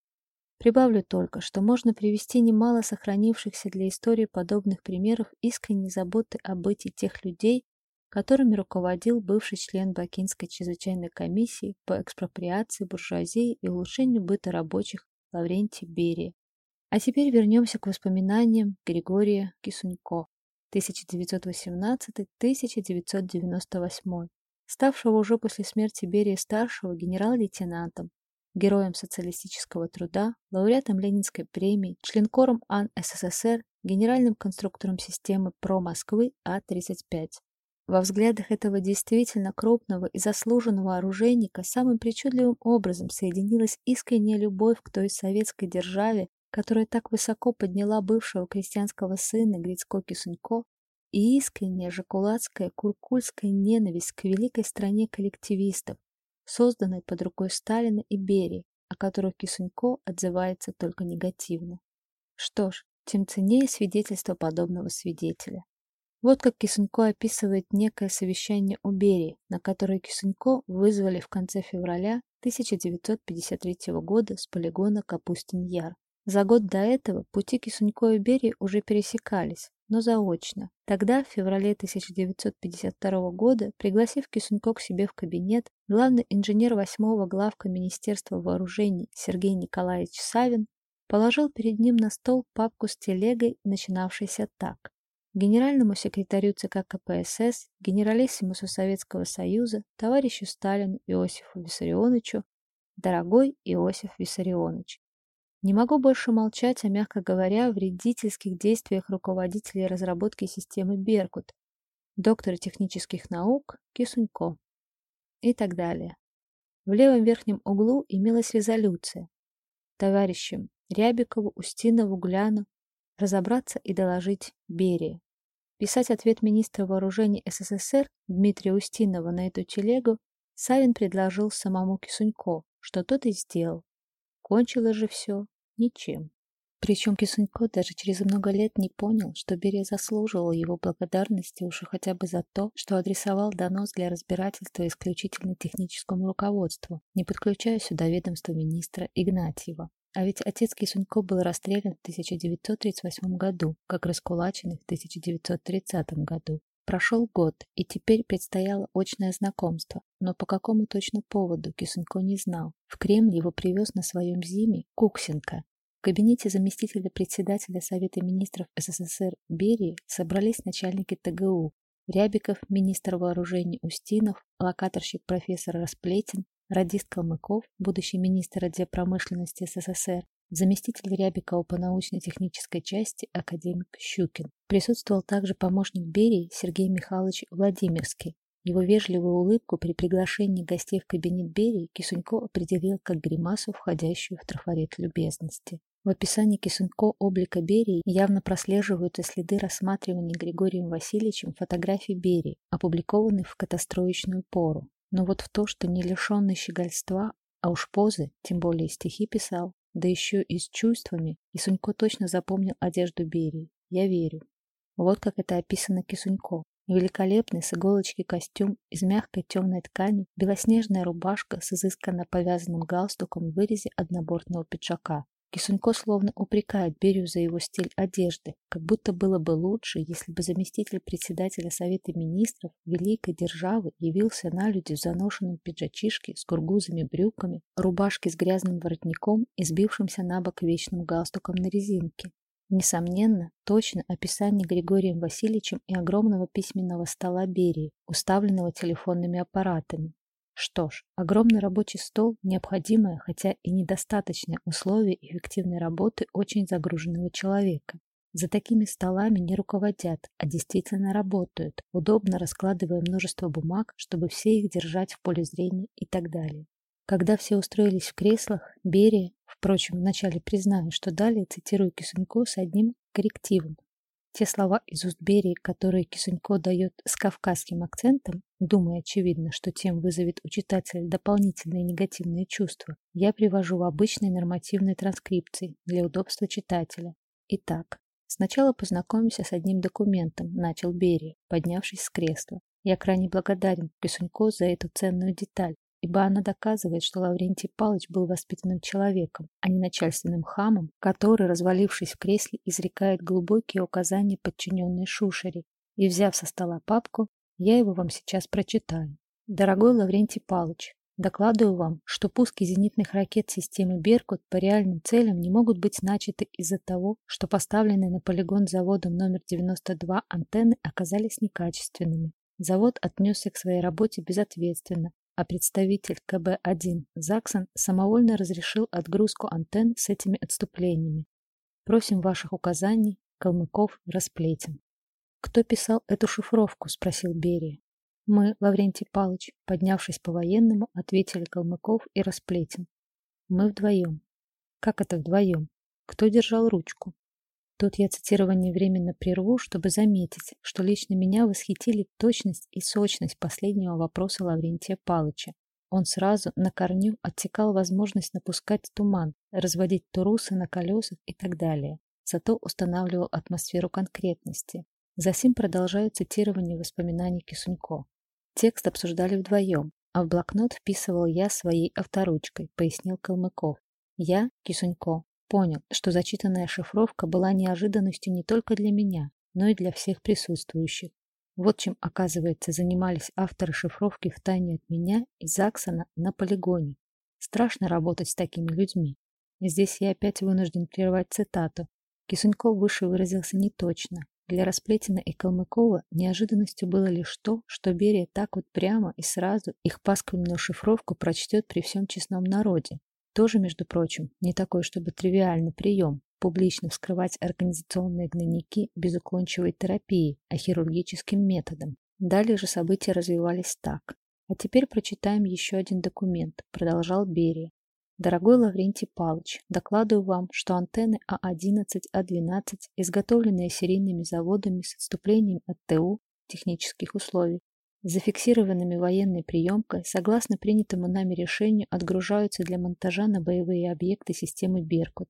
Прибавлю только, что можно привести немало сохранившихся для истории подобных примеров искренней заботы о быте тех людей, которыми руководил бывший член Бакинской чрезвычайной комиссии по экспроприации буржуазии и улучшению быта рабочих Лаврентий Берия. А теперь вернемся к воспоминаниям Григория Кисунько 1918-1998, ставшего уже после смерти Берия-старшего генерал-лейтенантом, героем социалистического труда, лауреатом Ленинской премии, членкором АН СССР, генеральным конструктором системы ПРО Москвы А-35. во взглядах этого действительно крупного и заслуженного оружейника самым причудливым образом соединилась искренняя любовь к той советской державе, которая так высоко подняла бывшего крестьянского сына Грицко Кисунько, и искренняя же куркульская ненависть к великой стране коллективистов, созданной под рукой Сталина и Берии, о которых Кисунько отзывается только негативно. Что ж, тем ценнее свидетельство подобного свидетеля. Вот как Кисунько описывает некое совещание у Берии, на которое Кисунько вызвали в конце февраля 1953 года с полигона Капустин-Яр. За год до этого пути Кисунько и Берии уже пересекались, но заочно. Тогда, в феврале 1952 года, пригласив Кисунько к себе в кабинет, главный инженер 8-го главка Министерства вооружений Сергей Николаевич Савин положил перед ним на стол папку с телегой, начинавшейся так. Генеральному секретарю ЦК КПСС, генералиссимусу Советского Союза, товарищу Сталину Иосифу Виссарионовичу, дорогой Иосиф Виссарионович, не могу больше молчать о, мягко говоря, вредительских действиях руководителей разработки системы «Беркут», доктора технических наук Кисунько и так далее. В левом верхнем углу имелась резолюция. Товарищам Рябикову, Устинову, Гляну разобраться и доложить Берии. Писать ответ министра вооружений СССР Дмитрия Устинова на эту телегу Савин предложил самому Кисунько, что тот и сделал. Кончилось же все ничем. Причем Кисунько даже через много лет не понял, что Берия заслуживал его благодарности уже хотя бы за то, что адресовал донос для разбирательства исключительно техническому руководству, не подключая сюда ведомство министра Игнатьева. А ведь отец Кисунько был расстрелян в 1938 году, как раскулаченный в 1930 году. Прошел год, и теперь предстояло очное знакомство, но по какому точно поводу Кисунько не знал. В Кремль его привез на своем зиме Куксенко. В кабинете заместителя председателя Совета министров СССР Берии собрались начальники ТГУ, Рябиков, министр вооружений Устинов, локаторщик профессор Расплетин, радист Калмыков, будущий министр отдела промышленности СССР, заместитель Рябикова по научно-технической части академик Щукин. Присутствовал также помощник Берии Сергей Михайлович Владимирский. Его вежливую улыбку при приглашении гостей в кабинет Берии Кисунько определил как гримасу, входящую в трафарет любезности. В описании Кисунько облика Берии явно прослеживаются следы рассматривания Григорием Васильевичем фотографий Берии, опубликованных в катастроечную пору. Но вот в то, что не лишенный щегольства, а уж позы, тем более стихи писал, да еще и с чувствами, Кисунько точно запомнил одежду Берии. Я верю. Вот как это описано Кисунько. Великолепный с иголочки костюм из мягкой темной ткани, белоснежная рубашка с изысканно повязанным галстуком в вырезе однобортного пиджака. Кисунько словно упрекает Берию за его стиль одежды, как будто было бы лучше, если бы заместитель председателя Совета Министров Великой Державы явился на люди в заношенном пиджачишке с кургузами брюками, рубашке с грязным воротником и сбившимся на бок вечным галстуком на резинке. Несомненно, точно описание Григорием Васильевичем и огромного письменного стола Берии, уставленного телефонными аппаратами, что ж, огромный рабочий стол – необходимое, хотя и недостаточное условие эффективной работы очень загруженного человека. За такими столами не руководят, а действительно работают, удобно раскладывая множество бумаг, чтобы все их держать в поле зрения и так далее. Когда все устроились в креслах, Берия, впрочем, вначале признаю, что далее цитирую Кисунько с одним коррективом, те слова из уст Берии, которые Кисунько дает с кавказским акцентом, думая, очевидно, что тем вызовет у читателя дополнительные негативные чувства, я привожу в обычной нормативной транскрипции для удобства читателя. Итак, сначала познакомимся с одним документом, начал Берия, поднявшись с кресла. Я крайне благодарен Кисунько за эту ценную деталь, ибо она доказывает, что Лаврентий Павлович был воспитанным человеком, а не начальственным хамом, который, развалившись в кресле, изрекает глубокие указания подчиненной Шушере. И, взяв со стола папку, я его вам сейчас прочитаю. Дорогой Лаврентий Павлович, докладываю вам, что пуски зенитных ракет системы «Беркут» по реальным целям не могут быть начаты из-за того, что поставленные на полигон заводом номер 92 антенны оказались некачественными. Завод отнесся к своей работе безответственно, а представитель КБ-1 Заксон самовольно разрешил отгрузку антенн с этими отступлениями. Просим ваших указаний, Калмыков, Расплетен. «Кто писал эту шифровку?» — спросил Берия. «Мы, Лаврентий Палыч», поднявшись по-военному, ответили Калмыков и Расплетин. «Мы вдвоем». «Как это вдвоем? Кто держал ручку?» Тут я цитирование временно прерву, чтобы заметить, что лично меня восхитили точность и сочность последнего вопроса Лаврентия Палыча. Он сразу на корню отсекал возможность напускать туман, разводить турусы на колесах и так далее. Зато устанавливал атмосферу конкретности. Засим продолжаю цитирование воспоминаний Кисунько. Текст обсуждали вдвоем, а в блокнот вписывал я своей авторучкой, пояснил Калмыков. Я, Кисунько, понял, что зачитанная шифровка была неожиданностью не только для меня, но и для всех присутствующих. Вот чем, оказывается, занимались авторы шифровки в тайне от меня и Заксона на полигоне. Страшно работать с такими людьми. Здесь я опять вынужден прервать цитату. Кисуньков выше выразился неточно. Для Расплетина и Калмыкова неожиданностью было лишь то, что Берия так вот прямо и сразу их пасквильную шифровку прочтет при всем честном народе. Тоже, между прочим, не такой, чтобы тривиальный прием публично вскрывать организационные гнойники без уклончивой терапии, а хирургическим методом. Далее же события развивались так. А теперь прочитаем еще один документ, продолжал Берия. Дорогой Лаврентий Павлович, докладываю вам, что антенны А11, А12, изготовленные серийными заводами с отступлением от ТУ технических условий, зафиксированными военной приемкой, согласно принятому нами решению, отгружаются для монтажа на боевые объекты системы «Беркут».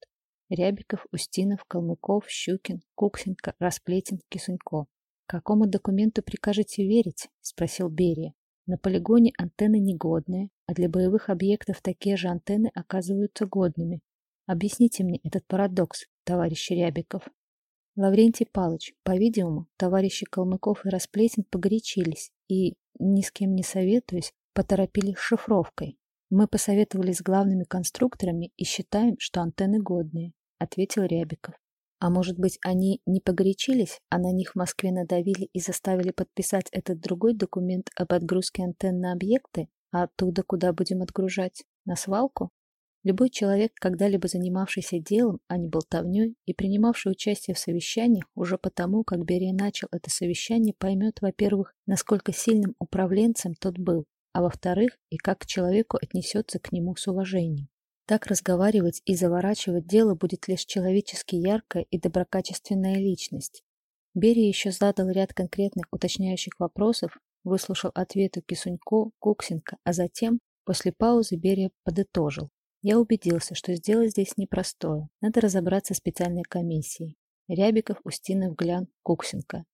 Рябиков, Устинов, Калмыков, Щукин, Куксенко, Расплетин, Кисунько. «Какому документу прикажете верить?» – спросил Берия. На полигоне антенны негодные, а для боевых объектов такие же антенны оказываются годными. Объясните мне этот парадокс, товарищ Рябиков. Лаврентий Палыч, по-видимому, товарищи Калмыков и Расплетин погорячились и, ни с кем не советуясь, поторопились с шифровкой. Мы посоветовались с главными конструкторами и считаем, что антенны годные, ответил Рябиков. А может быть, они не погорячились, а на них в Москве надавили и заставили подписать этот другой документ об отгрузке антенн на объекты, а оттуда куда будем отгружать? На свалку? Любой человек, когда-либо занимавшийся делом, а не болтовней, и принимавший участие в совещаниях, уже потому, как Берия начал это совещание, поймет, во-первых, насколько сильным управленцем тот был, а во-вторых, и как к человеку отнесется к нему с уважением. Так разговаривать и заворачивать дело будет лишь человечески яркая и доброкачественная личность. Берия еще задал ряд конкретных уточняющих вопросов, выслушал ответы Кисунько, Куксенко, а затем, после паузы, Берия подытожил. Я убедился, что сделать здесь непростое. Надо разобраться с специальной комиссией. Рябиков, Устинов, Глян, Куксенко.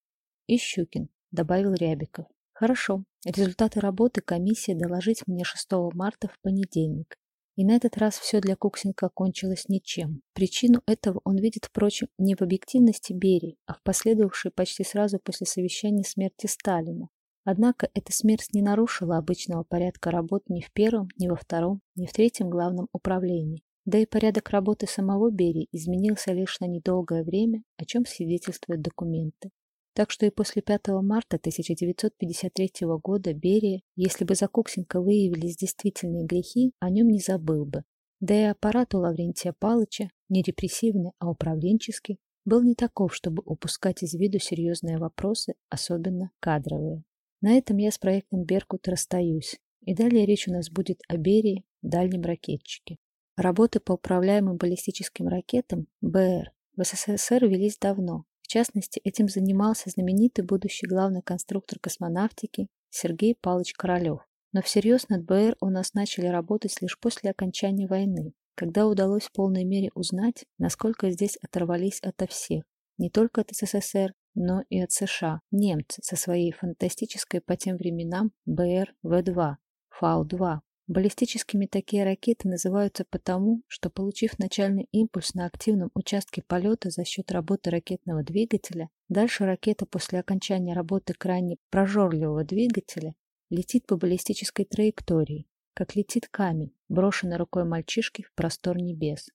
И Щукин, добавил Рябиков. Хорошо. Результаты работы комиссии доложить мне 6 марта в понедельник. И на этот раз все для Куксенко кончилось ничем. Причину этого он видит, впрочем, не в объективности Берии, а в последовавшей почти сразу после совещания смерти Сталина. Однако эта смерть не нарушила обычного порядка работы ни в первом, ни во втором, ни в третьем главном управлении. Да и порядок работы самого Берии изменился лишь на недолгое время, о чем свидетельствуют документы. Так что и после 5 марта 1953 года Берия, если бы за Куксенко выявились действительные грехи, о нем не забыл бы. Да и аппарат у Лаврентия Палыча, не репрессивный, а управленческий, был не таков, чтобы упускать из виду серьезные вопросы, особенно кадровые. На этом я с проектом «Беркут» расстаюсь, и далее речь у нас будет о Берии, дальнем ракетчике. Работы по управляемым баллистическим ракетам БР в СССР велись давно, в частности, этим занимался знаменитый будущий главный конструктор космонавтики Сергей Павлович Королев. Но всерьез над БР у нас начали работать лишь после окончания войны, когда удалось в полной мере узнать, насколько здесь оторвались ото всех, не только от СССР, но и от США, немцы со своей фантастической по тем временам БР-В2, Фау-2, Баллистическими такие ракеты называются потому, что, получив начальный импульс на активном участке полета за счет работы ракетного двигателя, дальше ракета после окончания работы крайне прожорливого двигателя летит по баллистической траектории, как летит камень, брошенный рукой мальчишки в простор небес.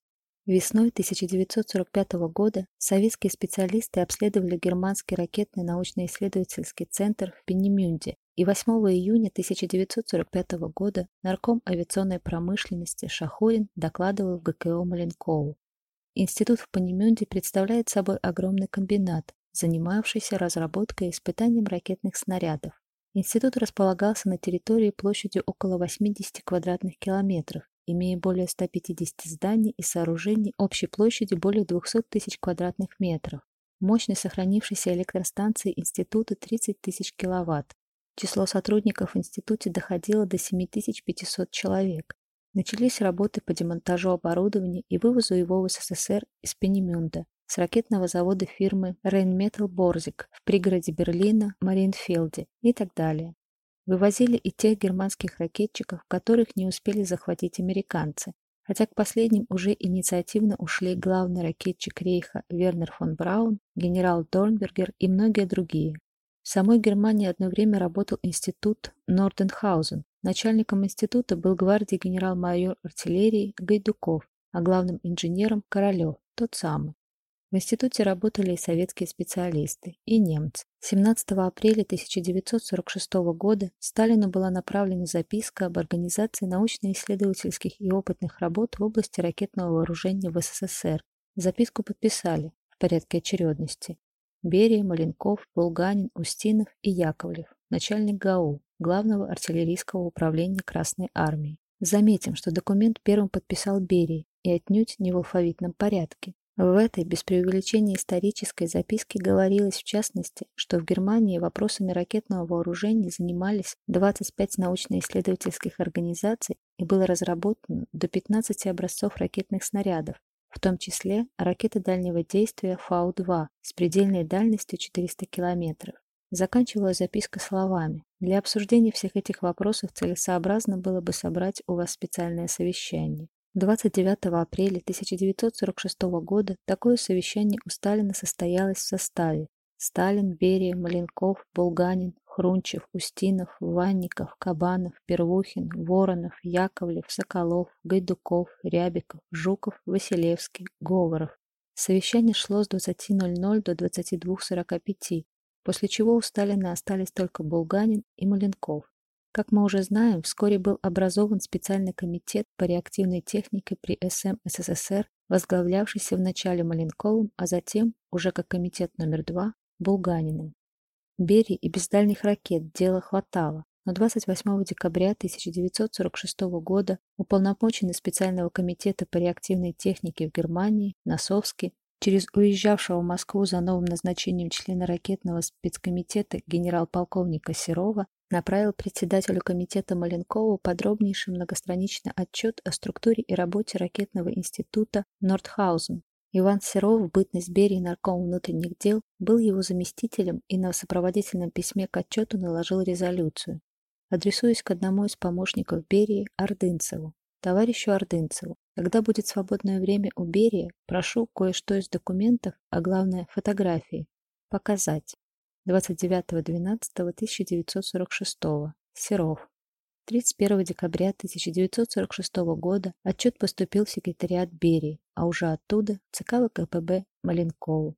Весной 1945 года советские специалисты обследовали германский ракетный научно-исследовательский центр в Пенемюнде и 8 июня 1945 года нарком авиационной промышленности Шахурин докладывал в ГКО Маленкову. Институт в Панемюнде представляет собой огромный комбинат, занимавшийся разработкой и испытанием ракетных снарядов. Институт располагался на территории площадью около 80 квадратных километров, имея более 150 зданий и сооружений общей площадью более 200 тысяч квадратных метров. Мощность сохранившейся электростанции института 30 тысяч киловатт. Число сотрудников в институте доходило до 7500 человек. Начались работы по демонтажу оборудования и вывозу его в СССР из Пенемюнда с ракетного завода фирмы Rheinmetall Borsig в пригороде Берлина, Мариенфелде и так далее. Вывозили и тех германских ракетчиков, которых не успели захватить американцы, хотя к последним уже инициативно ушли главный ракетчик Рейха Вернер фон Браун, генерал Дорнбергер и многие другие. В самой Германии одно время работал институт Норденхаузен. Начальником института был гвардии генерал-майор артиллерии Гайдуков, а главным инженером Королев, тот самый. В институте работали и советские специалисты, и немцы. 17 апреля 1946 года Сталину была направлена записка об организации научно-исследовательских и опытных работ в области ракетного вооружения в СССР. Записку подписали в порядке очередности Берия, Маленков, Булганин, Устинов и Яковлев, начальник ГАУ, Главного артиллерийского управления Красной Армии. Заметим, что документ первым подписал Берия и отнюдь не в алфавитном порядке. В этой, без преувеличения исторической записке говорилось, в частности, что в Германии вопросами ракетного вооружения занимались 25 научно-исследовательских организаций и было разработано до 15 образцов ракетных снарядов, в том числе ракеты дальнего действия Фау-2 с предельной дальностью 400 км. Заканчивалась записка словами. Для обсуждения всех этих вопросов целесообразно было бы собрать у вас специальное совещание. 29 апреля 1946 года такое совещание у Сталина состоялось в составе Сталин, Берия, Маленков, Булганин, Хрунчев, Устинов, Ванников, Кабанов, Первухин, Воронов, Яковлев, Соколов, Гайдуков, Рябиков, Жуков, Василевский, Говоров. Совещание шло с 20.00 до 22.45, после чего у Сталина остались только Булганин и Маленков. Как мы уже знаем, вскоре был образован специальный комитет по реактивной технике при СМ СССР, возглавлявшийся вначале Маленковым, а затем, уже как комитет номер два, Булганиным. Берии и без дальних ракет дела хватало, но 28 декабря 1946 года уполномоченный специального комитета по реактивной технике в Германии Носовский через уезжавшего в Москву за новым назначением члена ракетного спецкомитета генерал-полковника Серова направил председателю комитета Маленкову подробнейший многостраничный отчет о структуре и работе ракетного института Нордхаузен. Иван Серов, бытность Берии нарком внутренних дел, был его заместителем и на сопроводительном письме к отчету наложил резолюцию. Адресуясь к одному из помощников Берии, Ордынцеву. Товарищу Ордынцеву, когда будет свободное время у Берии, прошу кое-что из документов, а главное фотографии, показать. 29.12.1946. Серов. 31 декабря 1946 года отчет поступил в секретариат Берии, а уже оттуда ЦК ВКПБ Маленкову.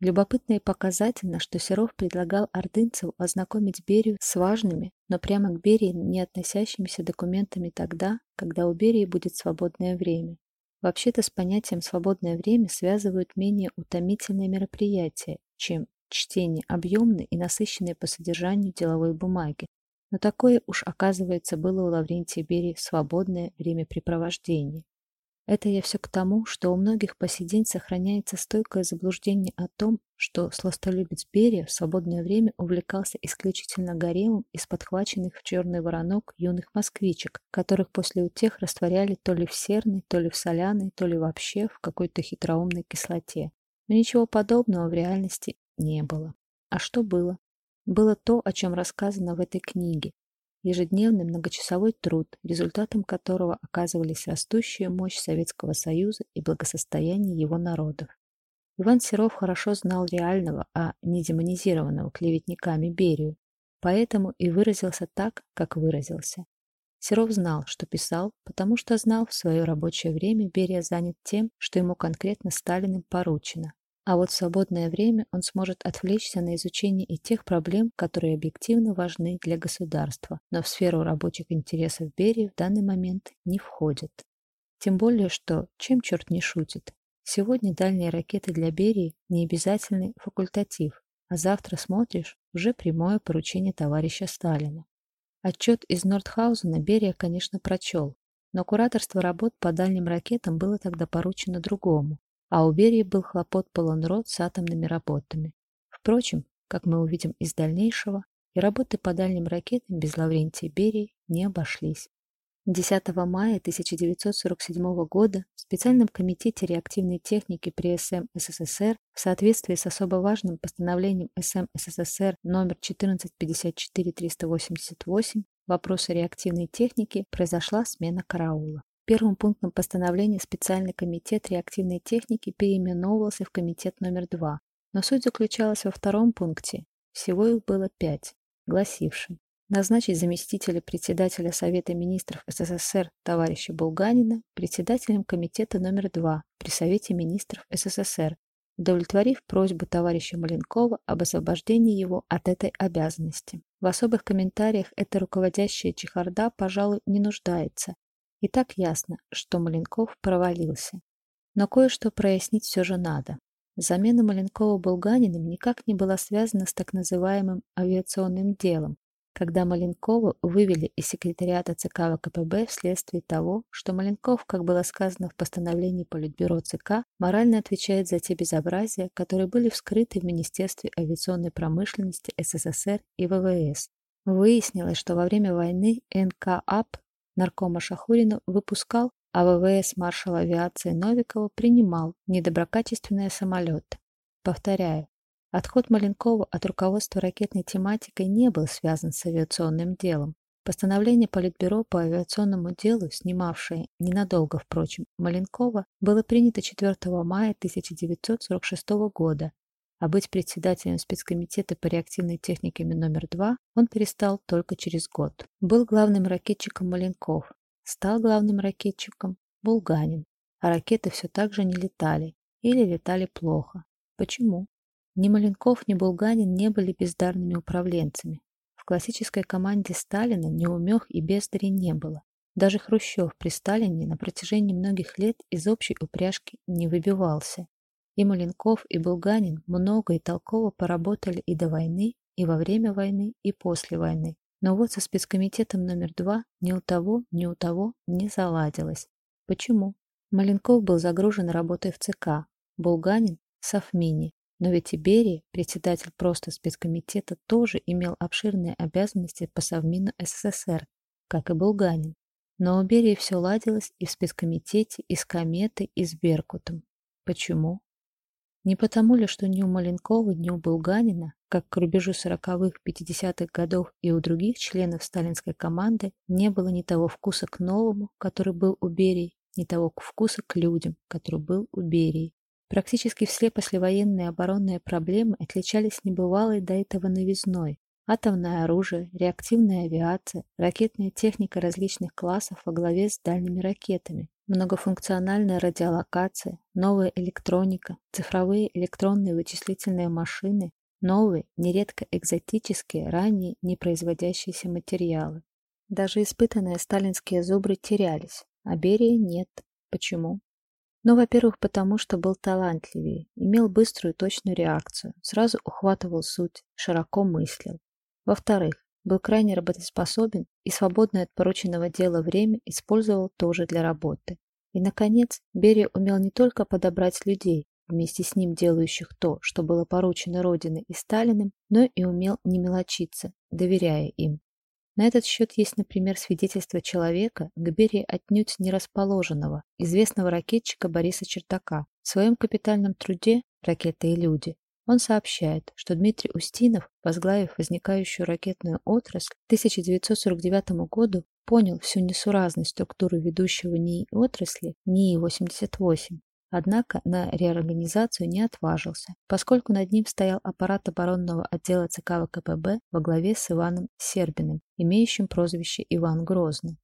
Любопытно и показательно, что Серов предлагал ордынцеву ознакомить Берию с важными, но прямо к Берии не относящимися документами тогда, когда у Берии будет свободное время. Вообще-то с понятием «свободное время» связывают менее утомительные мероприятия, чем чтение объемной и насыщенной по содержанию деловой бумаги. Но такое уж, оказывается, было у Лаврентия Берии свободное времяпрепровождение. Это я все к тому, что у многих по сей день сохраняется стойкое заблуждение о том, что сластолюбец Берия в свободное время увлекался исключительно гаремом из подхваченных в черный воронок юных москвичек, которых после утех растворяли то ли в серной, то ли в соляной, то ли вообще в какой-то хитроумной кислоте. Но ничего подобного в реальности не было. А что было? Было то, о чем рассказано в этой книге. Ежедневный многочасовой труд, результатом которого оказывались растущая мощь Советского Союза и благосостояние его народов. Иван Серов хорошо знал реального, а не демонизированного клеветниками Берию, поэтому и выразился так, как выразился. Серов знал, что писал, потому что знал, в свое рабочее время Берия занят тем, что ему конкретно Сталиным поручено, а вот в свободное время он сможет отвлечься на изучение и тех проблем, которые объективно важны для государства, но в сферу рабочих интересов Берии в данный момент не входят. Тем более, что, чем черт не шутит, Сегодня дальние ракеты для Берии не обязательный факультатив, а завтра смотришь уже прямое поручение товарища Сталина. Отчет из Нордхаузена Берия, конечно, прочел, но кураторство работ по дальним ракетам было тогда поручено другому, а у Берии был хлопот полон рот с атомными работами. Впрочем, как мы увидим из дальнейшего, и работы по дальним ракетам без Лаврентия Берии не обошлись. 10 мая 1947 года в специальном комитете реактивной техники при СМ СССР в соответствии с особо важным постановлением СМ СССР номер 1454-388 вопросы реактивной техники произошла смена караула. Первым пунктом постановления специальный комитет реактивной техники переименовывался в комитет номер 2, но суть заключалась во втором пункте, всего их было пять, гласившим назначить заместителя председателя Совета министров СССР товарища Булганина председателем комитета номер 2 при Совете министров СССР, удовлетворив просьбу товарища Маленкова об освобождении его от этой обязанности. В особых комментариях эта руководящая чехарда, пожалуй, не нуждается. И так ясно, что Маленков провалился. Но кое-что прояснить все же надо. Замена Маленкова Булганиным никак не была связана с так называемым авиационным делом, когда Маленкова вывели из секретариата ЦК ВКПБ вследствие того, что Маленков, как было сказано в постановлении Политбюро ЦК, морально отвечает за те безобразия, которые были вскрыты в Министерстве авиационной промышленности СССР и ВВС. Выяснилось, что во время войны НКАП наркома Шахурина выпускал, а ВВС маршала авиации Новикова принимал недоброкачественные самолеты. Повторяю, Отход Маленкова от руководства ракетной тематикой не был связан с авиационным делом. Постановление Политбюро по авиационному делу, снимавшее ненадолго, впрочем, Маленкова, было принято 4 мая 1946 года, а быть председателем спецкомитета по реактивной технике номер 2 он перестал только через год. Был главным ракетчиком Маленков, стал главным ракетчиком Булганин, а ракеты все так же не летали или летали плохо. Почему? Ни Маленков, ни Булганин не были бездарными управленцами. В классической команде Сталина неумех и бездарей не было. Даже Хрущев при Сталине на протяжении многих лет из общей упряжки не выбивался. И Маленков, и Булганин много и толково поработали и до войны, и во время войны, и после войны. Но вот со спецкомитетом номер два ни у того, ни у того не заладилось. Почему? Маленков был загружен работой в ЦК, Булганин – Софмини, но ведь и Берия, председатель просто спецкомитета, тоже имел обширные обязанности по Совмину СССР, как и Булганин. Но у Берии все ладилось и в спецкомитете, и с Кометой, и с Беркутом. Почему? Не потому ли, что ни у Маленкова, ни у Булганина, как к рубежу 40-х, 50-х годов и у других членов сталинской команды, не было ни того вкуса к новому, который был у Берии, ни того вкуса к людям, который был у Берии. Практически все послевоенные оборонные проблемы отличались небывалой до этого новизной. Атомное оружие, реактивная авиация, ракетная техника различных классов во главе с дальними ракетами, многофункциональная радиолокация, новая электроника, цифровые электронные вычислительные машины, новые, нередко экзотические, ранее не производящиеся материалы. Даже испытанные сталинские зубры терялись, а Берия нет. Почему? Ну, во-первых, потому что был талантливее, имел быструю точную реакцию, сразу ухватывал суть, широко мыслил. Во-вторых, был крайне работоспособен и свободное от порученного дела время использовал тоже для работы. И, наконец, Берия умел не только подобрать людей, вместе с ним делающих то, что было поручено Родиной и Сталиным, но и умел не мелочиться, доверяя им. На этот счет есть, например, свидетельство человека, к Берии отнюдь не расположенного, известного ракетчика Бориса Чертака. В своем капитальном труде «Ракеты и люди» он сообщает, что Дмитрий Устинов, возглавив возникающую ракетную отрасль, к 1949 году понял всю несуразность структуры ведущего НИИ отрасли НИИ-88 Однако на реорганизацию не отважился, поскольку над ним стоял аппарат оборонного отдела ЦК ВКПБ во главе с Иваном Сербиным, имеющим прозвище Иван Грозный.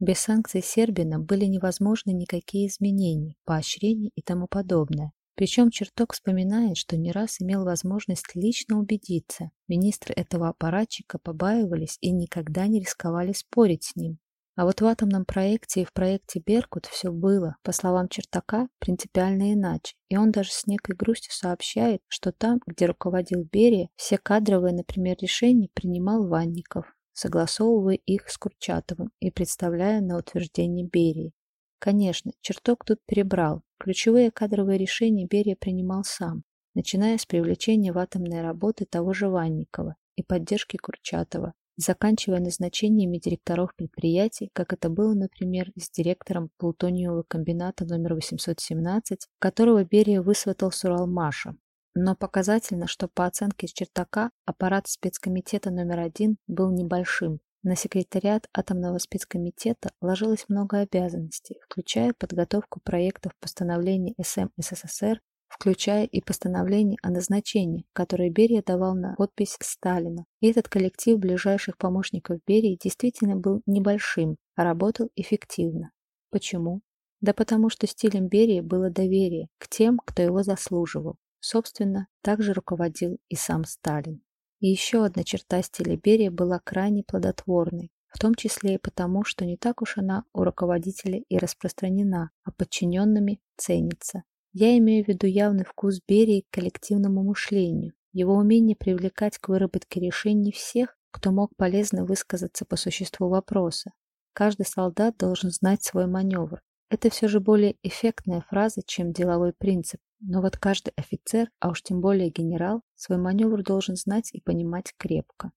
Без санкций Сербина были невозможны никакие изменения, поощрения и тому подобное. Причем Черток вспоминает, что не раз имел возможность лично убедиться. Министры этого аппаратчика побаивались и никогда не рисковали спорить с ним. А вот в атомном проекте и в проекте «Беркут» все было, по словам Чертака, принципиально иначе. И он даже с некой грустью сообщает, что там, где руководил Берия, все кадровые, например, решения принимал Ванников, согласовывая их с Курчатовым и представляя на утверждение Берии. Конечно, Черток тут перебрал. Ключевые кадровые решения Берия принимал сам, начиная с привлечения в атомные работы того же Ванникова и поддержки Курчатова, заканчивая назначениями директоров предприятий, как это было, например, с директором плутониевого комбината номер 817, которого Берия высватал с Уралмаша. Но показательно, что по оценке Чертака аппарат спецкомитета номер один был небольшим. На секретариат атомного спецкомитета ложилось много обязанностей, включая подготовку проектов постановлений СМ СССР включая и постановление о назначении, которое Берия давал на подпись Сталина. И этот коллектив ближайших помощников Берии действительно был небольшим, а работал эффективно. Почему? Да потому что стилем Берии было доверие к тем, кто его заслуживал. Собственно, также руководил и сам Сталин. И еще одна черта стиля Берии была крайне плодотворной, в том числе и потому, что не так уж она у руководителя и распространена, а подчиненными ценится. Я имею в виду явный вкус Берии к коллективному мышлению, его умение привлекать к выработке решений всех, кто мог полезно высказаться по существу вопроса. Каждый солдат должен знать свой маневр. Это все же более эффектная фраза, чем деловой принцип. Но вот каждый офицер, а уж тем более генерал, свой маневр должен знать и понимать крепко.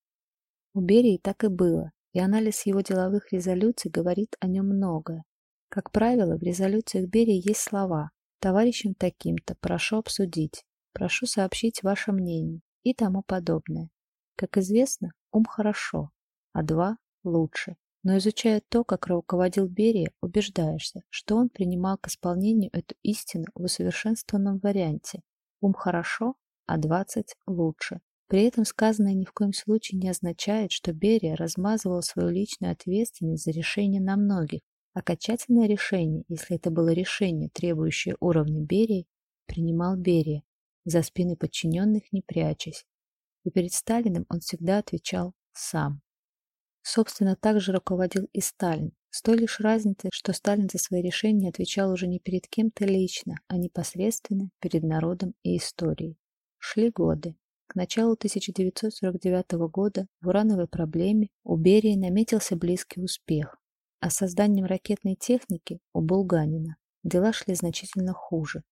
У Берии так и было, и анализ его деловых резолюций говорит о нем многое. Как правило, в резолюциях Берии есть слова товарищем таким-то прошу обсудить, прошу сообщить ваше мнение и тому подобное. Как известно, ум хорошо, а два лучше. Но изучая то, как руководил Берия, убеждаешься, что он принимал к исполнению эту истину в усовершенствованном варианте. Ум хорошо, а двадцать лучше. При этом сказанное ни в коем случае не означает, что Берия размазывал свою личную ответственность за решение на многих, Окончательное решение, если это было решение, требующее уровня Берии, принимал Берия, за спины подчиненных не прячась. И перед Сталиным он всегда отвечал сам. Собственно, так же руководил и Сталин, с той лишь разницей, что Сталин за свои решения отвечал уже не перед кем-то лично, а непосредственно перед народом и историей. Шли годы. К началу 1949 года в урановой проблеме у Берии наметился близкий успех. А с созданием ракетной техники у Булганина дела шли значительно хуже.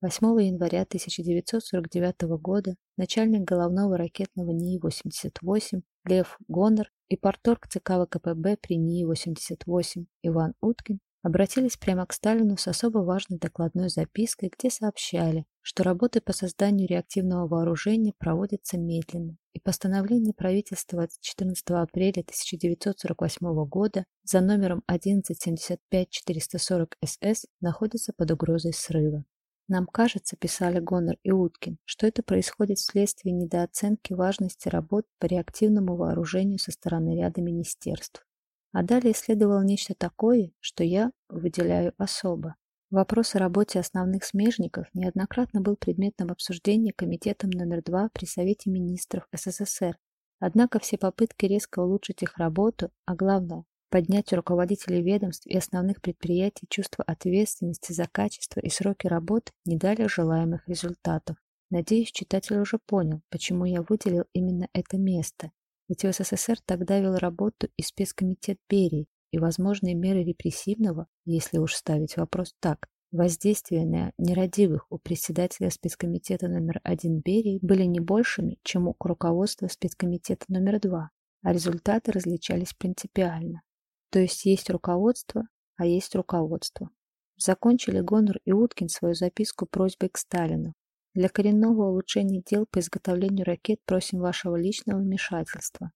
8 января 1949 года начальник головного ракетного НИИ-88 Лев Гонор и порторг ЦК ВКПБ при НИИ-88 Иван Уткин обратились прямо к Сталину с особо важной докладной запиской, где сообщали, что работы по созданию реактивного вооружения проводятся медленно, и постановление правительства от 14 апреля 1948 года за номером 1175-440-СС находится под угрозой срыва. Нам кажется, писали Гонор и Уткин, что это происходит вследствие недооценки важности работ по реактивному вооружению со стороны ряда министерств. А далее следовало нечто такое, что я выделяю особо. Вопрос о работе основных смежников неоднократно был предметом обсуждения Комитетом номер 2 при Совете министров СССР. Однако все попытки резко улучшить их работу, а главное, поднять у руководителей ведомств и основных предприятий чувство ответственности за качество и сроки работ не дали желаемых результатов. Надеюсь, читатель уже понял, почему я выделил именно это место ведь в СССР тогда вел работу и спецкомитет Берии, и возможные меры репрессивного, если уж ставить вопрос так, воздействия на нерадивых у председателя спецкомитета номер один Берии были не большими, чем у руководства спецкомитета номер два, а результаты различались принципиально. То есть есть руководство, а есть руководство. Закончили Гонор и Уткин свою записку просьбой к Сталину, для коренного улучшения дел по изготовлению ракет просим вашего личного вмешательства.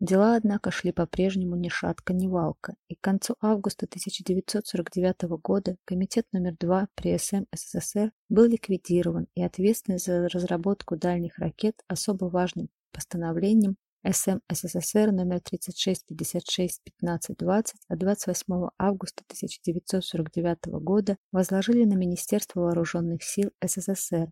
Дела, однако, шли по-прежнему ни шатка, ни валка, и к концу августа 1949 года Комитет номер 2 при СМ СССР был ликвидирован, и ответственность за разработку дальних ракет особо важным постановлением СМ СССР номер 3656-1520 от 28 августа 1949 года возложили на Министерство вооруженных сил СССР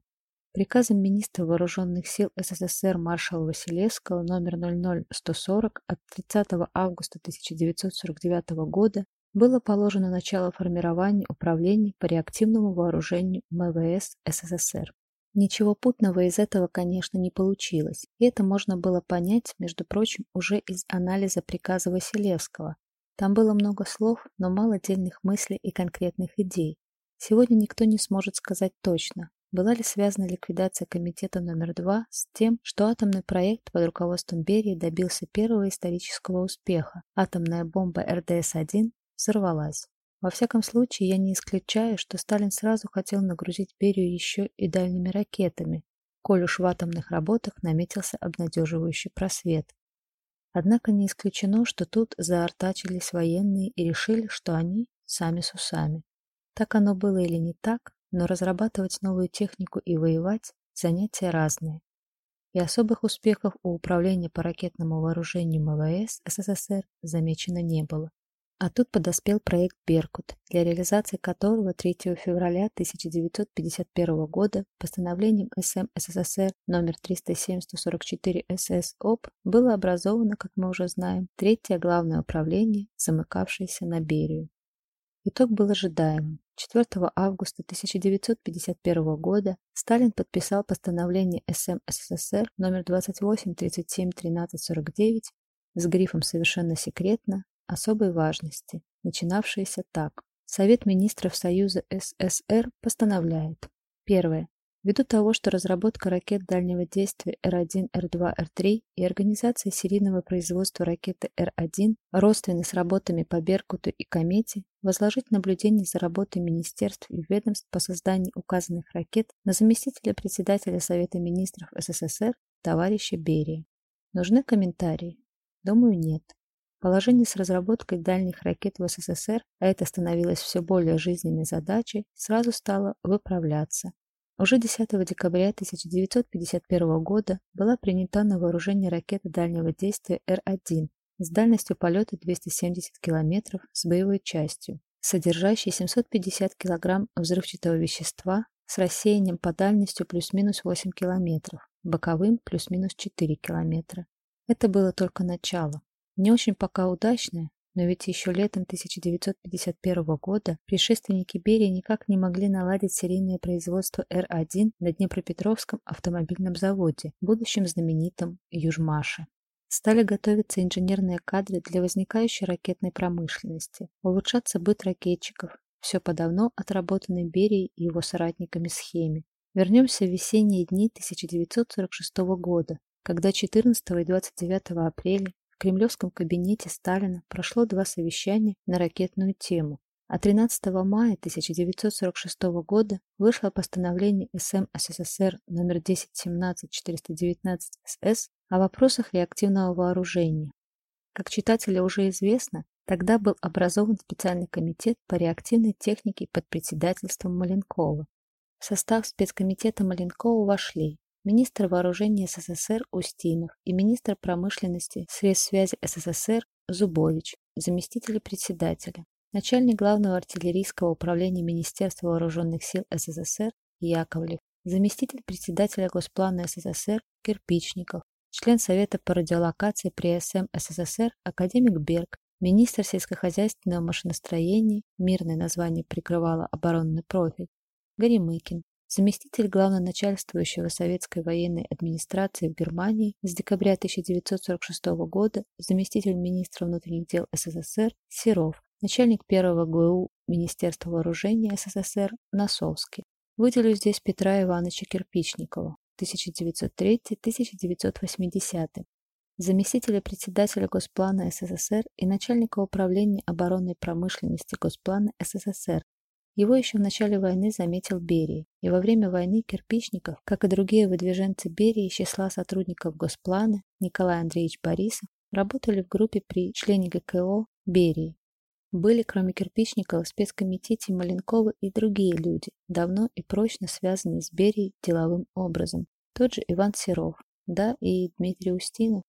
Приказом министра вооруженных сил СССР маршала Василевского номер 00140 от 30 августа 1949 года было положено начало формирования управления по реактивному вооружению МВС СССР. Ничего путного из этого, конечно, не получилось, и это можно было понять, между прочим, уже из анализа приказа Василевского. Там было много слов, но мало отдельных мыслей и конкретных идей. Сегодня никто не сможет сказать точно, была ли связана ликвидация комитета номер два с тем, что атомный проект под руководством Берии добился первого исторического успеха. Атомная бомба РДС-1 взорвалась. Во всяком случае, я не исключаю, что Сталин сразу хотел нагрузить Берию еще и дальними ракетами, коль уж в атомных работах наметился обнадеживающий просвет. Однако не исключено, что тут заортачились военные и решили, что они сами с усами. Так оно было или не так, но разрабатывать новую технику и воевать – занятия разные. И особых успехов у Управления по ракетному вооружению МВС СССР замечено не было. А тут подоспел проект «Беркут», для реализации которого 3 февраля 1951 года постановлением СМ СССР номер 307-144 СС было образовано, как мы уже знаем, третье главное управление, замыкавшееся на Берию. Итог был ожидаемым. 4 августа 1951 года Сталин подписал постановление СМ СССР номер 28371349 с грифом «Совершенно секретно» особой важности, начинавшееся так. Совет министров Союза СССР постановляет. Первое. Ввиду того, что разработка ракет дальнего действия Р-1, Р-2, Р-3 и организация серийного производства ракеты Р-1 родственны с работами по Беркуту и Комете, возложить наблюдение за работой министерств и ведомств по созданию указанных ракет на заместителя председателя Совета министров СССР товарища Берия. Нужны комментарии? Думаю, нет. Положение с разработкой дальних ракет в СССР, а это становилось все более жизненной задачей, сразу стало выправляться. Уже 10 декабря 1951 года была принята на вооружение ракета дальнего действия Р-1 с дальностью полета 270 км с боевой частью, содержащей 750 кг взрывчатого вещества с рассеянием по дальностью плюс-минус 8 км, боковым плюс-минус 4 км. Это было только начало. Не очень пока удачное, но ведь еще летом 1951 года предшественники Берии никак не могли наладить серийное производство Р-1 на Днепропетровском автомобильном заводе, будущем знаменитом Южмаше. Стали готовиться инженерные кадры для возникающей ракетной промышленности, улучшаться быт ракетчиков, все по давно отработанной Берией и его соратниками схеме. Вернемся в весенние дни 1946 года, когда 14 и 29 апреля в кремлевском кабинете Сталина прошло два совещания на ракетную тему, а 13 мая 1946 года вышло постановление СМ СССР номер 1017-419-СС о вопросах реактивного вооружения. Как читателю уже известно, тогда был образован специальный комитет по реактивной технике под председательством Маленкова. В состав спецкомитета Маленкова вошли министр вооружения СССР Устинов и министр промышленности средств связи СССР Зубович, заместители председателя, начальник главного артиллерийского управления Министерства вооруженных сил СССР Яковлев, заместитель председателя Госплана СССР Кирпичников, член Совета по радиолокации при СМ СССР академик Берг, министр сельскохозяйственного машиностроения, мирное название прикрывало оборонный профиль, Горемыкин, заместитель главноначальствующего советской военной администрации в Германии с декабря 1946 года, заместитель министра внутренних дел СССР Серов, начальник первого ГУ Министерства вооружения СССР Носовский. Выделю здесь Петра Ивановича Кирпичникова 1903-1980, заместителя председателя Госплана СССР и начальника управления оборонной промышленности Госплана СССР его еще в начале войны заметил Берия, и во время войны Кирпичников, как и другие выдвиженцы Берии числа сотрудников Госплана, Николай Андреевич Борисов, работали в группе при члене ГКО Берии. Были, кроме Кирпичникова, в спецкомитете Маленкова и другие люди, давно и прочно связанные с Берией деловым образом. Тот же Иван Серов, да, и Дмитрий Устинов.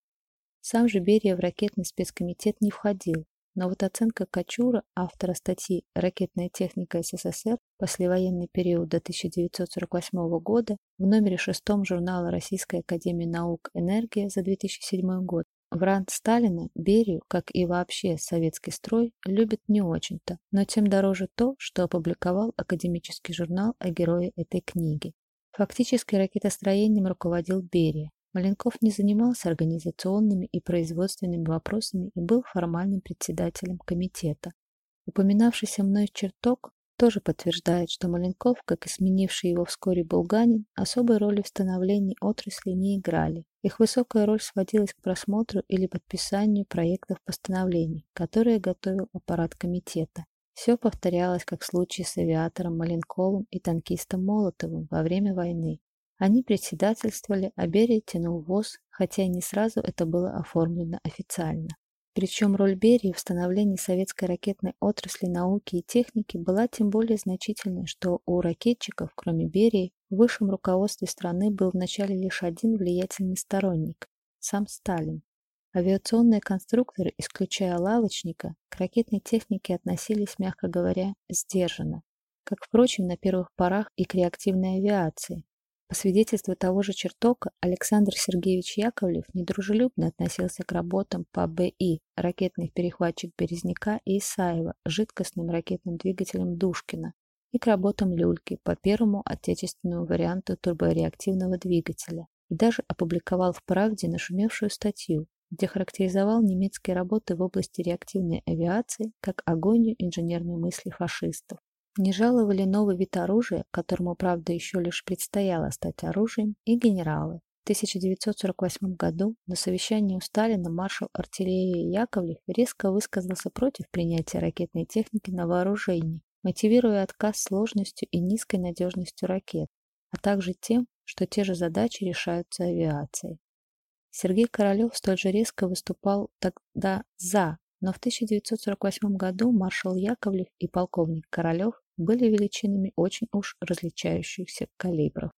Сам же Берия в ракетный спецкомитет не входил, но вот оценка Качура, автора статьи «Ракетная техника СССР. Послевоенный период до 1948 года» в номере шестом журнала Российской академии наук «Энергия» за 2007 год, Врант Сталина, Берию, как и вообще советский строй, любит не очень-то, но тем дороже то, что опубликовал академический журнал о герое этой книги. Фактически ракетостроением руководил Берия. Маленков не занимался организационными и производственными вопросами и был формальным председателем комитета. Упоминавшийся мной чертог тоже подтверждает, что Маленков, как и сменивший его вскоре Булганин, особой роли в становлении отрасли не играли. Их высокая роль сводилась к просмотру или подписанию проектов постановлений, которые готовил аппарат комитета. Все повторялось, как в случае с авиатором Маленковым и танкистом Молотовым во время войны. Они председательствовали, а Берия тянул ВОЗ, хотя и не сразу это было оформлено официально. Причем роль Берии в становлении советской ракетной отрасли науки и техники была тем более значительной, что у ракетчиков, кроме Берии, в высшем руководстве страны был вначале лишь один влиятельный сторонник – сам Сталин. Авиационные конструкторы, исключая лавочника, к ракетной технике относились, мягко говоря, сдержанно, как, впрочем, на первых порах и к реактивной авиации, по свидетельству того же Чертока, Александр Сергеевич Яковлев недружелюбно относился к работам по БИ ракетных перехватчик Березняка и Исаева жидкостным ракетным двигателем Душкина и к работам Люльки по первому отечественному варианту турбореактивного двигателя и даже опубликовал в «Правде» нашумевшую статью, где характеризовал немецкие работы в области реактивной авиации как агонию инженерной мысли фашистов. Не жаловали новый вид оружия, которому, правда, еще лишь предстояло стать оружием, и генералы. В 1948 году на совещании у Сталина маршал артиллерии Яковлев резко высказался против принятия ракетной техники на вооружение, мотивируя отказ сложностью и низкой надежностью ракет, а также тем, что те же задачи решаются авиацией. Сергей Королев столь же резко выступал тогда «за», но в 1948 году маршал Яковлев и полковник Королев были величинами очень уж различающихся калибров.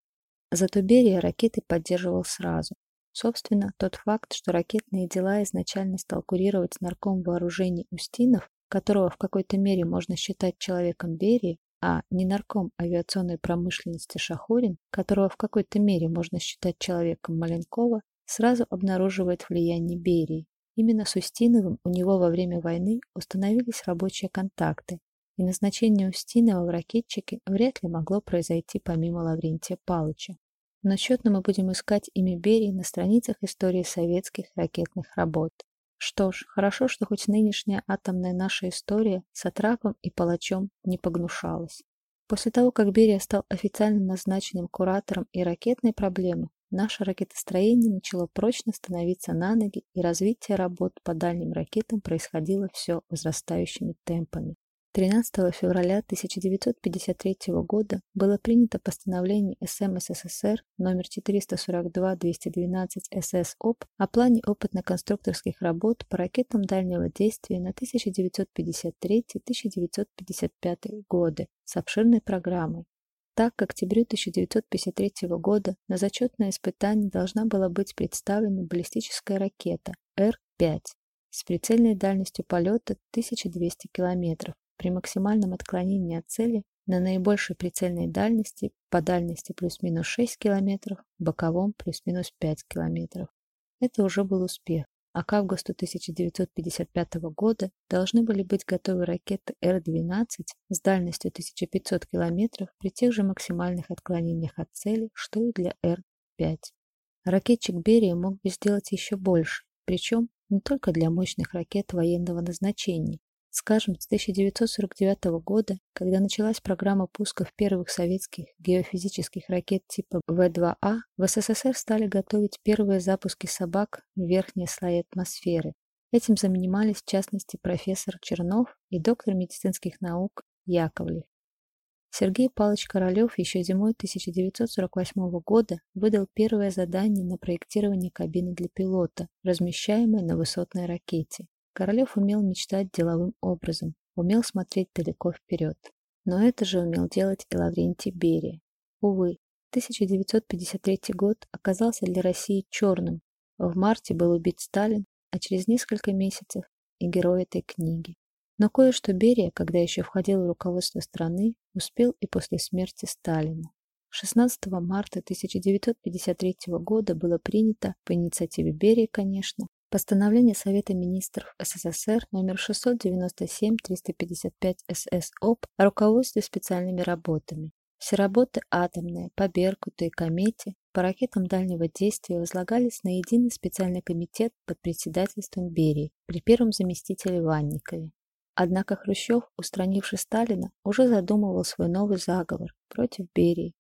Зато Берия ракеты поддерживал сразу. Собственно, тот факт, что ракетные дела изначально стал курировать нарком вооружений Устинов, которого в какой-то мере можно считать человеком Берии, а не нарком авиационной промышленности Шахурин, которого в какой-то мере можно считать человеком Маленкова, сразу обнаруживает влияние Берии. Именно с Устиновым у него во время войны установились рабочие контакты, и назначение Устинова в ракетчике вряд ли могло произойти помимо Лаврентия Палыча. Но счетно мы будем искать имя Берии на страницах истории советских ракетных работ. Что ж, хорошо, что хоть нынешняя атомная наша история с Атрапом и Палачом не погнушалась. После того, как Берия стал официально назначенным куратором и ракетной проблемы, наше ракетостроение начало прочно становиться на ноги, и развитие работ по дальним ракетам происходило все возрастающими темпами. 13 февраля 1953 года было принято постановление СМ СССР номер 442-212 СС ОП о плане опытно-конструкторских работ по ракетам дальнего действия на 1953-1955 годы с обширной программой. Так, к октябрю 1953 года на зачетное испытание должна была быть представлена баллистическая ракета Р-5 с прицельной дальностью полета 1200 км при максимальном отклонении от цели на наибольшей прицельной дальности по дальности плюс-минус 6 км, боковом плюс-минус 5 км. Это уже был успех, а к августу 1955 года должны были быть готовы ракеты Р-12 с дальностью 1500 км при тех же максимальных отклонениях от цели, что и для Р-5. Ракетчик Берия мог бы сделать еще больше, причем не только для мощных ракет военного назначения, Скажем, с 1949 года, когда началась программа пусков первых советских геофизических ракет типа В-2А, в СССР стали готовить первые запуски собак в верхние слои атмосферы. Этим занимались, в частности, профессор Чернов и доктор медицинских наук Яковлев. Сергей Павлович Королев еще зимой 1948 года выдал первое задание на проектирование кабины для пилота, размещаемой на высотной ракете. Королев умел мечтать деловым образом, умел смотреть далеко вперед. Но это же умел делать и Лаврентий Берия. Увы, 1953 год оказался для России черным. В марте был убит Сталин, а через несколько месяцев и герой этой книги. Но кое-что Берия, когда еще входил в руководство страны, успел и после смерти Сталина. 16 марта 1953 года было принято, по инициативе Берии, конечно, постановление Совета министров СССР номер 697-355 СС о руководстве специальными работами. Все работы атомные, по Беркуту и Комете, по ракетам дальнего действия возлагались на единый специальный комитет под председательством Берии при первом заместителе Ванникове. Однако Хрущев, устранивший Сталина, уже задумывал свой новый заговор против Берии.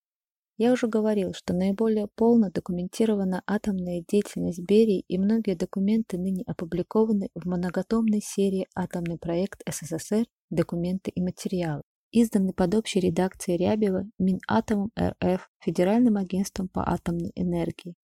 Я уже говорил, что наиболее полно документирована атомная деятельность Берии и многие документы ныне опубликованы в многотомной серии «Атомный проект СССР. Документы и материалы» изданный под общей редакцией Рябева Минатомом РФ Федеральным агентством по атомной энергии.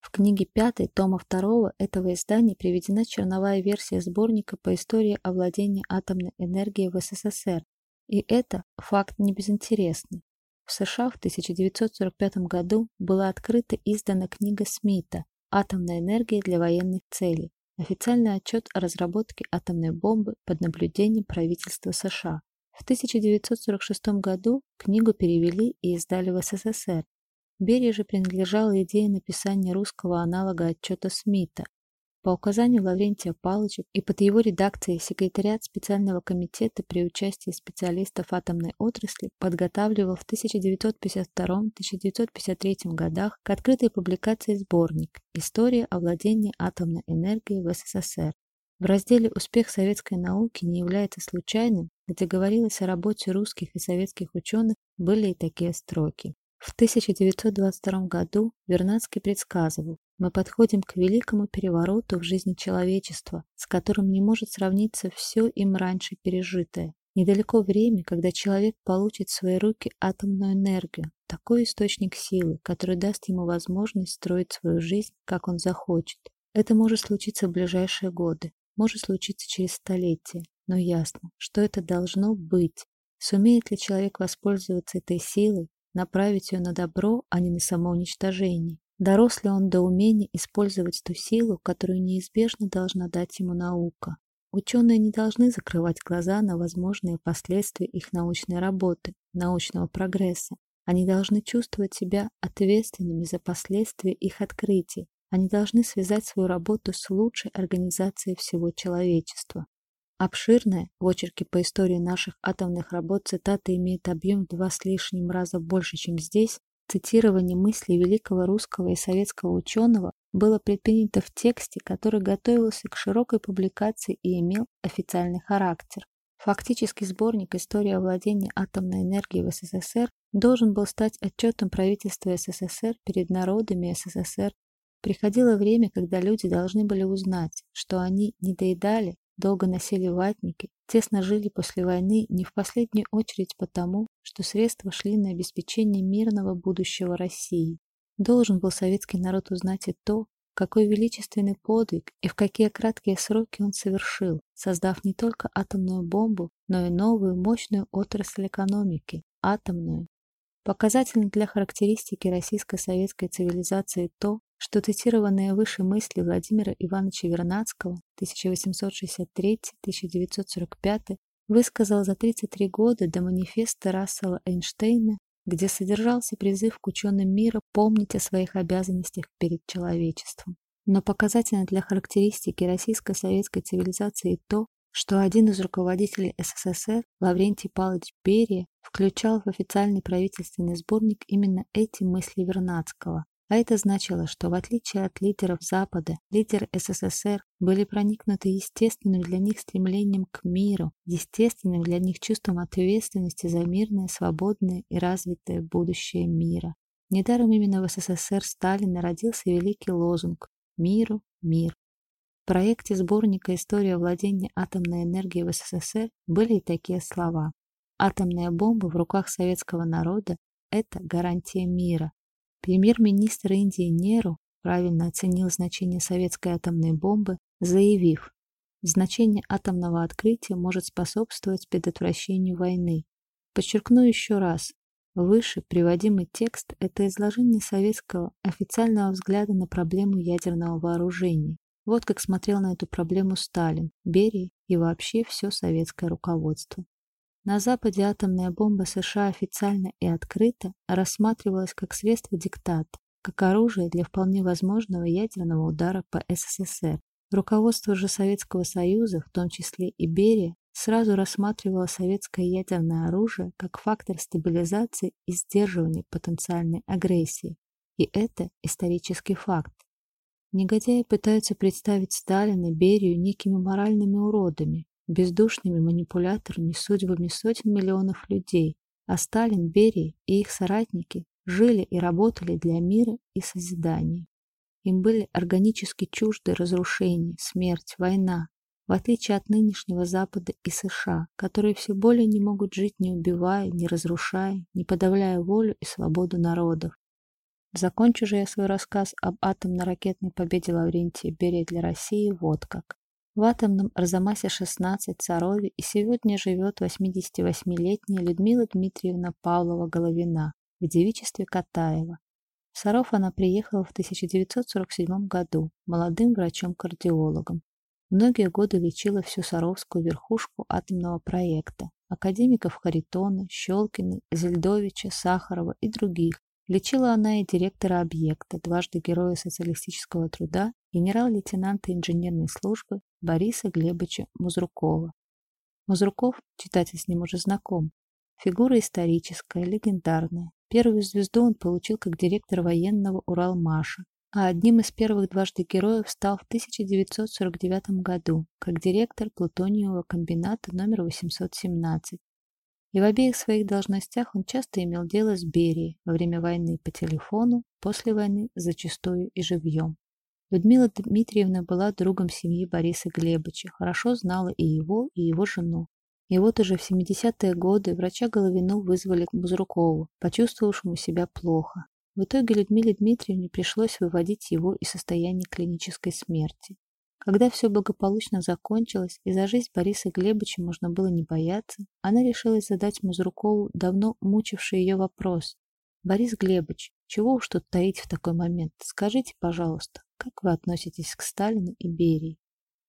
В книге 5 тома 2 этого издания приведена черновая версия сборника по истории овладения атомной энергией в СССР, и это факт не безинтересный. В США в 1945 году была открыта и издана книга Смита «Атомная энергия для военных целей», официальный отчет о разработке атомной бомбы под наблюдением правительства США. В 1946 году книгу перевели и издали в СССР. Берии же принадлежала идея написания русского аналога отчета Смита. По указанию Лаврентия Павловича и под его редакцией секретариат специального комитета при участии специалистов атомной отрасли подготавливал в 1952-1953 годах к открытой публикации сборник «История овладения атомной энергией в СССР». В разделе «Успех советской науки не является случайным», где говорилось о работе русских и советских ученых, были и такие строки. В 1922 году Вернадский предсказывал, мы подходим к великому перевороту в жизни человечества, с которым не может сравниться все им раньше пережитое. Недалеко время, когда человек получит в свои руки атомную энергию, такой источник силы, который даст ему возможность строить свою жизнь, как он захочет. Это может случиться в ближайшие годы может случиться через столетия, но ясно, что это должно быть. Сумеет ли человек воспользоваться этой силой, направить ее на добро, а не на самоуничтожение? Дорос ли он до умения использовать ту силу, которую неизбежно должна дать ему наука? Ученые не должны закрывать глаза на возможные последствия их научной работы, научного прогресса. Они должны чувствовать себя ответственными за последствия их открытий, они должны связать свою работу с лучшей организацией всего человечества. Обширная, в очерке по истории наших атомных работ цитата имеет объем в два с лишним раза больше, чем здесь, цитирование мыслей великого русского и советского ученого было предпринято в тексте, который готовился к широкой публикации и имел официальный характер. Фактически сборник «История владения атомной энергией в СССР» должен был стать отчетом правительства СССР перед народами СССР Приходило время, когда люди должны были узнать, что они не доедали, долго носили ватники, тесно жили после войны не в последнюю очередь потому, что средства шли на обеспечение мирного будущего России. Должен был советский народ узнать и то, какой величественный подвиг и в какие краткие сроки он совершил, создав не только атомную бомбу, но и новую мощную отрасль экономики – атомную. Показательно для характеристики российской советской цивилизации то, что цитированные выше мысли Владимира Ивановича Вернадского 1863-1945 высказал за 33 года до манифеста Рассела Эйнштейна, где содержался призыв к ученым мира помнить о своих обязанностях перед человечеством. Но показательно для характеристики российской советской цивилизации то, что один из руководителей СССР, Лаврентий Павлович Берия, включал в официальный правительственный сборник именно эти мысли Вернадского, а это значило, что в отличие от лидеров Запада, лидеры СССР были проникнуты естественным для них стремлением к миру, естественным для них чувством ответственности за мирное, свободное и развитое будущее мира. Недаром именно в СССР Сталина родился великий лозунг «Миру, мир». В проекте сборника «История владения атомной энергией в СССР» были и такие слова. Атомная бомба в руках советского народа – это гарантия мира, Премьер-министр Индии Неру правильно оценил значение советской атомной бомбы, заявив, значение атомного открытия может способствовать предотвращению войны. Подчеркну еще раз, выше приводимый текст – это изложение советского официального взгляда на проблему ядерного вооружения. Вот как смотрел на эту проблему Сталин, Берия и вообще все советское руководство. На Западе атомная бомба США официально и открыто рассматривалась как средство диктата, как оружие для вполне возможного ядерного удара по СССР. Руководство же Советского Союза, в том числе и Берия, сразу рассматривало советское ядерное оружие как фактор стабилизации и сдерживания потенциальной агрессии. И это исторический факт. Негодяи пытаются представить Сталина, Берию некими моральными уродами, бездушными манипуляторами судьбами сотен миллионов людей, а Сталин, Берия и их соратники жили и работали для мира и созидания. Им были органически чужды разрушение, смерть, война, в отличие от нынешнего Запада и США, которые все более не могут жить, не убивая, не разрушая, не подавляя волю и свободу народов. Закончу же я свой рассказ об атомно-ракетной победе Лаврентия Берия для России вот как. В атомном Арзамасе-16 Царове и сегодня живет 88-летняя Людмила Дмитриевна Павлова-Головина в девичестве Катаева. В Саров она приехала в 1947 году молодым врачом-кардиологом. Многие годы лечила всю Саровскую верхушку атомного проекта, академиков Харитона, Щелкина, Зельдовича, Сахарова и других. Лечила она и директора объекта, дважды героя социалистического труда, генерал-лейтенанта инженерной службы Бориса Глебовича Музрукова. Музруков, читатель с ним уже знаком, фигура историческая, легендарная. Первую звезду он получил как директор военного Уралмаша, а одним из первых дважды героев стал в 1949 году как директор плутониевого комбината номер 817. И в обеих своих должностях он часто имел дело с Берией во время войны по телефону, после войны зачастую и живьем. Людмила Дмитриевна была другом семьи Бориса Глебовича, хорошо знала и его, и его жену. И вот уже в 70-е годы врача Головину вызвали к Бузрукову, почувствовавшему себя плохо. В итоге Людмиле Дмитриевне пришлось выводить его из состояния клинической смерти. Когда все благополучно закончилось и за жизнь Бориса Глебовича можно было не бояться, она решилась задать Музрукову давно мучивший ее вопрос. «Борис Глебович, чего уж тут таить в такой момент? Скажите, пожалуйста, как вы относитесь к Сталину и Берии?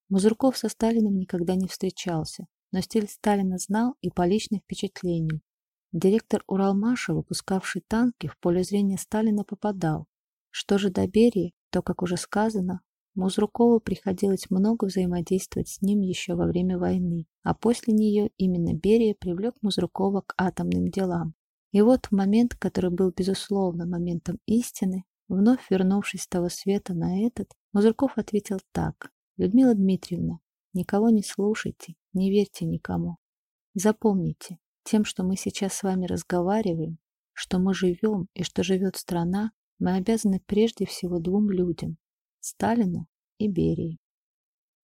Мазурков со Сталиным никогда не встречался, но стиль Сталина знал и по личным впечатлениям. Директор Уралмаша, выпускавший танки, в поле зрения Сталина попадал. Что же до Берии, то, как уже сказано, Музрукову приходилось много взаимодействовать с ним еще во время войны, а после нее именно Берия привлек Музрукова к атомным делам. И вот момент, который был безусловно моментом истины, Вновь вернувшись с того света на этот, Мазурков ответил так. «Людмила Дмитриевна, никого не слушайте, не верьте никому. Запомните, тем, что мы сейчас с вами разговариваем, что мы живем и что живет страна, мы обязаны прежде всего двум людям – Сталину и Берии.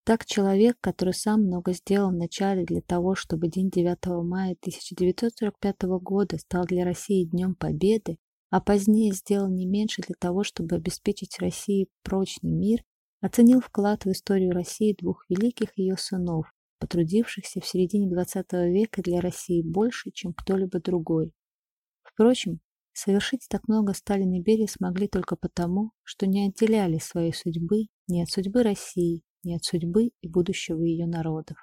Так человек, который сам много сделал вначале для того, чтобы день 9 мая 1945 года стал для России Днем Победы, а позднее сделал не меньше для того, чтобы обеспечить России прочный мир, оценил вклад в историю России двух великих ее сынов, потрудившихся в середине XX века для России больше, чем кто-либо другой. Впрочем, совершить так много Сталин и Берия смогли только потому, что не отделяли своей судьбы ни от судьбы России, ни от судьбы и будущего ее народов.